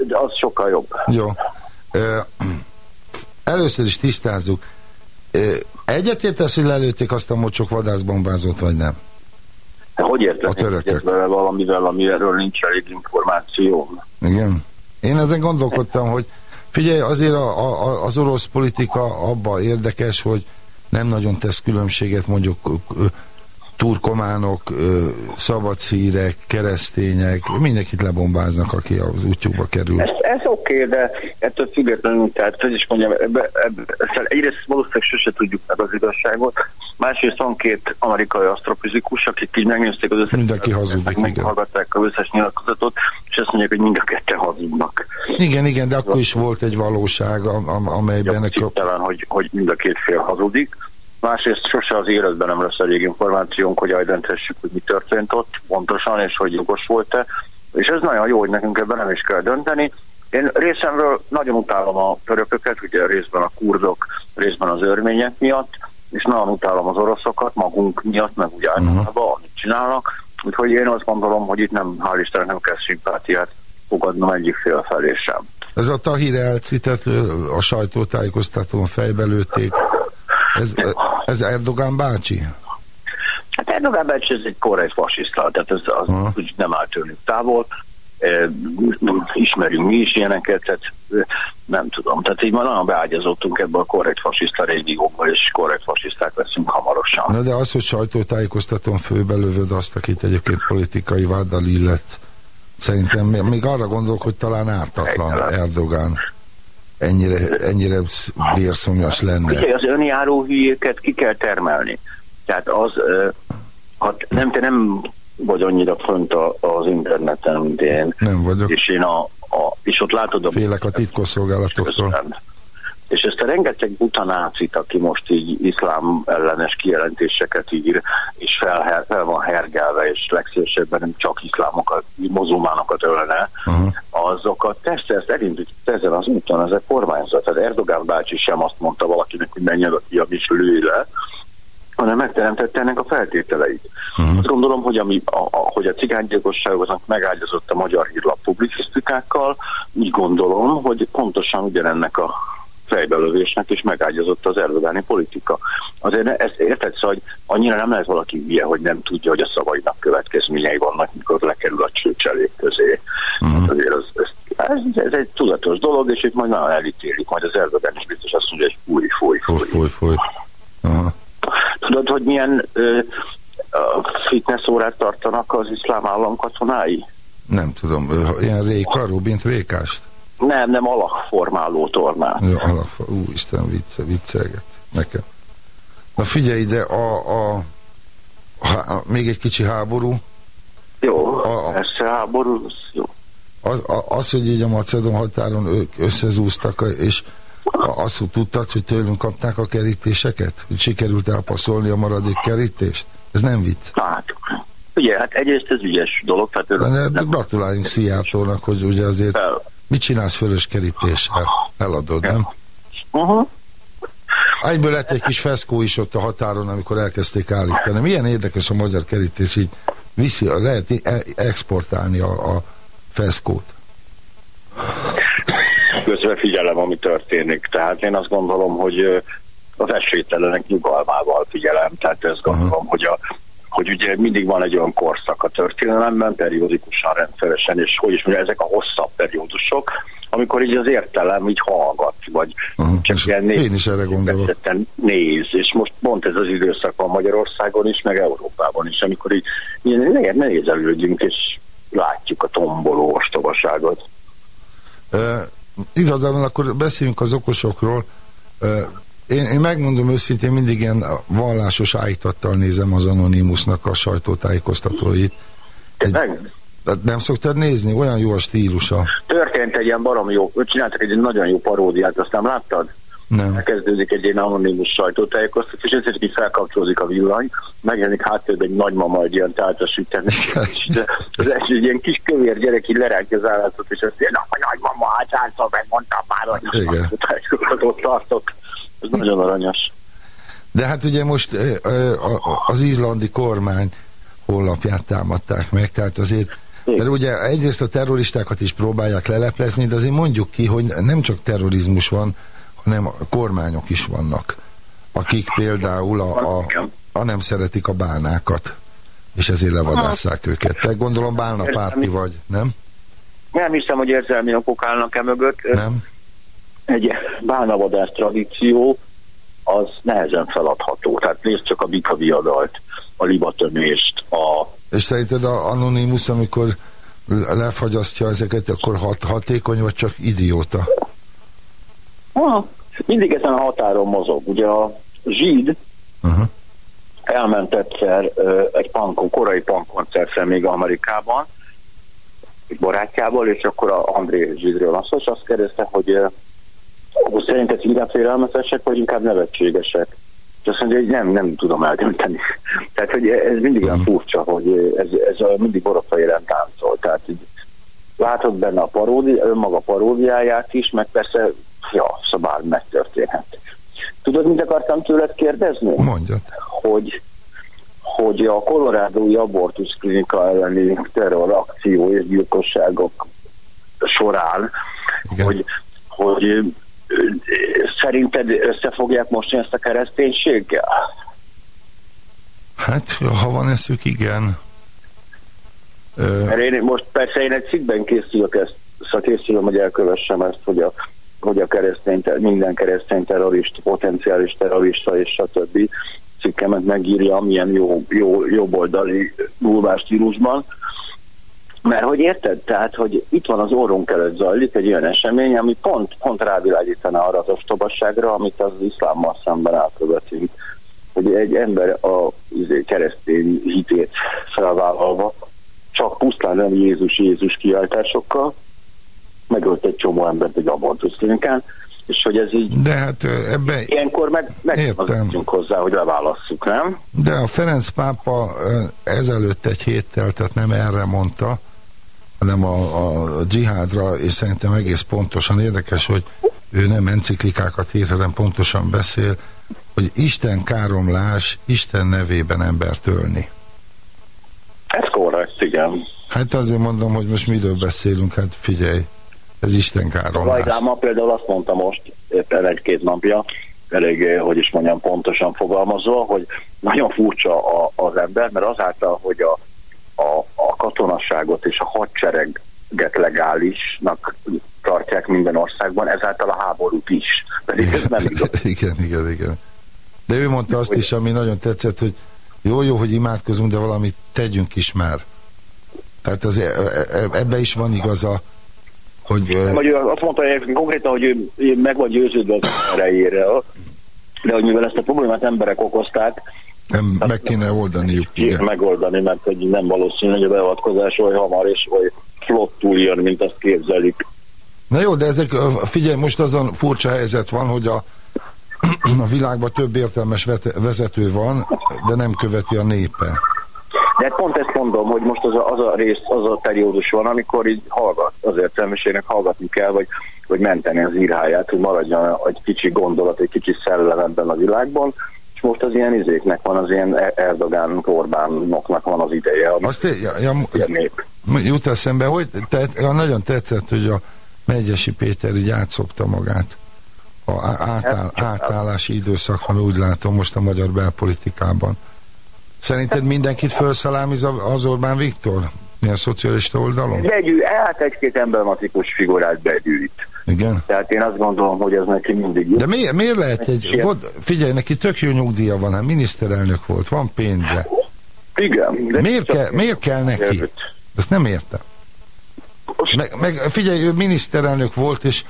[SPEAKER 7] az sokkal jobb.
[SPEAKER 1] Jó. Először is tisztázzuk. Egyetértesz, hogy lelőtték azt a mocsok vadászbombázót, vagy nem?
[SPEAKER 7] De hogy
[SPEAKER 1] törökök.
[SPEAKER 7] Vele valamivel, amiről nincs elég információm.
[SPEAKER 1] Igen. Én ezen gondolkodtam, hogy figyelj, azért a, a, az orosz politika abba érdekes, hogy nem nagyon tesz különbséget mondjuk turkománok, szabadszírek, keresztények, mindenkit lebombáznak, aki az útjukba kerül.
[SPEAKER 7] Ez, ez oké, okay, de ettől függetlenül, tehát hogy is mondjam, ebbe, ebbe, egyrészt valószínűleg sose tudjuk meg az igazságot, másrészt van két amerikai asztrofizikus, akik így megnézték az összes
[SPEAKER 1] Mindenki hazudik, igen.
[SPEAKER 7] meghallgatták az összes nyilatkozatot, és azt mondják, hogy mind a ketten hazudnak.
[SPEAKER 1] Igen, igen, de akkor is volt egy valóság, am- am- amelyben a,
[SPEAKER 7] Gyakorlatilag, hogy, hogy mind a két fél hazudik. Másrészt sose az életben nem lesz elég információnk, hogy eldönthessük, hogy mi történt ott pontosan, és hogy jogos volt-e. És ez nagyon jó, hogy nekünk ebben nem is kell dönteni. Én részemről nagyon utálom a törököket, ugye részben a kurdok, részben az örmények miatt, és nagyon utálom az oroszokat magunk miatt, meg úgy általában, amit csinálnak. Úgyhogy én azt gondolom, hogy itt nem, hál' Istennek nem kell szimpátiát fogadnom egyik fél felé sem.
[SPEAKER 1] ez a Tahir elcitet a sajtótájékoztatón fejbelőtték. Ez, ez Erdogan bácsi?
[SPEAKER 7] Hát Erdogan Becs ez egy korrekt fasiszta, tehát ez az,
[SPEAKER 1] Aha.
[SPEAKER 7] úgy nem áll tőlük távol. E, ismerünk mi is ilyeneket, tehát e, nem tudom. Tehát így már nagyon beágyazottunk ebbe a korrekt fasiszta régióba, és korrekt fasiszták leszünk hamarosan.
[SPEAKER 1] Na de az, hogy sajtótájékoztatón főbelövöd azt, akit egyébként politikai váddal illet, szerintem még, arra gondolok, hogy talán ártatlan. Erdogan ennyire, ennyire sz- vérszomjas lenne.
[SPEAKER 7] Ugye az önjáró hülyéket ki kell termelni. Tehát az, e, hát nem, te nem vagy annyira fönt a, az interneten, mint én.
[SPEAKER 1] Nem vagyok.
[SPEAKER 7] És én a, a és ott látod a
[SPEAKER 1] Félek a titkosszolgálatoktól.
[SPEAKER 7] És ezt a rengeteg butanácit, aki most így iszlám ellenes kijelentéseket ír, és fel, fel van hergelve, és legszívesebben nem csak iszlámokat, muzulmánokat ölne,
[SPEAKER 1] Aha.
[SPEAKER 7] azokat persze ezt elindult ezen az úton, ez a kormányzat. Tehát Erdogan bácsi sem azt mondta valakinek, hogy menjen a ki, és lőj le, hanem megteremtette ennek a feltételeit. Uh-huh. Azt gondolom, hogy, ami, a, a, hogy a cigánygyilkosságokat megágyazott a magyar hírlap publicisztikákkal, úgy gondolom, hogy pontosan ugyanennek a fejbelövésnek, és megágyazott az erdogáni politika. Azért ezt érted, szóval, hogy annyira nem lehet valaki hülye, hogy nem tudja, hogy a szavainak következményei vannak, mikor lekerül a csőcselék közé. Uh-huh. Azért az, ez, ez, ez, egy tudatos dolog, és itt majd nagyon elítélik, majd az Erdogán is biztos azt mondja, hogy fúj, fúj, fúj.
[SPEAKER 1] Foly, foly. Aha.
[SPEAKER 7] Tudod, hogy milyen ö, a fitness órát tartanak az iszlám állam katonái?
[SPEAKER 1] Nem tudom, ilyen réka, Rubint rékást?
[SPEAKER 7] Nem, nem alakformáló tornát.
[SPEAKER 1] Jó, alapfa, ú, Isten vicce, viccelget nekem. Na figyelj ide, a, a, a, még egy kicsi háború,
[SPEAKER 7] Jó,
[SPEAKER 1] A-
[SPEAKER 7] persze háború, jó.
[SPEAKER 1] az, a, az, hogy így a Macedon határon ők összezúztak, és a- azt, tudtad, hogy tőlünk kapták a kerítéseket? Hogy sikerült elpasszolni a maradék kerítést? Ez nem vicc.
[SPEAKER 7] Hát, ugye, hát egyrészt ez ügyes dolog, tehát
[SPEAKER 1] De, ne, de
[SPEAKER 7] nem
[SPEAKER 1] gratuláljunk Szijjártónak, hogy ugye azért
[SPEAKER 7] fel.
[SPEAKER 1] mit csinálsz fölös kerítéssel? Eladod, nem?
[SPEAKER 7] Uh-huh.
[SPEAKER 1] Egyből lett egy kis feszkó is ott a határon, amikor elkezdték állítani. Milyen érdekes a magyar kerítés, így viszi, lehet e- exportálni a, a feszkót.
[SPEAKER 7] Közben figyelem, ami történik. Tehát én azt gondolom, hogy az esélytelenek nyugalmával figyelem. Tehát ezt gondolom, hogy a hogy ugye mindig van egy olyan korszak a történelemben, periódikusan, rendszeresen, és hogy is mondja, ezek a hosszabb periódusok, amikor így az értelem így hallgat, vagy
[SPEAKER 1] Aha,
[SPEAKER 7] csak ilyen néz,
[SPEAKER 1] én is erre gondolok.
[SPEAKER 7] néz, és most pont ez az időszak van Magyarországon is, meg Európában is, amikor így ilyen nézelődjünk, és látjuk a tomboló ostobaságot.
[SPEAKER 1] Uh, igazából akkor beszéljünk az okosokról. Én, én megmondom őszintén, mindig ilyen vallásos állítattal nézem az Anonymusnak a sajtótájékoztatóit. Egy,
[SPEAKER 7] Meg
[SPEAKER 1] nem szoktad nézni? Olyan jó a stílusa.
[SPEAKER 7] történt egy ilyen baromi jó, csináltak egy nagyon jó paródiát, azt nem láttad?
[SPEAKER 1] Nem.
[SPEAKER 7] Elkezdődik egy ilyen anonimus sajtótájékoztatás, és csak így felkapcsolódik a villany, megjelenik háttérben egy nagymama egy ilyen süteni, és az egy ilyen kis kövér gyerek így lerántja az állatot, és azt mondja, a nagymama hátárca, megmondtam már, hogy
[SPEAKER 1] Igen.
[SPEAKER 7] sajtótájékoztatót tartok. Ez nagyon aranyos.
[SPEAKER 1] De hát ugye most az izlandi kormány honlapját támadták meg, tehát azért mert ugye egyrészt a terroristákat is próbálják leleplezni, de azért mondjuk ki, hogy nem csak terrorizmus van, hanem a kormányok is vannak, akik például a, a, a nem szeretik a bálnákat, és ezért levadásszák őket. Te gondolom bálna párti vagy, nem?
[SPEAKER 7] Nem hiszem, hogy érzelmi okok állnak e mögött.
[SPEAKER 1] Nem?
[SPEAKER 7] Egy bálnavadás tradíció az nehezen feladható. Tehát nézd csak a bika viadalt, a libatömést, a
[SPEAKER 1] És szerinted a Anonymous, amikor le- lefagyasztja ezeket, akkor hat, hatékony, vagy csak idióta?
[SPEAKER 7] Ah, mindig ezen a határon mozog. Ugye a zsid
[SPEAKER 1] Aha.
[SPEAKER 7] elment egyszer egy pankon, korai pankkoncertre még Amerikában, egy barátjával, és akkor a André Zsidről van szó, és azt kérdezte, hogy hogy szerinted inkább félelmetesek, vagy inkább nevetségesek? És azt mondja, hogy nem, nem tudom eldönteni. Tehát, hogy ez mindig olyan furcsa, hogy ez, ez mindig borotvaéren táncol. Tehát így látod benne a paródi, önmaga paródiáját is, meg persze, ja, szóval megtörténhet. Tudod, mit akartam tőled kérdezni?
[SPEAKER 1] Mondjad.
[SPEAKER 7] Hogy, hogy a kolorádói abortusz klinika elleni terrorakció és gyilkosságok során,
[SPEAKER 1] Igen.
[SPEAKER 7] hogy, hogy szerinted össze fogják mosni ezt a kereszténységgel?
[SPEAKER 1] Hát, ha van eszük, igen.
[SPEAKER 7] Mert én most persze én egy cikkben készülök ezt, szóval készülöm, hogy elkövessem ezt, hogy a, hogy a keresztény, minden keresztény terrorista, potenciális terrorista és stb. cikkemet megírja, milyen jó, jó, jobboldali stílusban. Mert hogy érted? Tehát, hogy itt van az orrunk előtt zajlik egy olyan esemény, ami pont, pont rávilágítana arra az ostobasságra, amit az iszlámmal szemben elkövetünk. Hogy egy ember a izé, keresztény hitét felvállalva csak pusztán nem Jézus Jézus kiáltásokkal, megölt egy csomó embert egy abortuszklinikán, és hogy ez így
[SPEAKER 1] de hát ebbe,
[SPEAKER 7] ilyenkor meg, meg hozzá, hogy leválasszuk, nem?
[SPEAKER 1] de a Ferenc pápa ezelőtt egy héttel, tehát nem erre mondta, hanem a, a dzsihádra, és szerintem egész pontosan érdekes, hogy ő nem enciklikákat ír, hanem pontosan beszél, hogy Isten káromlás, Isten nevében embert ölni.
[SPEAKER 7] Ez korrekt, igen.
[SPEAKER 1] Hát azért mondom, hogy most miről beszélünk, hát figyelj, ez Isten káromlás.
[SPEAKER 7] Lajdáma például azt mondta most,
[SPEAKER 3] éppen egy-két napja, elég, eh, hogy is mondjam, pontosan fogalmazva, hogy nagyon furcsa a, az ember, mert azáltal, hogy a, a, a katonasságot és a hadsereget legálisnak tartják minden országban, ezáltal a háborút is. Pedig ez nem igaz.
[SPEAKER 1] igen, igen, igen. De ő mondta azt is, ami nagyon tetszett, hogy jó, jó, hogy imádkozunk, de valamit tegyünk is már. Tehát az, ebbe is van igaza, hogy...
[SPEAKER 3] Vagy ő azt mondta hogy konkrétan, hogy ő, ő meg van győződve az erejére, de hogy mivel ezt a problémát emberek okozták,
[SPEAKER 1] nem, meg kéne oldaniuk.
[SPEAKER 3] Igen. megoldani, mert hogy nem valószínű, hogy a beavatkozás oly hamar és oly flottul jön, mint azt képzelik.
[SPEAKER 1] Na jó, de ezek, figyelj, most azon furcsa helyzet van, hogy a, a világban több értelmes vezető van, de nem követi a népe.
[SPEAKER 3] De hát pont ezt mondom, hogy most az a, az a rész, az a periódus van, amikor így hallgat, az értelmiségnek hallgatni kell, vagy, vagy menteni az írháját, hogy maradjon egy kicsi gondolat, egy kicsi szellem ebben a világban, és most az ilyen izéknek van, az ilyen E- Erdogán, Orbánoknak van az ideje,
[SPEAKER 1] Azt ja, ja,
[SPEAKER 3] ilyen nép.
[SPEAKER 1] jut eszembe, hogy te, ja, nagyon tetszett, hogy a Megyesi Péter így átszopta magát a átáll, átállási időszakban, úgy látom most a magyar belpolitikában. Szerinted mindenkit felszalámiz a- az Orbán Viktor? Milyen szocialista oldalon?
[SPEAKER 3] Begyű, hát egy-két emblematikus figurát begyűjt.
[SPEAKER 1] Igen.
[SPEAKER 3] Tehát én azt gondolom, hogy ez neki mindig jó.
[SPEAKER 1] De miért, miért lehet egy... God, figyelj, neki tök jó nyugdíja van, hát miniszterelnök volt, van pénze.
[SPEAKER 3] Igen. De
[SPEAKER 1] Miért kell, miért kell neki? Ezt nem értem. Meg, meg figyelj, ő miniszterelnök volt, és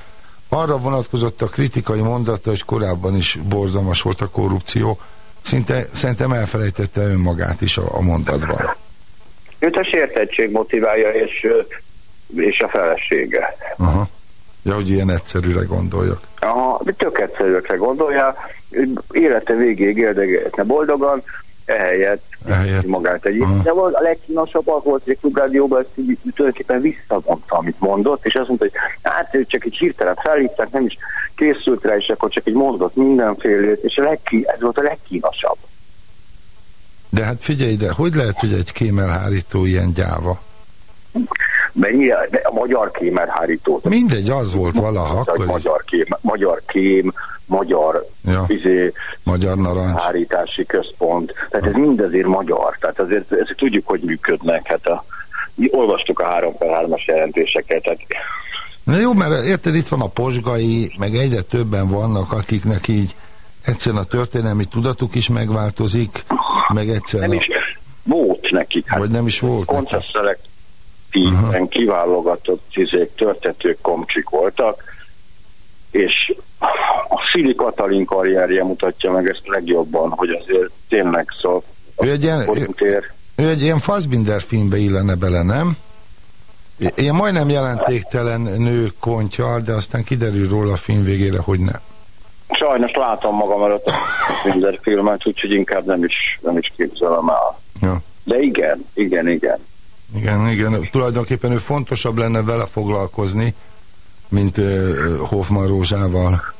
[SPEAKER 1] arra vonatkozott a kritikai mondata, hogy korábban is borzalmas volt a korrupció. Szinte, szerintem elfelejtette önmagát is a, a mondatban.
[SPEAKER 3] Őt a sértettség motiválja, és, és a felesége.
[SPEAKER 1] Aha. Ja, hogy ilyen egyszerűre gondoljak.
[SPEAKER 3] Aha, tök egyszerűekre gondolja, élete végéig érdegelhetne boldogan, ehelyett,
[SPEAKER 1] Ehelyett.
[SPEAKER 3] magát egy. De volt a legkínosabb az volt, hogy a klubrádióban ezt így tulajdonképpen visszamondta, amit mondott, és azt mondta, hogy hát ő csak egy hirtelen felhívták, nem is készült rá, és akkor csak egy mondott mindenfélét, és a legki, ez volt a legkínosabb.
[SPEAKER 1] De hát figyelj ide, hogy lehet, hogy egy kémelhárító ilyen gyáva?
[SPEAKER 3] Mennyi, a magyar kémerhárítót.
[SPEAKER 1] Mindegy, az volt valaha, akkor
[SPEAKER 3] magyar kém, magyar kém, magyar
[SPEAKER 1] Ja.
[SPEAKER 3] izé,
[SPEAKER 1] Magyar narancs.
[SPEAKER 3] hárítási központ, tehát ez mind azért magyar, tehát azért ezt tudjuk, hogy működnek, hát a, mi olvastuk a 3 per 3 as jelentéseket, tehát
[SPEAKER 1] Na jó, mert érted, itt van a posgai, meg egyre többen vannak, akiknek így egyszerűen a történelmi tudatuk is megváltozik, meg
[SPEAKER 3] nem
[SPEAKER 1] egyszerűen,
[SPEAKER 3] is volt nekik, hát
[SPEAKER 1] vagy nem is volt. neki.
[SPEAKER 3] Konceptszelektíven kiválogatott izék, törtetők, komcsik voltak, és a Fili Katalin karrierje mutatja meg ezt legjobban, hogy azért tényleg szó.
[SPEAKER 1] Ő egy ilyen-
[SPEAKER 3] Forintér,
[SPEAKER 1] Ő egy ilyen Fassbinder filmbe illene bele, nem? Ilyen majdnem jelentéktelen nő kontya, de aztán kiderül róla a film végére, hogy nem.
[SPEAKER 3] Sajnos látom magam előtt a minden filmet, úgyhogy inkább nem is, nem is képzelem el.
[SPEAKER 1] Ja.
[SPEAKER 3] De igen, igen, igen.
[SPEAKER 1] Igen, igen, tulajdonképpen ő fontosabb lenne vele foglalkozni, mint Hoffman Rózsával.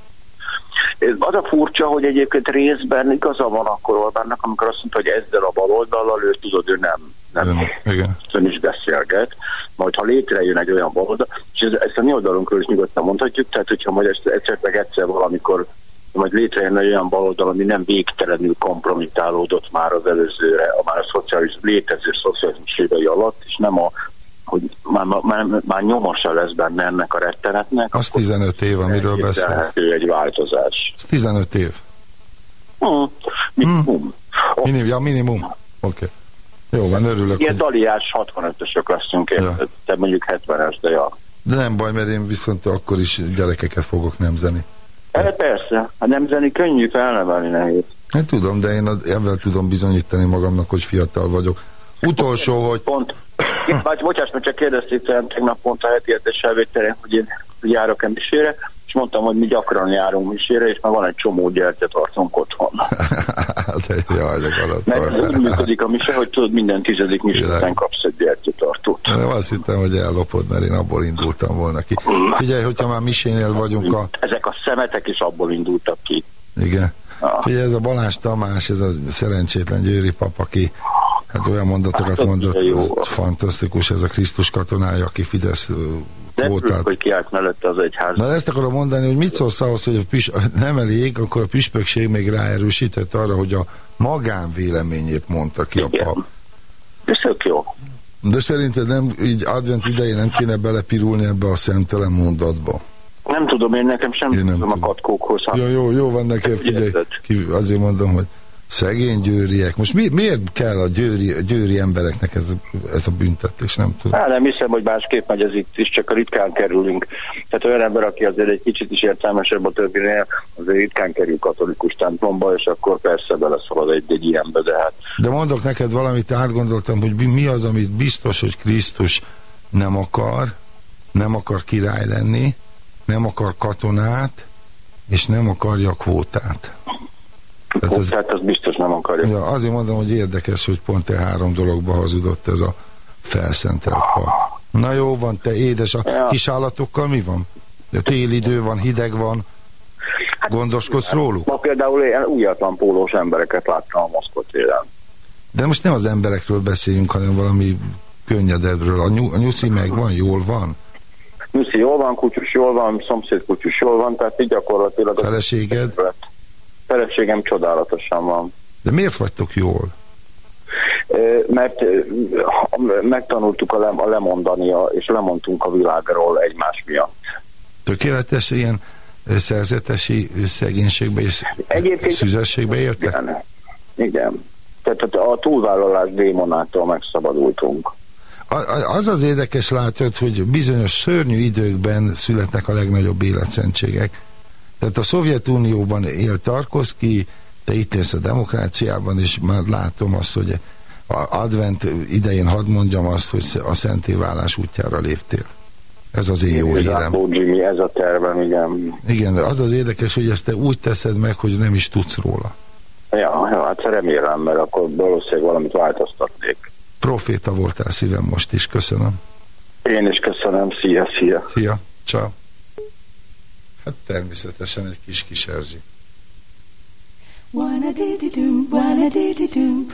[SPEAKER 3] Az a furcsa, hogy egyébként részben igaza van akkor Orbánnak, amikor azt mondta, hogy ezzel a baloldallal ő tudod, ő nem, nem
[SPEAKER 1] Igen,
[SPEAKER 3] ön is beszélget, majd ha létrejön egy olyan baloldal, és ez, ezt a mi oldalunkról is nyugodtan mondhatjuk, tehát hogyha majd ezt esetleg egyszer valamikor majd létrejön egy olyan baloldal, ami nem végtelenül kompromitálódott már az előzőre, a már a szociális, létező szocializmus évei alatt, és nem a hogy már, már, már nyomosa lesz benne ennek a rettenetnek.
[SPEAKER 1] Az 15 év, amiről beszél.
[SPEAKER 3] egy változás.
[SPEAKER 1] Az 15 év.
[SPEAKER 3] Hmm. Minimum.
[SPEAKER 1] Minim, ja, minimum. Oké. Okay. Jó van, örülök.
[SPEAKER 3] Ilyen
[SPEAKER 1] Hogy...
[SPEAKER 3] daliás 65-ösök leszünk,
[SPEAKER 1] ja.
[SPEAKER 3] te mondjuk 70-es, de ja.
[SPEAKER 1] De nem baj, mert én viszont akkor is gyerekeket fogok nemzeni.
[SPEAKER 3] E, persze, a nemzeni könnyű felnevelni nehéz.
[SPEAKER 1] Én tudom, de én ebben tudom bizonyítani magamnak, hogy fiatal vagyok. Utolsó, hogy
[SPEAKER 3] Pont, vagy bocsáss, mert csak kérdezték tőlem tegnap pont a heti értés elvételén, hogy én járok-e misére, és mondtam, hogy mi gyakran járunk misére, és már van egy csomó gyertyatartunk otthon.
[SPEAKER 1] de, ja, ezek
[SPEAKER 3] Mert úgy működik a mise, hogy tudod, minden tizedik után kapsz egy gyertyatartót.
[SPEAKER 1] Nem azt hittem, hogy ellopod, mert én abból indultam volna ki. Figyelj, hogyha már misénél vagyunk a...
[SPEAKER 3] Ezek szemetek is abból indultak ki.
[SPEAKER 1] Igen.
[SPEAKER 3] Ah.
[SPEAKER 1] Figyelj, ez a Balázs Tamás, ez a szerencsétlen győri pap, aki hát olyan mondatokat
[SPEAKER 3] Hát,
[SPEAKER 1] mondott,
[SPEAKER 3] jó.
[SPEAKER 1] fantasztikus, ez a Krisztus katonája, aki Fidesz
[SPEAKER 3] De
[SPEAKER 1] kvótát.
[SPEAKER 3] hogy kiállt mellette az egyház.
[SPEAKER 1] Na ezt akarom mondani, hogy mit szólsz ahhoz, hogy a püs, nem elég, akkor a püspökség még ráerősített arra, hogy a magánvéleményét mondta ki a pap.
[SPEAKER 3] Ez tök jó.
[SPEAKER 1] De szerinted nem, így advent idején nem kéne belepirulni ebbe a szentelen mondatba?
[SPEAKER 3] Nem tudom, én nekem sem
[SPEAKER 1] Én nem
[SPEAKER 3] tudom a
[SPEAKER 1] tudom.
[SPEAKER 3] katkókhoz. hát
[SPEAKER 1] Jó, jó, jó van neked, figyelj, ki- azért mondom, hogy szegény győriek. Most mi, miért kell a győri, a győri embereknek ez, ez a büntetés, nem tudom.
[SPEAKER 3] Hát nem hiszem, hogy másképp megy ez itt is, csak ritkán kerülünk. Tehát olyan ember, aki azért egy kicsit is értelmesebb a többinél, azért ritkán kerül katolikus templomba, és akkor persze beleszalad egy, egy ilyenbe, de hát
[SPEAKER 1] De mondok neked valamit, átgondoltam, hogy mi az, amit biztos, hogy Krisztus nem akar, nem akar király lenni, nem akar katonát, és nem akarja kvótát. Tehát ez,
[SPEAKER 3] tehát az biztos nem akarja.
[SPEAKER 1] ja, azért mondom, hogy érdekes, hogy pont e három dologba hazudott ez a felszentelt pap. Na jó van, te édes, a
[SPEAKER 3] Ja.
[SPEAKER 1] kis állatokkal mi van? De téli idő van, hideg van, gondoskodsz róluk?
[SPEAKER 3] Ma például ilyen újatlan pólós embereket láttam a Moszkva téren.
[SPEAKER 1] De most nem az emberekről beszéljünk, hanem valami könnyedebbről. A, nyú, a nyuszi meg van, jól van?
[SPEAKER 3] Nyuszi jól van, kutyus jól van, szomszéd kutyus jól van, tehát így gyakorlatilag...
[SPEAKER 1] Feleséged?
[SPEAKER 3] Feleségem csodálatosan van.
[SPEAKER 1] De miért vagytok jól?
[SPEAKER 3] Mert megtanultuk a, lem, a lemondani, a- és lemondtunk a világról egymás miatt.
[SPEAKER 1] Tökéletes ilyen szerzetesi szegénységbe és
[SPEAKER 3] Egyébként-
[SPEAKER 1] szüzességbe értek?
[SPEAKER 3] Igen. Igen. Tehát a túlvállalás démonától megszabadultunk.
[SPEAKER 1] A- a- Az az érdekes látod, hogy bizonyos szörnyű időkben születnek a legnagyobb életszentségek. Tehát a Szovjetunióban él Tarkovsky, te itt élsz a demokráciában, és már látom azt, hogy a advent idején hadd mondjam azt, hogy a szentéválás útjára léptél. Ez az én jó hírem.
[SPEAKER 3] Zászló Jimmy, ez a tervem, igen.
[SPEAKER 1] Igen, de az az érdekes, hogy ezt te úgy teszed meg, hogy nem is tudsz róla.
[SPEAKER 3] Ja, ja, hát remélem, mert akkor valószínűleg valamit változtatnék.
[SPEAKER 1] Proféta voltál szívem most is, köszönöm.
[SPEAKER 3] Én is köszönöm, szia, szia.
[SPEAKER 1] Szia, ciao. Hát természetesen egy kis kis Erzsi.
[SPEAKER 4] Wanna diddy doo, wanna diddy doo.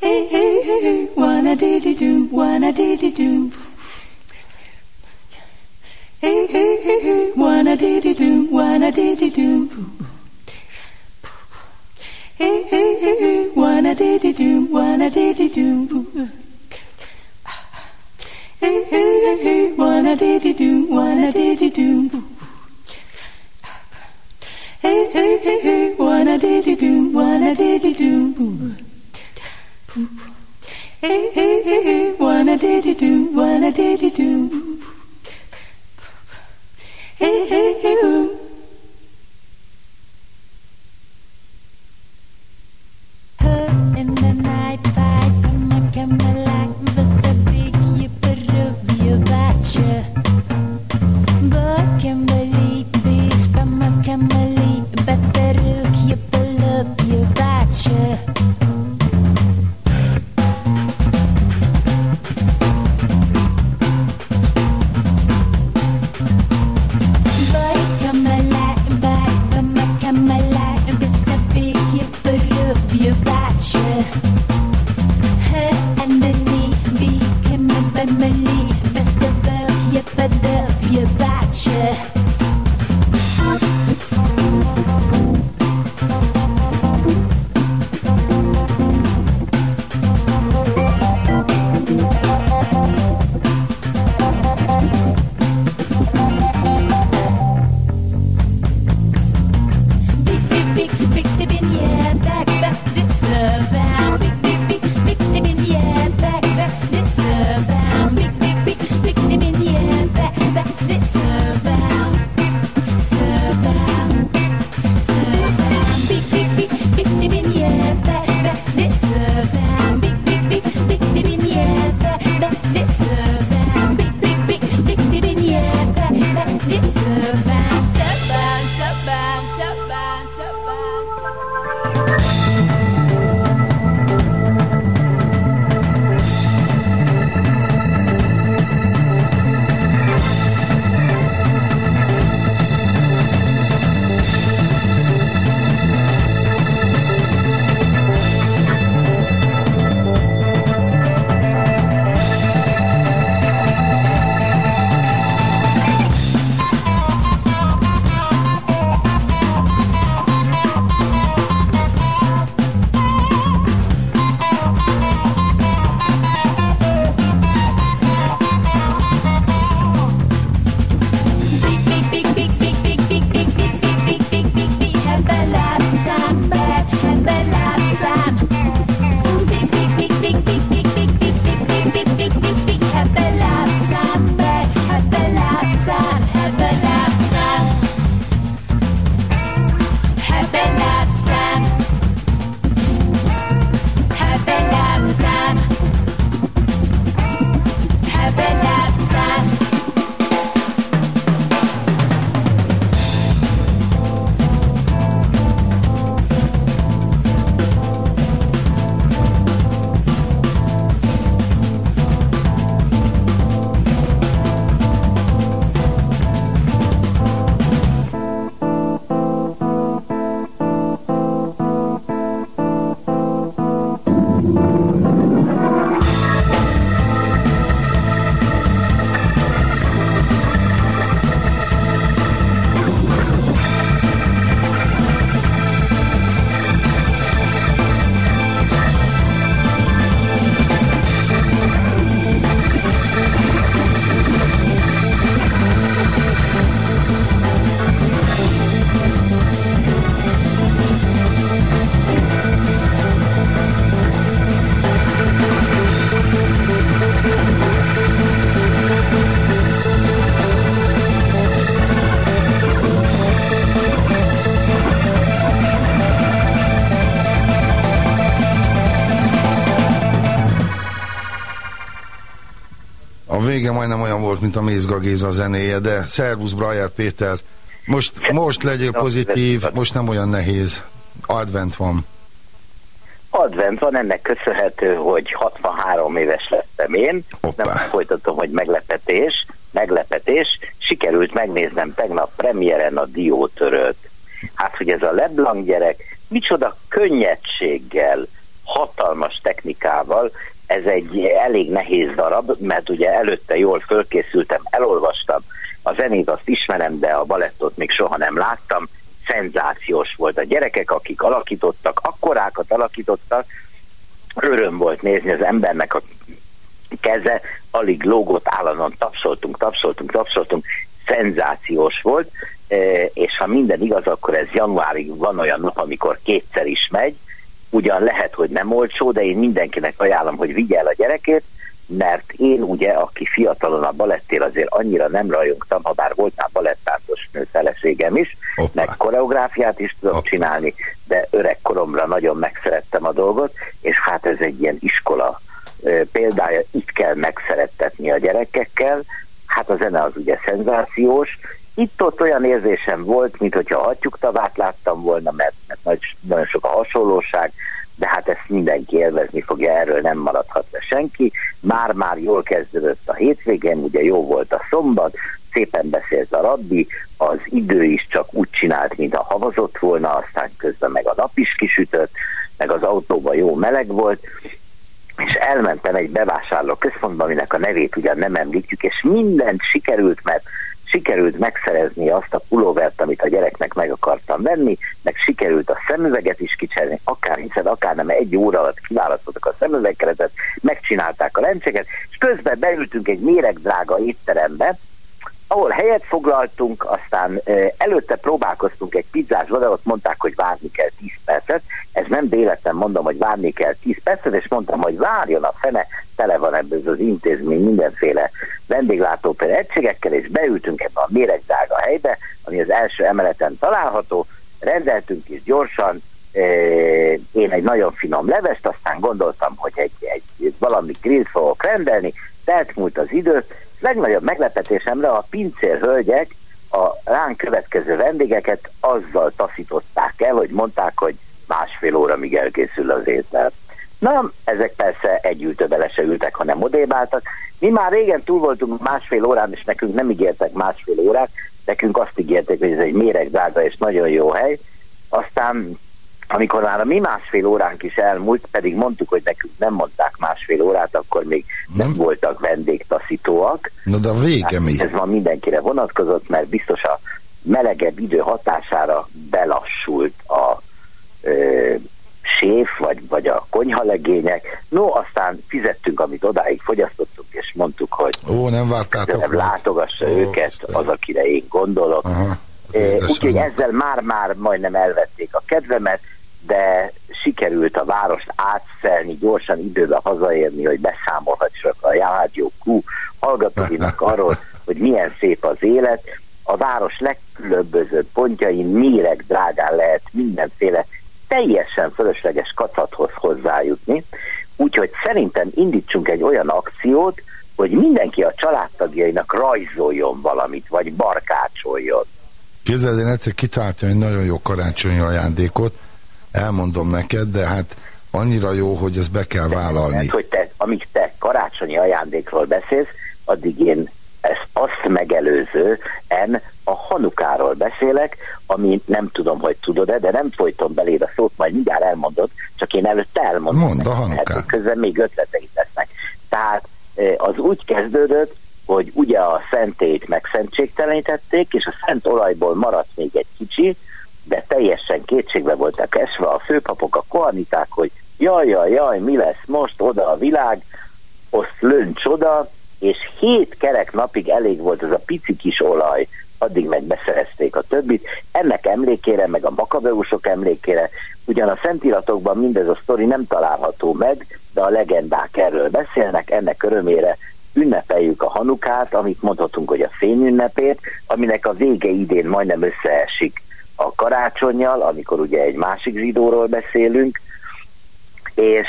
[SPEAKER 4] Hey, hey, hey, hey, wanna diddy doo, wanna diddy doo. Hey, hey, hey, hey, wanna diddy doo, wanna diddy doo. Hey, hey, hey, hey, wanna diddy doo, wanna diddy doo. Hey, hey, hey, hey, wanna diddy doo, wanna diddy doo. Hey, hey, hey, hey, wanna diddy doo, wanna diddy doo. Hey, hey, hey, hey, wanna diddy doo, wanna diddy doo. Hey, hey, hey, ooh.
[SPEAKER 1] Majdnem olyan volt, mint a Mézga Géza zenéje, de szervusz Brajer Péter. Most, most legyél pozitív, most nem olyan nehéz. Advent van.
[SPEAKER 8] Advent van, ennek köszönhető, hogy 63 éves lettem én.
[SPEAKER 1] Hoppá.
[SPEAKER 8] Nem folytatom, hogy meglepetés, meglepetés. Sikerült megnéznem tegnap premiéren a Diótörőt. Hát, hogy ez a Leblanc gyerek micsoda könnyedséggel, hatalmas technikával, ez egy elég nehéz darab, mert ugye előtte jól fölkészültem, elolvastam, a zenét azt ismerem, de a balettot még soha nem láttam, szenzációs volt. A gyerekek, akik alakítottak, akkorákat alakítottak, öröm volt nézni az embernek a keze, alig lógott, állandóan tapsoltunk, tapsoltunk, tapsoltunk, szenzációs volt, e, és ha minden igaz, akkor ez januárig van olyan nap, amikor kétszer is megy, ugyan lehet, hogy nem olcsó, de én mindenkinek ajánlom, hogy vigye el a gyerekét, mert én ugye, aki fiatalon a balettél azért annyira nem rajongtam, ha bár volt már balettántos nő feleségem is,
[SPEAKER 1] Hoppá.
[SPEAKER 8] meg koreográfiát is tudom
[SPEAKER 1] Hoppá.
[SPEAKER 8] csinálni, de öreg koromra nagyon megszerettem a dolgot, és hát ez egy ilyen iskola példája, itt kell megszerettetni a gyerekekkel, hát a zene az ugye szenzációs, itt-ott olyan érzésem volt, mint hogyha hattyúktavát láttam volna, mert, mert nagy, nagyon sok a hasonlóság, de hát ezt mindenki élvezni fogja, erről nem maradhat le senki. Már-már jól kezdődött a hétvégén, ugye jó volt a szombat, szépen beszélt a rabbi, az idő is csak úgy csinált, mintha havazott volna, aztán közben meg a nap is kisütött, meg az autóban jó meleg volt, és elmentem egy bevásárló központba, aminek a nevét ugyan nem említjük, és mindent sikerült, mert sikerült megszerezni azt a pulóvert, amit a gyereknek meg akartam venni, meg sikerült a szemüveget is kicserélni, akár hiszed, akár nem, egy óra alatt kiválasztottak a szemüvegkeretet, megcsinálták a lencseket, és közben beültünk egy méregdrága étterembe, ahol helyet foglaltunk, aztán előtte próbálkoztunk egy pizzásba, de ott mondták, hogy várni kell 10 percet. Ez nem véletlen mondom, hogy várni kell 10 percet, és mondtam, hogy várjon a fene, tele van ebből az intézmény mindenféle vendéglátópér egységekkel, és beültünk ebbe a méregdrága helybe, ami az első emeleten található, rendeltünk is gyorsan, én egy nagyon finom levest, aztán gondoltam, hogy egy, egy valami grillt fogok rendelni, telt múlt az idő, legnagyobb meglepetésemre a pincér hölgyek a ránk következő vendégeket azzal taszították el, hogy mondták, hogy másfél óra, míg elkészül az étel. Na, ezek persze egy ültőbe se ültek, hanem odébáltak. Mi már régen túl voltunk másfél órán, és nekünk nem ígértek másfél órát, nekünk azt ígérték, hogy ez egy méregdrága és nagyon jó hely. Aztán amikor már a mi másfél óránk is elmúlt, pedig mondtuk, hogy nekünk nem mondták másfél órát, akkor még nem, nem voltak vendégtaszítóak.
[SPEAKER 1] Na de a vége mi?
[SPEAKER 8] Ez ma mindenkire vonatkozott, mert biztos a melegebb idő hatására belassult a ö, séf, vagy, vagy a konyhalegények. No, aztán fizettünk, amit odáig fogyasztottunk, és mondtuk, hogy
[SPEAKER 1] Ó, nem vártátok
[SPEAKER 8] látogassa
[SPEAKER 1] Ó,
[SPEAKER 8] őket
[SPEAKER 1] Istenem.
[SPEAKER 8] az, akire én gondolok.
[SPEAKER 1] Aha.
[SPEAKER 8] Úgyhogy ezzel már-már majdnem elvették a kedvemet, de sikerült a várost átszelni, gyorsan időbe hazaérni, hogy beszámolhassak a Rádió Q hallgatóinak arról, hogy milyen szép az élet. A város legkülönbözőbb pontjain méreg drágán lehet mindenféle teljesen fölösleges kacathoz hozzájutni. Úgyhogy szerintem indítsunk egy olyan akciót, hogy mindenki a családtagjainak rajzoljon valamit, vagy barkácsoljon.
[SPEAKER 1] Képzeld, én egyszer kitaláltam egy nagyon jó karácsonyi ajándékot, elmondom neked, de hát annyira jó, hogy ezt be kell vállalni.
[SPEAKER 8] Mert hogy te, amíg te karácsonyi ajándékról beszélsz, addig én ezt azt megelőzően a hanukáról beszélek, ami nem tudom, hogy tudod-e, de nem folytom beléd a szót, majd mindjárt elmondod, csak én előtte elmondom.
[SPEAKER 1] Mondd a Hanukát.
[SPEAKER 8] mert közben még ötleteid lesznek. Tehát eh, az úgy kezdődött, hogy ugye a szentét megszentségtelenítették, és a szent olajból maradt még egy kicsi, de teljesen kétségbe voltak esve a főpapok, a kohaniták, hogy jaj, jaj, jaj, mi lesz most oda a világ, azt löncs oda, és hét kerek napig elég volt az a pici kis olaj, addig meg beszerezték a többit. Ennek emlékére, meg a makabeusok emlékére, ugyan a szentiratokban mindez a sztori nem található meg, de a legendák erről beszélnek, ennek örömére ünnepeljük a Hanukát, amit mondhatunk, hogy a fényünnepét, aminek a vége idén majdnem összeesik a karácsonyjal, amikor ugye egy másik zsidóról beszélünk, és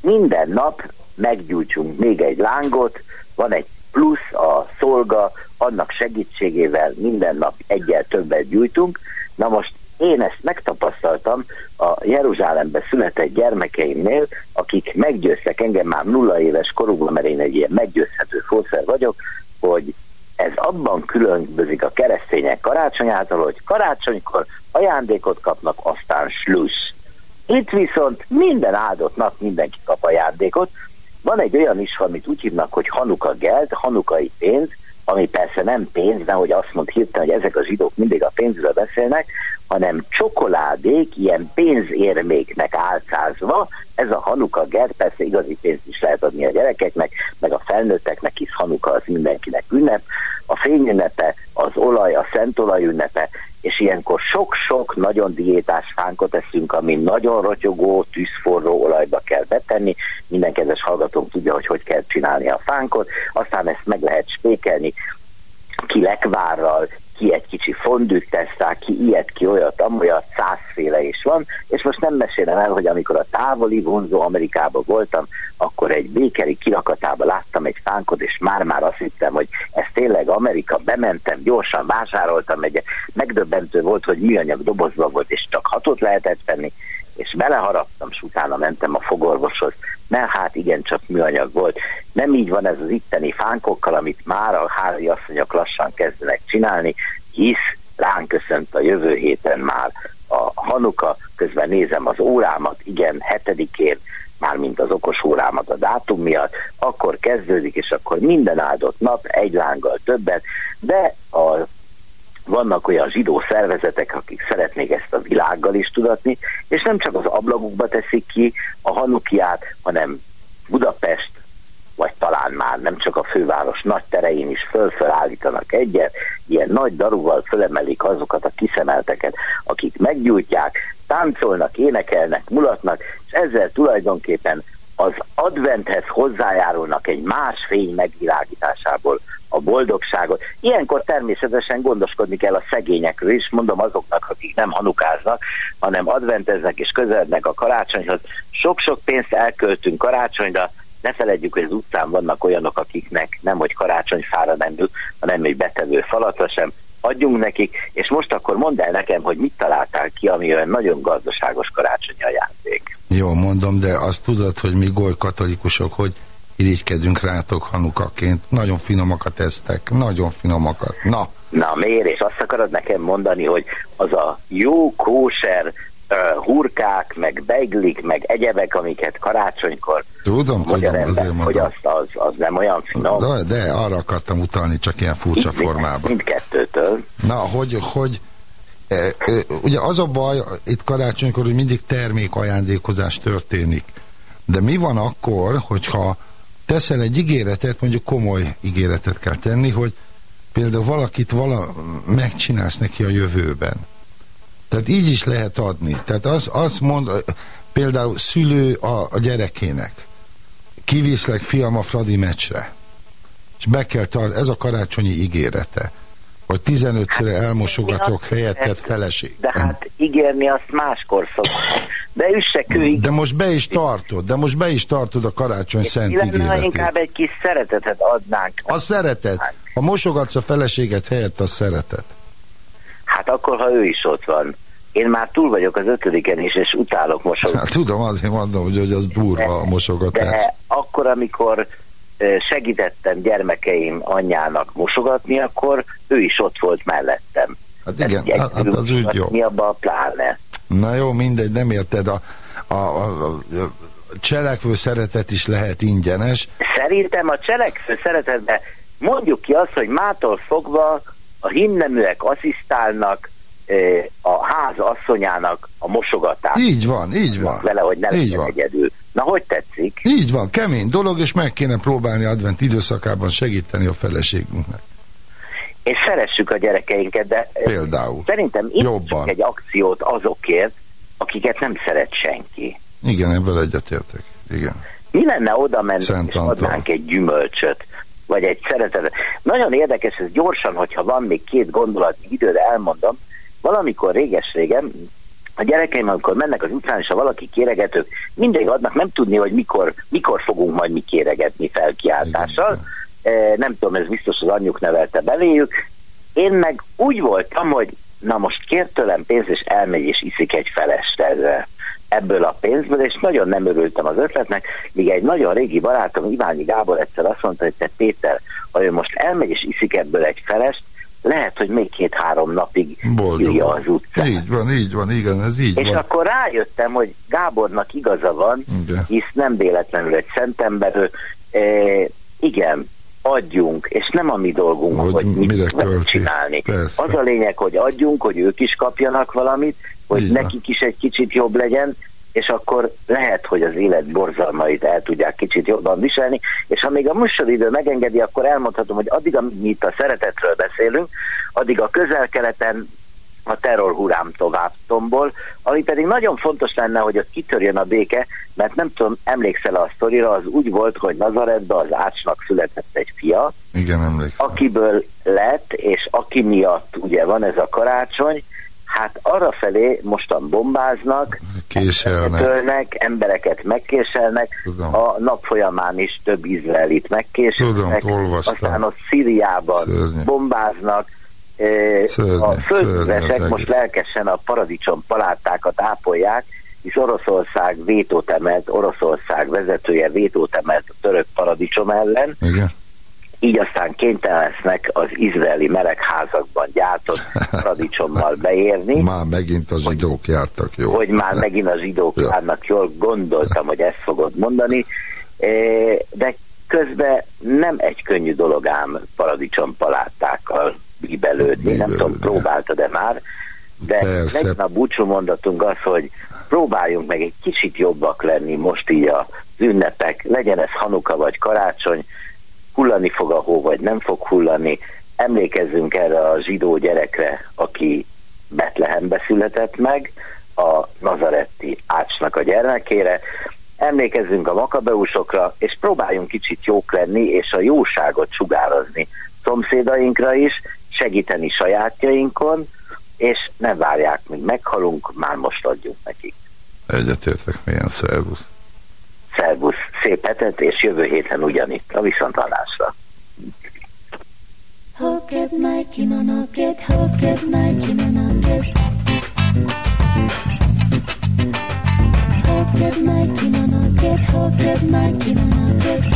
[SPEAKER 8] minden nap meggyújtsunk még egy lángot, van egy plusz a szolga, annak segítségével minden nap egyel többet gyújtunk. Na most én ezt megtapasztaltam a Jeruzsálembe született gyermekeimnél, akik meggyőztek engem már nulla éves korukban, mert én egy ilyen meggyőzhető fószer vagyok, hogy ez abban különbözik a keresztények karácsonyától, hogy karácsonykor ajándékot kapnak, aztán sluss. Itt viszont minden áldott nap mindenki kap ajándékot. Van egy olyan is, amit úgy hívnak, hogy Hanuka geld, hanukai pénz, ami persze nem pénz, nehogy azt mond hirtelen, hogy ezek a zsidók mindig a pénzről beszélnek, hanem csokoládék, ilyen pénzérméknek álcázva, ez a Hanuka gerd, persze igazi pénzt is lehet adni a gyerekeknek, meg a felnőtteknek, hisz Hanuka az mindenkinek ünnep, a fényünnepe, az olaj, a szentolaj ünnepe, és ilyenkor sok-sok nagyon diétás fánkot eszünk, ami nagyon rotyogó, tűzforró olajba kell betenni. Minden kedves hallgatónk tudja, hogy hogy kell csinálni a fánkot, aztán ezt meg lehet spékelni ki lekvárral, ki egy kicsi fondűt teszták, ki ilyet, ki olyat, amolyat, százféle is van, és most nem mesélem el, hogy amikor a távoli vonzó Amerikában voltam, akkor egy békeri kirakatába láttam egy fánkot, és már-már azt hittem, hogy ez tényleg Amerika, bementem, gyorsan vásároltam, egy megdöbbentő volt, hogy műanyag dobozban volt, és csak hatot lehetett venni, és beleharaptam, és utána mentem a fogorvoshoz, mert hát igen, csak műanyag volt. Nem így van ez az itteni fánkokkal, amit már a házi asszonyok lassan kezdenek csinálni, hisz ránk köszönt a jövő héten már a Hanuka, közben nézem az órámat, igen, hetedikén, mármint az okos órámat a dátum miatt, akkor kezdődik, és akkor minden áldott nap egy lánggal többet, de a vannak olyan zsidó szervezetek, akik szeretnék ezt a világgal is tudatni, és nem csak az ablakukba teszik ki a hanukiát, hanem Budapest, vagy talán már nem csak a főváros nagy terein is föl állítanak egyet, ilyen nagy daruval fölemelik azokat a kiszemelteket, akik meggyújtják, táncolnak, énekelnek, mulatnak, és ezzel tulajdonképpen az adventhez hozzájárulnak egy más fény megvilágításából a boldogságot. Ilyenkor természetesen gondoskodni kell a szegényekről is, mondom azoknak, akik nem hanukáznak, hanem adventeznek és közelednek a karácsonyhoz. Sok-sok pénzt elköltünk karácsonyra, ne feledjük, hogy az utcán vannak olyanok, akiknek nem, hogy karácsonyfára nem jut, hanem egy betevő falatra sem, adjunk nekik, és most akkor mondd el nekem, hogy mit találtál ki, ami olyan nagyon gazdaságos karácsonyi ajándék.
[SPEAKER 1] Jó, mondom, de azt tudod, hogy mi goly katolikusok, hogy irigykedünk rátok hanukaként. Nagyon finomakat esztek, nagyon finomakat. Na.
[SPEAKER 8] Na miért? És azt akarod nekem mondani, hogy az a jó kóser hurkák, meg beiglik, meg egyebek, amiket karácsonykor
[SPEAKER 1] Tudom, tudom,
[SPEAKER 8] ember,
[SPEAKER 1] azért mondom.
[SPEAKER 8] hogy azt, az, az nem olyan finom.
[SPEAKER 1] De, de arra akartam utalni, csak ilyen furcsa
[SPEAKER 8] Itt
[SPEAKER 1] formában.
[SPEAKER 8] Mindkettőtől.
[SPEAKER 1] Na, hogy, hogy e, e, ugye az a baj itt karácsonykor, hogy mindig termék ajándékozás történik. De mi van akkor, hogyha teszel egy ígéretet, mondjuk komoly ígéretet kell tenni, hogy például valakit vala, megcsinálsz neki a jövőben. Tehát így is lehet adni. Tehát az, azt mond, például szülő a, a gyerekének, kiviszlek fiam a Fradi meccsre, és be kell tart, ez a karácsonyi ígérete, hogy 15-ször elmosogatok helyettet feleség.
[SPEAKER 8] De hát ígérni azt máskor szokott. De üsse kő
[SPEAKER 1] De most be is tartod, de most be is tartod a karácsony szent
[SPEAKER 8] Illetve
[SPEAKER 1] ígéretét.
[SPEAKER 8] inkább egy kis szeretetet adnánk.
[SPEAKER 1] A szeretet. Ha mosogatsz a feleséget helyett, a szeretet.
[SPEAKER 8] Hát akkor, ha ő is ott van. Én már túl vagyok az ötödiken is, és utálok mosogatni.
[SPEAKER 1] Hát, tudom, azért mondom, hogy, hogy az durva a mosogatás.
[SPEAKER 8] De akkor, amikor segítettem gyermekeim anyjának mosogatni, akkor ő is ott volt mellettem.
[SPEAKER 1] Hát igen, hát, hát az úgy jó.
[SPEAKER 8] Mi abba a pláne?
[SPEAKER 1] Na jó, mindegy, nem érted. A, a, a, a cselekvő szeretet is lehet ingyenes.
[SPEAKER 8] Szerintem a cselekvő szeretetben mondjuk ki azt, hogy mától fogva a himneműek asszisztálnak eh, a ház asszonyának a mosogatás.
[SPEAKER 1] Így van, így van.
[SPEAKER 8] Vele, hogy ne
[SPEAKER 1] Így van.
[SPEAKER 8] egyedül. Na, hogy tetszik?
[SPEAKER 1] Így van, kemény dolog, és meg kéne próbálni advent időszakában segíteni a feleségünknek.
[SPEAKER 8] És szeressük a gyerekeinket, de eh,
[SPEAKER 1] Például.
[SPEAKER 8] szerintem itt
[SPEAKER 1] Jobban.
[SPEAKER 8] egy akciót azokért, akiket nem szeret senki.
[SPEAKER 1] Igen, ebben egyetértek. Igen.
[SPEAKER 8] Mi lenne oda menni
[SPEAKER 1] Szent
[SPEAKER 8] és
[SPEAKER 1] Antal.
[SPEAKER 8] adnánk egy gyümölcsöt, vagy egy szeretetet. Nagyon érdekes, ez gyorsan, hogyha van még két gondolatnyi idő, de elmondom. Valamikor réges-régen a gyerekeim, amikor mennek az utcán, és ha valaki kéreget, ők mindig adnak, nem tudni, hogy mikor, mikor fogunk majd mi kéregetni felkiáltással. E, nem tudom, ez biztos az anyjuk nevelte beléjük. Én meg úgy voltam, hogy na most kér tőlem pénzt, és elmegy és iszik egy felest ezzel ebből a pénzből, és nagyon nem örültem az ötletnek, míg egy nagyon régi barátom, Iványi Gábor egyszer azt mondta, hogy te Péter, ha ő most elmegy és iszik ebből egy felest, lehet, hogy még két-három napig
[SPEAKER 1] Boldog.
[SPEAKER 8] írja az utcán.
[SPEAKER 1] Így van, így van, igen, ez így
[SPEAKER 8] És
[SPEAKER 1] van.
[SPEAKER 8] akkor rájöttem, hogy Gábornak igaza van,
[SPEAKER 1] Igen.
[SPEAKER 8] hisz nem véletlenül egy szentember, ő, e, igen, adjunk, és nem a mi dolgunk,
[SPEAKER 1] Hogy
[SPEAKER 8] hogy, mit
[SPEAKER 1] mire
[SPEAKER 8] csinálni.
[SPEAKER 1] Persze.
[SPEAKER 8] Az a lényeg, hogy adjunk, hogy ők is kapjanak valamit, hogy
[SPEAKER 1] van.
[SPEAKER 8] nekik is egy kicsit jobb legyen, és akkor lehet, hogy az élet borzalmait el tudják kicsit jobban viselni, és ha még a műsoridő megengedi, akkor elmondhatom, hogy addig, amíg mi itt a szeretetről beszélünk, addig a közel-keleten a terrorhurám tovább tombol, ami pedig nagyon fontos lenne, hogy ott kitörjön a béke, mert nem tudom, emlékszel a sztorira, az úgy volt, hogy Nazaretbe az Ácsnak született egy fia,
[SPEAKER 1] Igen, emlékszem.
[SPEAKER 8] akiből lett, és aki miatt ugye van ez a karácsony, hát arra felé mostan bombáznak,
[SPEAKER 1] Késelnek.
[SPEAKER 8] ölnek, embereket megkéselnek,
[SPEAKER 1] Tudom.
[SPEAKER 8] a nap folyamán is több izraelit megkéselnek,
[SPEAKER 1] Tudom, olvastam.
[SPEAKER 8] aztán ott Szíriában
[SPEAKER 1] Szörnyű.
[SPEAKER 8] bombáznak, Eh,
[SPEAKER 1] Szörnyű,
[SPEAKER 8] a
[SPEAKER 1] az
[SPEAKER 8] most lelkesen a paradicsom palátákat ápolják, hisz Oroszország vétót emelt, Oroszország vezetője vétót emelt a török paradicsom ellen,
[SPEAKER 1] Igen.
[SPEAKER 8] Így aztán kénytelen lesznek az izraeli melegházakban gyártott paradicsommal beérni,
[SPEAKER 1] Már megint a zsidók jártak, jó.
[SPEAKER 8] hogy már megint a zsidók
[SPEAKER 1] Ja.
[SPEAKER 8] járnak jól, gondoltam, hogy ezt fogod mondani, Eh, de közben nem egy könnyű dolog ám paradicsom palátákkal bíbelődni, nem tudom, próbáltad-e már, de
[SPEAKER 1] Persze.
[SPEAKER 8] legyen a búcsú mondatunk az, hogy próbáljunk meg egy kicsit jobbak lenni most így az ünnepek, legyen ez Hanuka vagy karácsony, hullani fog a hó, vagy nem fog hullani, emlékezzünk erre a zsidó gyerekre, aki Betlehembe született meg, a nazaretti ácsnak a gyermekére, emlékezzünk a makabeusokra, és próbáljunk kicsit jók lenni, és a jóságot sugározni szomszédainkra is, segíteni sajátjainkon, és ne várják, míg meghalunk, már most adjunk nekik.
[SPEAKER 1] Egyetértek, milyen szervusz.
[SPEAKER 8] Szervusz, szép hetet, és jövő héten ugyanitt, a
[SPEAKER 4] Mikey no no get, hoket Mikey no no get. Hoket Mikey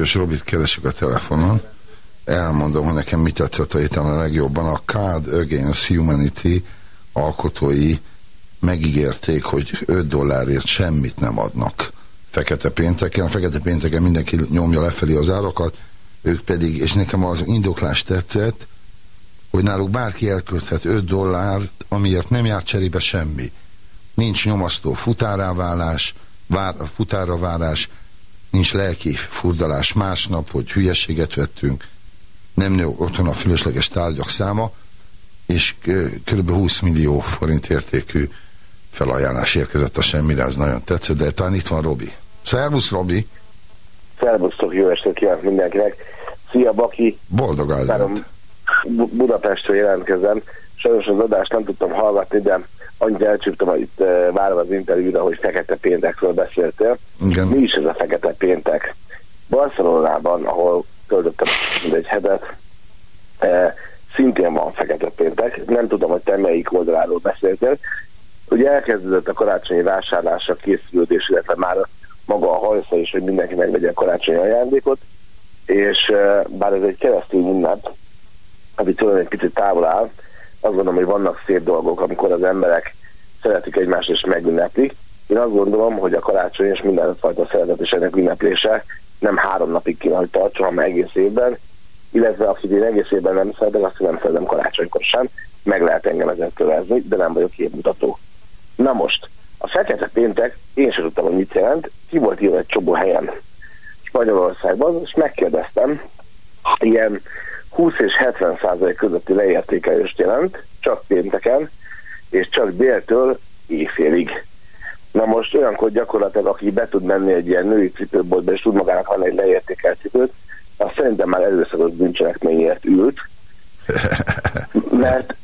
[SPEAKER 1] Regős Robit keresik a telefonon, elmondom, hogy nekem mit tetszett a héten a legjobban. A Card Against Humanity alkotói megígérték, hogy 5 dollárért semmit nem adnak fekete pénteken. A fekete pénteken mindenki nyomja lefelé az árakat, ők pedig, és nekem az indoklás tetszett, hogy náluk bárki elkölthet 5 dollárt, amiért nem jár cserébe semmi. Nincs nyomasztó futáráválás, vár, futárravárás, nincs lelki furdalás másnap, hogy hülyeséget vettünk, nem nő otthon a fölösleges tárgyak száma, és kb. 20 millió forint értékű felajánlás érkezett a semmire, ez nagyon tetszett, de talán itt van Robi. Szervusz, Robi!
[SPEAKER 9] Szervusztok, jó estét kívánok mindenkinek! Szia, Baki!
[SPEAKER 1] Boldog áldát!
[SPEAKER 9] Bu- Budapestről jelentkezem. Sajnos az adást nem tudtam hallgatni, de annyit elcsíptem, hogy itt uh, várom az interjúra, hogy fekete péntekről beszéltél.
[SPEAKER 1] Igen.
[SPEAKER 9] Mi is ez a fekete péntek? Barcelonában, ahol töltöttem egy hetet, uh, szintén van fekete péntek. Nem tudom, hogy te melyik oldaláról beszéltél. Ugye elkezdődött a karácsonyi vásárlásra készülődés, illetve már maga a hajsza is, hogy mindenki megvegye a karácsonyi ajándékot, és uh, bár ez egy keresztény ünnep, ami tőlem egy picit távol áll, azt gondolom, hogy vannak szép dolgok, amikor az emberek szeretik egymást és megünneplik. Én azt gondolom, hogy a karácsony és mindenfajta szeretet és ennek ünneplése nem három napig kéne, hogy tartson, hanem egész évben, illetve akit én egész évben nem szeretek, azt nem szeretem karácsonykor sem, meg lehet engem ezen kövezni, de nem vagyok képmutató. Na most, a fekete péntek, én sem tudtam, hogy mit jelent, ki volt írva egy csomó helyen Spanyolországban, és megkérdeztem, ilyen 20 és 70 százalék közötti leértékelést jelent, csak pénteken, és csak déltől éjfélig. Na most olyankor gyakorlatilag, aki be tud menni egy ilyen női cipőboltba, és tud magának venni egy leértékelt cipőt, az szerintem már erőszakos bűncselekményért ült, mert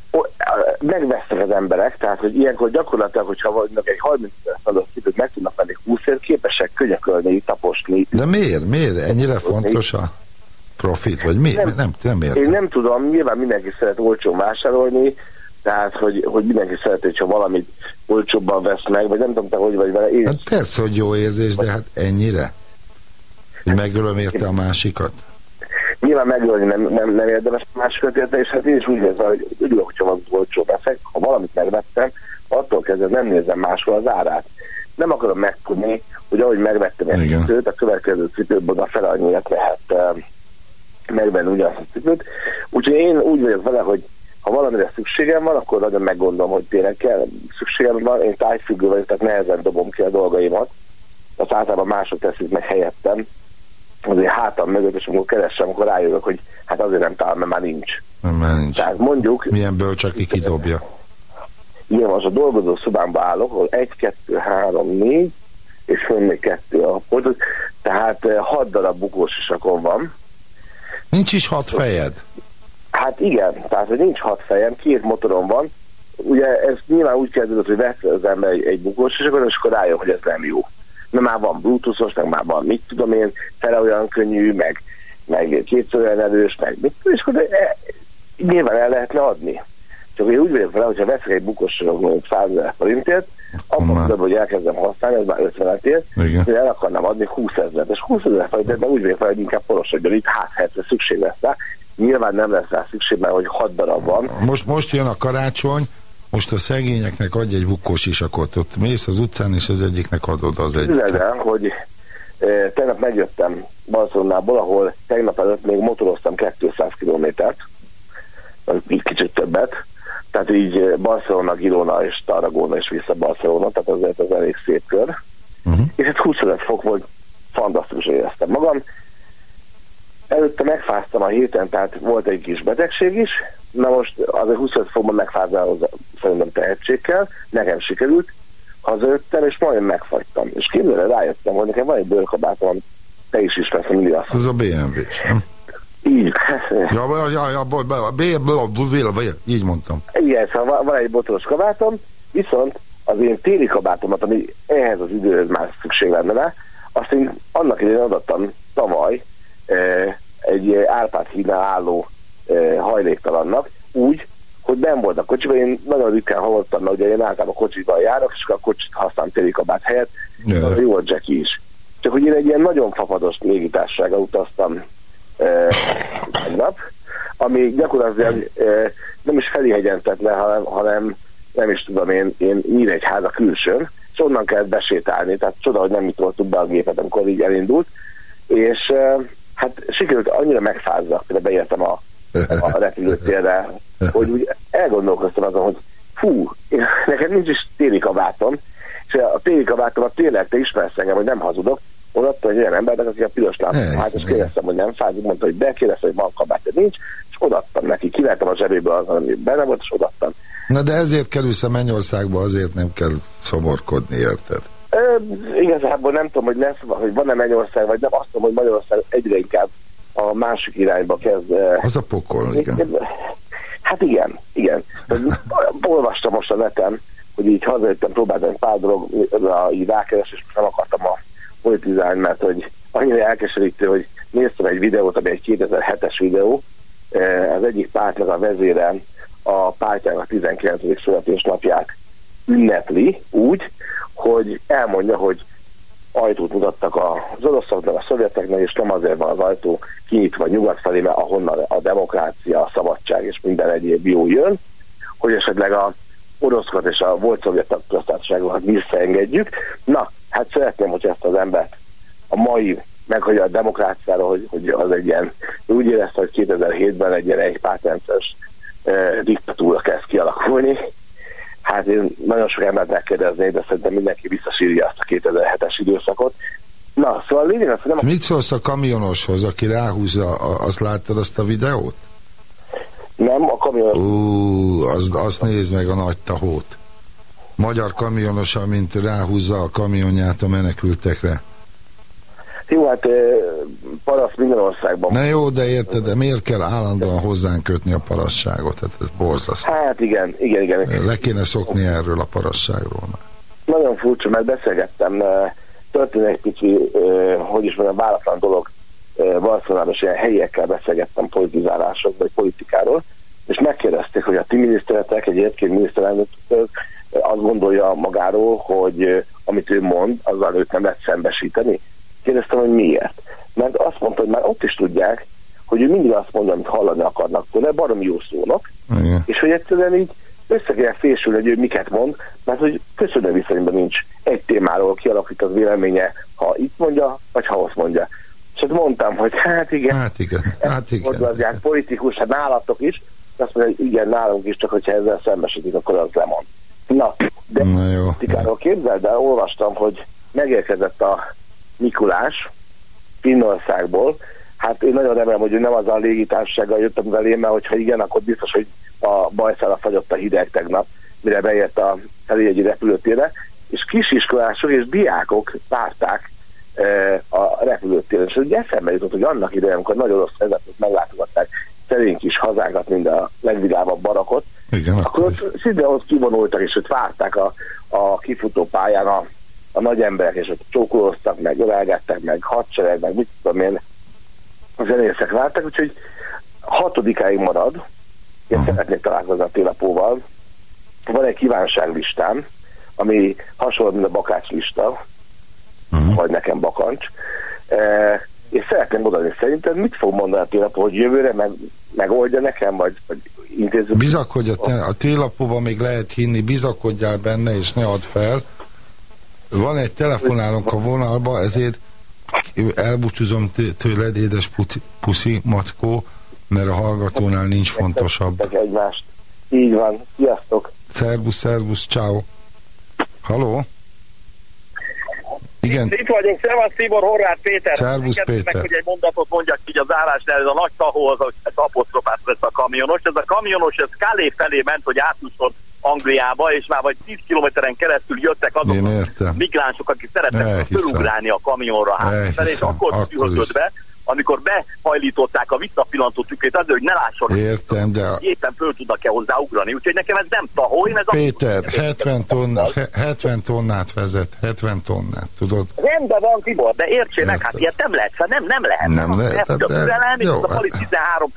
[SPEAKER 9] megvesznek az emberek, tehát hogy ilyenkor gyakorlatilag, hogyha vannak egy 30 százalék cipőt meg tudnak venni 20 ért, képesek könyökölni, taposni.
[SPEAKER 1] De miért? Miért? Ennyire fontos a profit? Vagy mi? Nem, nem, nem értem.
[SPEAKER 9] Én nem tudom, nyilván mindenki szeret olcsón vásárolni, tehát hogy, hogy mindenki szeret, hogyha valamit olcsóbban vesz meg, vagy nem tudom, te hogy vagy vele. Én
[SPEAKER 1] Hát persze, hogy jó érzés, de hát ennyire? Hogy megölöm érte a másikat?
[SPEAKER 9] nyilván megölni nem, nem, nem érdemes a másikat érte, és hát én is úgy érzem, hogy örülök, hogyha valamit olcsó veszek, ha valamit megvettem, attól kezdve nem nézem máshol az árát. Nem akarom megtudni, hogy ahogy megvettem egy cipőt, a következő cipőből a fele annyiért lehet uh, megvenni ugyanazt a cipőt. Úgyhogy én úgy vagyok vele, hogy ha valamire szükségem van, akkor nagyon meggondolom, hogy tényleg kell, szükségem van, én tájfüggő vagyok, tehát nehezen dobom ki a dolgaimat. Azt általában mások teszik meg helyettem, azért hátam mögött, és amikor keresem, akkor rájövök, hogy hát azért nem találom, mert már nincs.
[SPEAKER 1] Már nincs.
[SPEAKER 9] Tehát mondjuk,
[SPEAKER 1] Milyen bölcs, aki kidobja.
[SPEAKER 9] ilyen most a dolgozó szobámba állok, ahol egy, kettő, három, négy, és fönn még kettő a tehát eh, hat darab bukós isakon van.
[SPEAKER 1] Nincs is hat fejed.
[SPEAKER 9] Hát igen, tehát hogy nincs hat fejem, két motorom van, ugye ez nyilván úgy kezdődött, hogy vesz az ember egy, egy bukós isakot, és akkor rájön, hogy ez nem jó. Mert már van bluetoothos, meg már van mit tudom én, fele olyan könnyű, meg, meg kétszer olyan erős, meg mit és akkor e, nyilván el lehetne adni. Csak én úgy vagyok vele, hogyha veszek egy isakot mondjuk 100 ezer forintért, akkor
[SPEAKER 1] Már.
[SPEAKER 9] tudom, hogy elkezdem használni, ez már 50 ér, hogy el akarnám adni 20 ezeret, és 20 ezer forintért, de úgy vagyok vele, hogy inkább porosodjon itt, hát ha egyszer szükség lesz rá. Nyilván nem lesz rá szükség, mert hogy 6 darab van,
[SPEAKER 1] Most, most jön a karácsony, most a szegényeknek adj egy bukós isakot. Ott mész az utcán, és az egyiknek adod az egy.
[SPEAKER 9] Képzeld el, hogy e, tegnap megjöttem Barcelonából, ahol tegnap előtt még motoroztam 200 kilométert, kicsit többet, tehát így eh, Barcelona, Girona és Tarragona és vissza Barcelona, tehát azért az elég szép kör.
[SPEAKER 1] Uh-huh.
[SPEAKER 9] És ez 25 fok volt, fantasztikus éreztem magam. Előtte megfáztam a héten, tehát volt egy kis betegség is, na most azért 25 fokban megfázni ahhoz szerintem tehetség kell, nekem sikerült, hazajöttem, és majdnem megfagytam. És képzelre rájöttem, hogy nekem van egy bőrkabátom, te is ismersz, mindig azt
[SPEAKER 1] Ez a BMW-s, nem?
[SPEAKER 9] Így.
[SPEAKER 1] Ja, ja, ja, így mondtam.
[SPEAKER 9] Igen, szóval van- egy botoros kabátom, viszont az én téli kabátomat, ami ehhez az időhöz már szükség lenne rá, azt én annak idején adattam tavaly eh, egy Árpád hídnál álló eh, hajléktalannak, úgy, hogy nem volt a kocsiban, én nagyon ritkán hallottam, mert ugye én általában kocsiban járok, és akkor a kocsit használom téli kabát helyett, az jó a Jackie is. Csak hogy én egy ilyen nagyon fapados légitársasággal utaztam tegnap, ami gyakorlatilag nem is felihegyentet le, hanem, hanem nem is tudom én, én Nyíregyháza külsőn, és onnan kellett besétálni, tehát csoda, hogy nem itt voltunk be a gépet, amikor így elindult, és hát sikerült annyira megfázza, hogy beértem a, a repülőtérre, hogy úgy elgondolkoztam azon, hogy fú, nekem nincs is téli kabátom, és a téli kabátomat tényleg te ismersz engem, hogy nem hazudok, odaadta egy olyan embernek, aki a piros lámpát hát, és kérdeztem, hogy nem fázik, mondta, hogy de, kérdeztem, hogy van kabátja, nincs, és odaadtam neki, kivettem a zsebéből az, ami benne volt, és odaadtam.
[SPEAKER 1] Na de ezért kerülsz a Mennyországba, azért nem kell szomorkodni, érted?
[SPEAKER 9] Ö, igazából nem tudom, hogy lesz, hogy van-e Mennyország, vagy nem, azt tudom, hogy Magyarország egyre inkább a másik irányba kezd.
[SPEAKER 1] Az a pokol, igen.
[SPEAKER 9] Hát igen, igen. Olvastam most a neten, hogy így hazajöttem, próbáltam egy pár dologra így rákeresni, és nem akartam a politizálni, mert hogy annyira elkeserítő, hogy néztem egy videót, ami egy 2007-es videó, az egyik pártnak a vezére a pártjának 19. születésnapját ünnepli úgy, hogy elmondja, hogy ajtót mutattak az oroszoknak, a szovjeteknek, és nem azért van az ajtó kinyitva nyugat felé, mert ahonnan a demokrácia, a szabadság és minden egyéb jó jön, hogy esetleg a oroszokat és a volt szovjet köztársaságokat visszaengedjük. Na, hát szeretném, hogy ezt az embert a mai meg a demokráciára, hogy, hogy az egy ilyen, úgy érezte, hogy 2007-ben egy ilyen egy pártrendszeres eh, diktatúra kezd kialakulni. Hát én nagyon sok embert megkérdeznék, de szerintem mindenki visszasírja azt a 2007-es időszakot. Na, szóval lényeg az, hogy nem
[SPEAKER 1] Mit szólsz a kamionoshoz, aki ráhúzza, azt láttad azt a videót?
[SPEAKER 9] nem a kamion,
[SPEAKER 1] Ú, azt, azt nézd meg a nagy tahót. Magyar kamionos, amint ráhúzza a kamionját a menekültekre.
[SPEAKER 9] jó, hát eh, parasz minden országban.
[SPEAKER 1] Na jó, de érted, de miért kell állandóan hozzánk kötni a parasságot? Hát ez borzasztó.
[SPEAKER 9] Hát igen, igen, igen.
[SPEAKER 1] Le kéne szokni erről a parasságról már.
[SPEAKER 9] Nagyon furcsa, mert beszélgettem, történt egy pici, hogy is mondjam, váratlan dolog Barcelonában, és ilyen helyiekkel beszélgettem politizálások, vagy politikáról, és megkérdezték, hogy a ti miniszteretek, egy egyébként miniszterelnök azt gondolja magáról, hogy eh, amit ő mond, azzal őt nem lehet szembesíteni. Kérdeztem, hogy miért. Mert azt mondta, hogy már ott is tudják, hogy ő mindig azt mondja, amit hallani akarnak tőle, baromi jó szónak,
[SPEAKER 1] Igen.
[SPEAKER 9] és hogy egyszerűen így össze kell fésülni, hogy ő miket mond, mert hogy köszönő viszonyban nincs egy témáról kialakít az véleménye, ha itt mondja, vagy ha azt mondja. És hát mondtam, hogy hát igen,
[SPEAKER 1] Hát igen, hát igen.
[SPEAKER 9] igen. politikus, hát nálatok is, azt mondja, hogy igen, nálunk is, csak hogyha ezzel szembesítik, akkor az lemond. Na, de
[SPEAKER 1] Na jó.
[SPEAKER 9] politikáról képzeld el, olvastam, hogy megérkezett a Mikulás Finnországból, hát én nagyon remélem, hogy ő nem az a légitársasággal jött, amivel én, mert hogyha igen, akkor biztos, hogy a bajszára fagyott a hideg tegnap, mire beért a Felégyi repülőtérre, és kisiskolások és diákok várták e, a repülőtéren. És ugye eszembe jutott, hogy annak idején, amikor nagy orosz vezetők meglátogatták szerénk kis hazákat, mind a legvidámabb barakot,
[SPEAKER 1] Igen,
[SPEAKER 9] akkor ott szinte ott kivonultak, és ott várták a, a kifutó pályán a, a nagy emberek, és ott csókolóztak, meg ölelgettek, meg hadsereg, meg mit tudom én, a zenészek vártak, úgyhogy hatodikáig marad, én szeretnék találkozni a télapóval. Van egy kívánságlistám, ami hasonló, mint a bakács lista, vagy nekem bakancs, e, és szeretném mondani, szerinted mit fog mondani a télapó, hogy jövőre meg, megoldja nekem, vagy, vagy intéző?
[SPEAKER 1] Bizakodj, a, a télapóban még lehet hinni, bizakodjál benne, és ne add fel. Van egy telefonálunk a vonalba, ezért elbúcsúzom tő- tőled, édes puci, puszi, mackó, mert a hallgatónál nincs fontosabb.
[SPEAKER 9] Egymást. Így van. Sziasztok!
[SPEAKER 1] Szervusz, szervusz, ciao. Haló? Igen,
[SPEAKER 10] Itt vagyunk, Szevasz Tibor, Horváth Péter.
[SPEAKER 1] Szervusz, Péter.
[SPEAKER 10] Meg, hogy egy mondatot mondjak így az állásnál, ez a nagy tahó, az, ez apostrofát vesz a kamionos. Ez a kamionos, ez Kálé felé ment, hogy átjusson Angliába, és már vagy 10 kilométeren keresztül jöttek azok a migránsok, akik szerettek
[SPEAKER 1] Elhiszem.
[SPEAKER 10] fölugrálni a kamionra hát és akkor
[SPEAKER 1] akkor
[SPEAKER 10] tűhögött
[SPEAKER 1] is.
[SPEAKER 10] be, amikor behajlították a visszapillantó tükrét azért, hogy ne lásson,
[SPEAKER 1] Értem, de a-
[SPEAKER 10] éppen föl tudnak-e hozzá ugrani. Úgyhogy nekem ez nem tahó, én ez
[SPEAKER 1] Péter,
[SPEAKER 10] a...
[SPEAKER 1] 70, tonna, he- 70 tonnát vezet, 70 tonnát, tudod?
[SPEAKER 10] Rendben van, Tibor, de értsél meg, hát ilyet nem lehet, fel, nem, nem lehet.
[SPEAKER 1] Nem lehet,
[SPEAKER 10] Ez a
[SPEAKER 1] de-
[SPEAKER 10] türelem, és
[SPEAKER 1] jó,
[SPEAKER 10] az a Pali
[SPEAKER 1] hát-
[SPEAKER 10] 13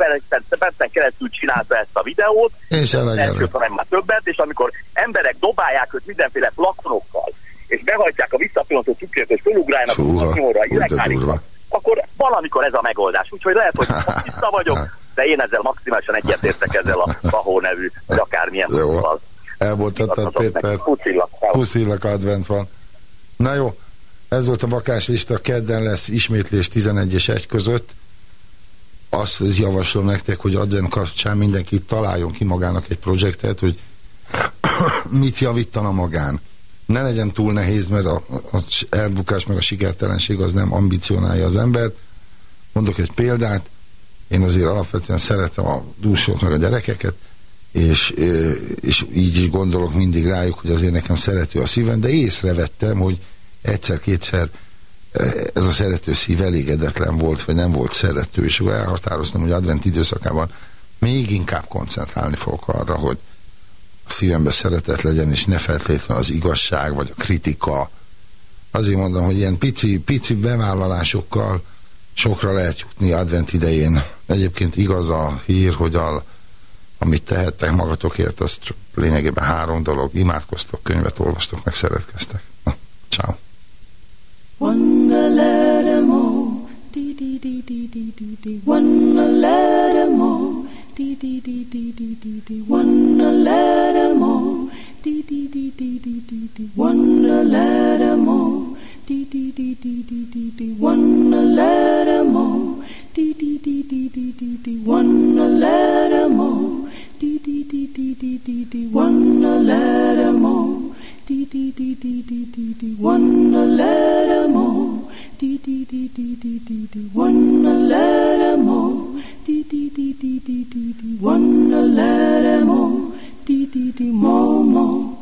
[SPEAKER 10] percen, keresztül csinálta ezt a videót,
[SPEAKER 1] És lett.
[SPEAKER 10] hanem már többet, és amikor emberek dobálják őt mindenféle plakonokkal, és behajtják a visszapillantó tükrét, és fölugrálnak a nyomorra. Akkor valamikor ez a megoldás. Úgyhogy lehet, hogy vissza vagyok, de én ezzel maximálisan egyetértek ezzel a Kahó nevű, vagy akármilyen szóval. Igazodok
[SPEAKER 1] Péter. Puszillak advent van. Na jó, ez volt a bakáslista, kedden lesz ismétlés 11 és 1 között. Azt javaslom nektek, hogy advent kapcsán mindenki találjon ki magának egy projektet, hogy mit javítana magán. Ne legyen túl nehéz, mert a, elbukás meg a sikertelenség az nem ambicionálja az embert. Mondok egy példát, én azért alapvetően szeretem a dúsot meg a gyerekeket, és, és így is gondolok mindig rájuk, hogy azért nekem szerető a szívem, de észrevettem, hogy egyszer-kétszer ez a szerető szív elégedetlen volt, vagy nem volt szerető, és akkor elhatároztam, hogy advent időszakában még inkább koncentrálni fogok arra, hogy szívembe szeretet legyen, és ne feltétlenül az igazság, vagy a kritika. Azért mondom, hogy ilyen pici, pici bevállalásokkal sokra lehet jutni advent idején. Egyébként igaz a hír, hogy a, amit tehettek magatokért, az lényegében három dolog. Imádkoztok, könyvet olvastok, meg szeretkeztek. Na, ciao.
[SPEAKER 5] Wanna let 'em all, dee dee dee dee dee dee dee. Wanna let 'em all, dee dee dee dee dee dee dee. Wanna let 'em all, dee dee dee dee dee dee dee. Wanna let 'em all, dee dee dee dee dee dee dee. Wanna let 'em all, dee dee dee dee dee dee dee. Wanna let 'em all, dee dee dee dee dee dee dee. Wanna let 'em all. Dee dee dee dee dee dee dee. Wanna let 'em all. Dee dee dee dee dee dee dee. Wanna let 'em all. Dee dee dee dee dee dee dee. Wanna let 'em all. Dee dee dee more more.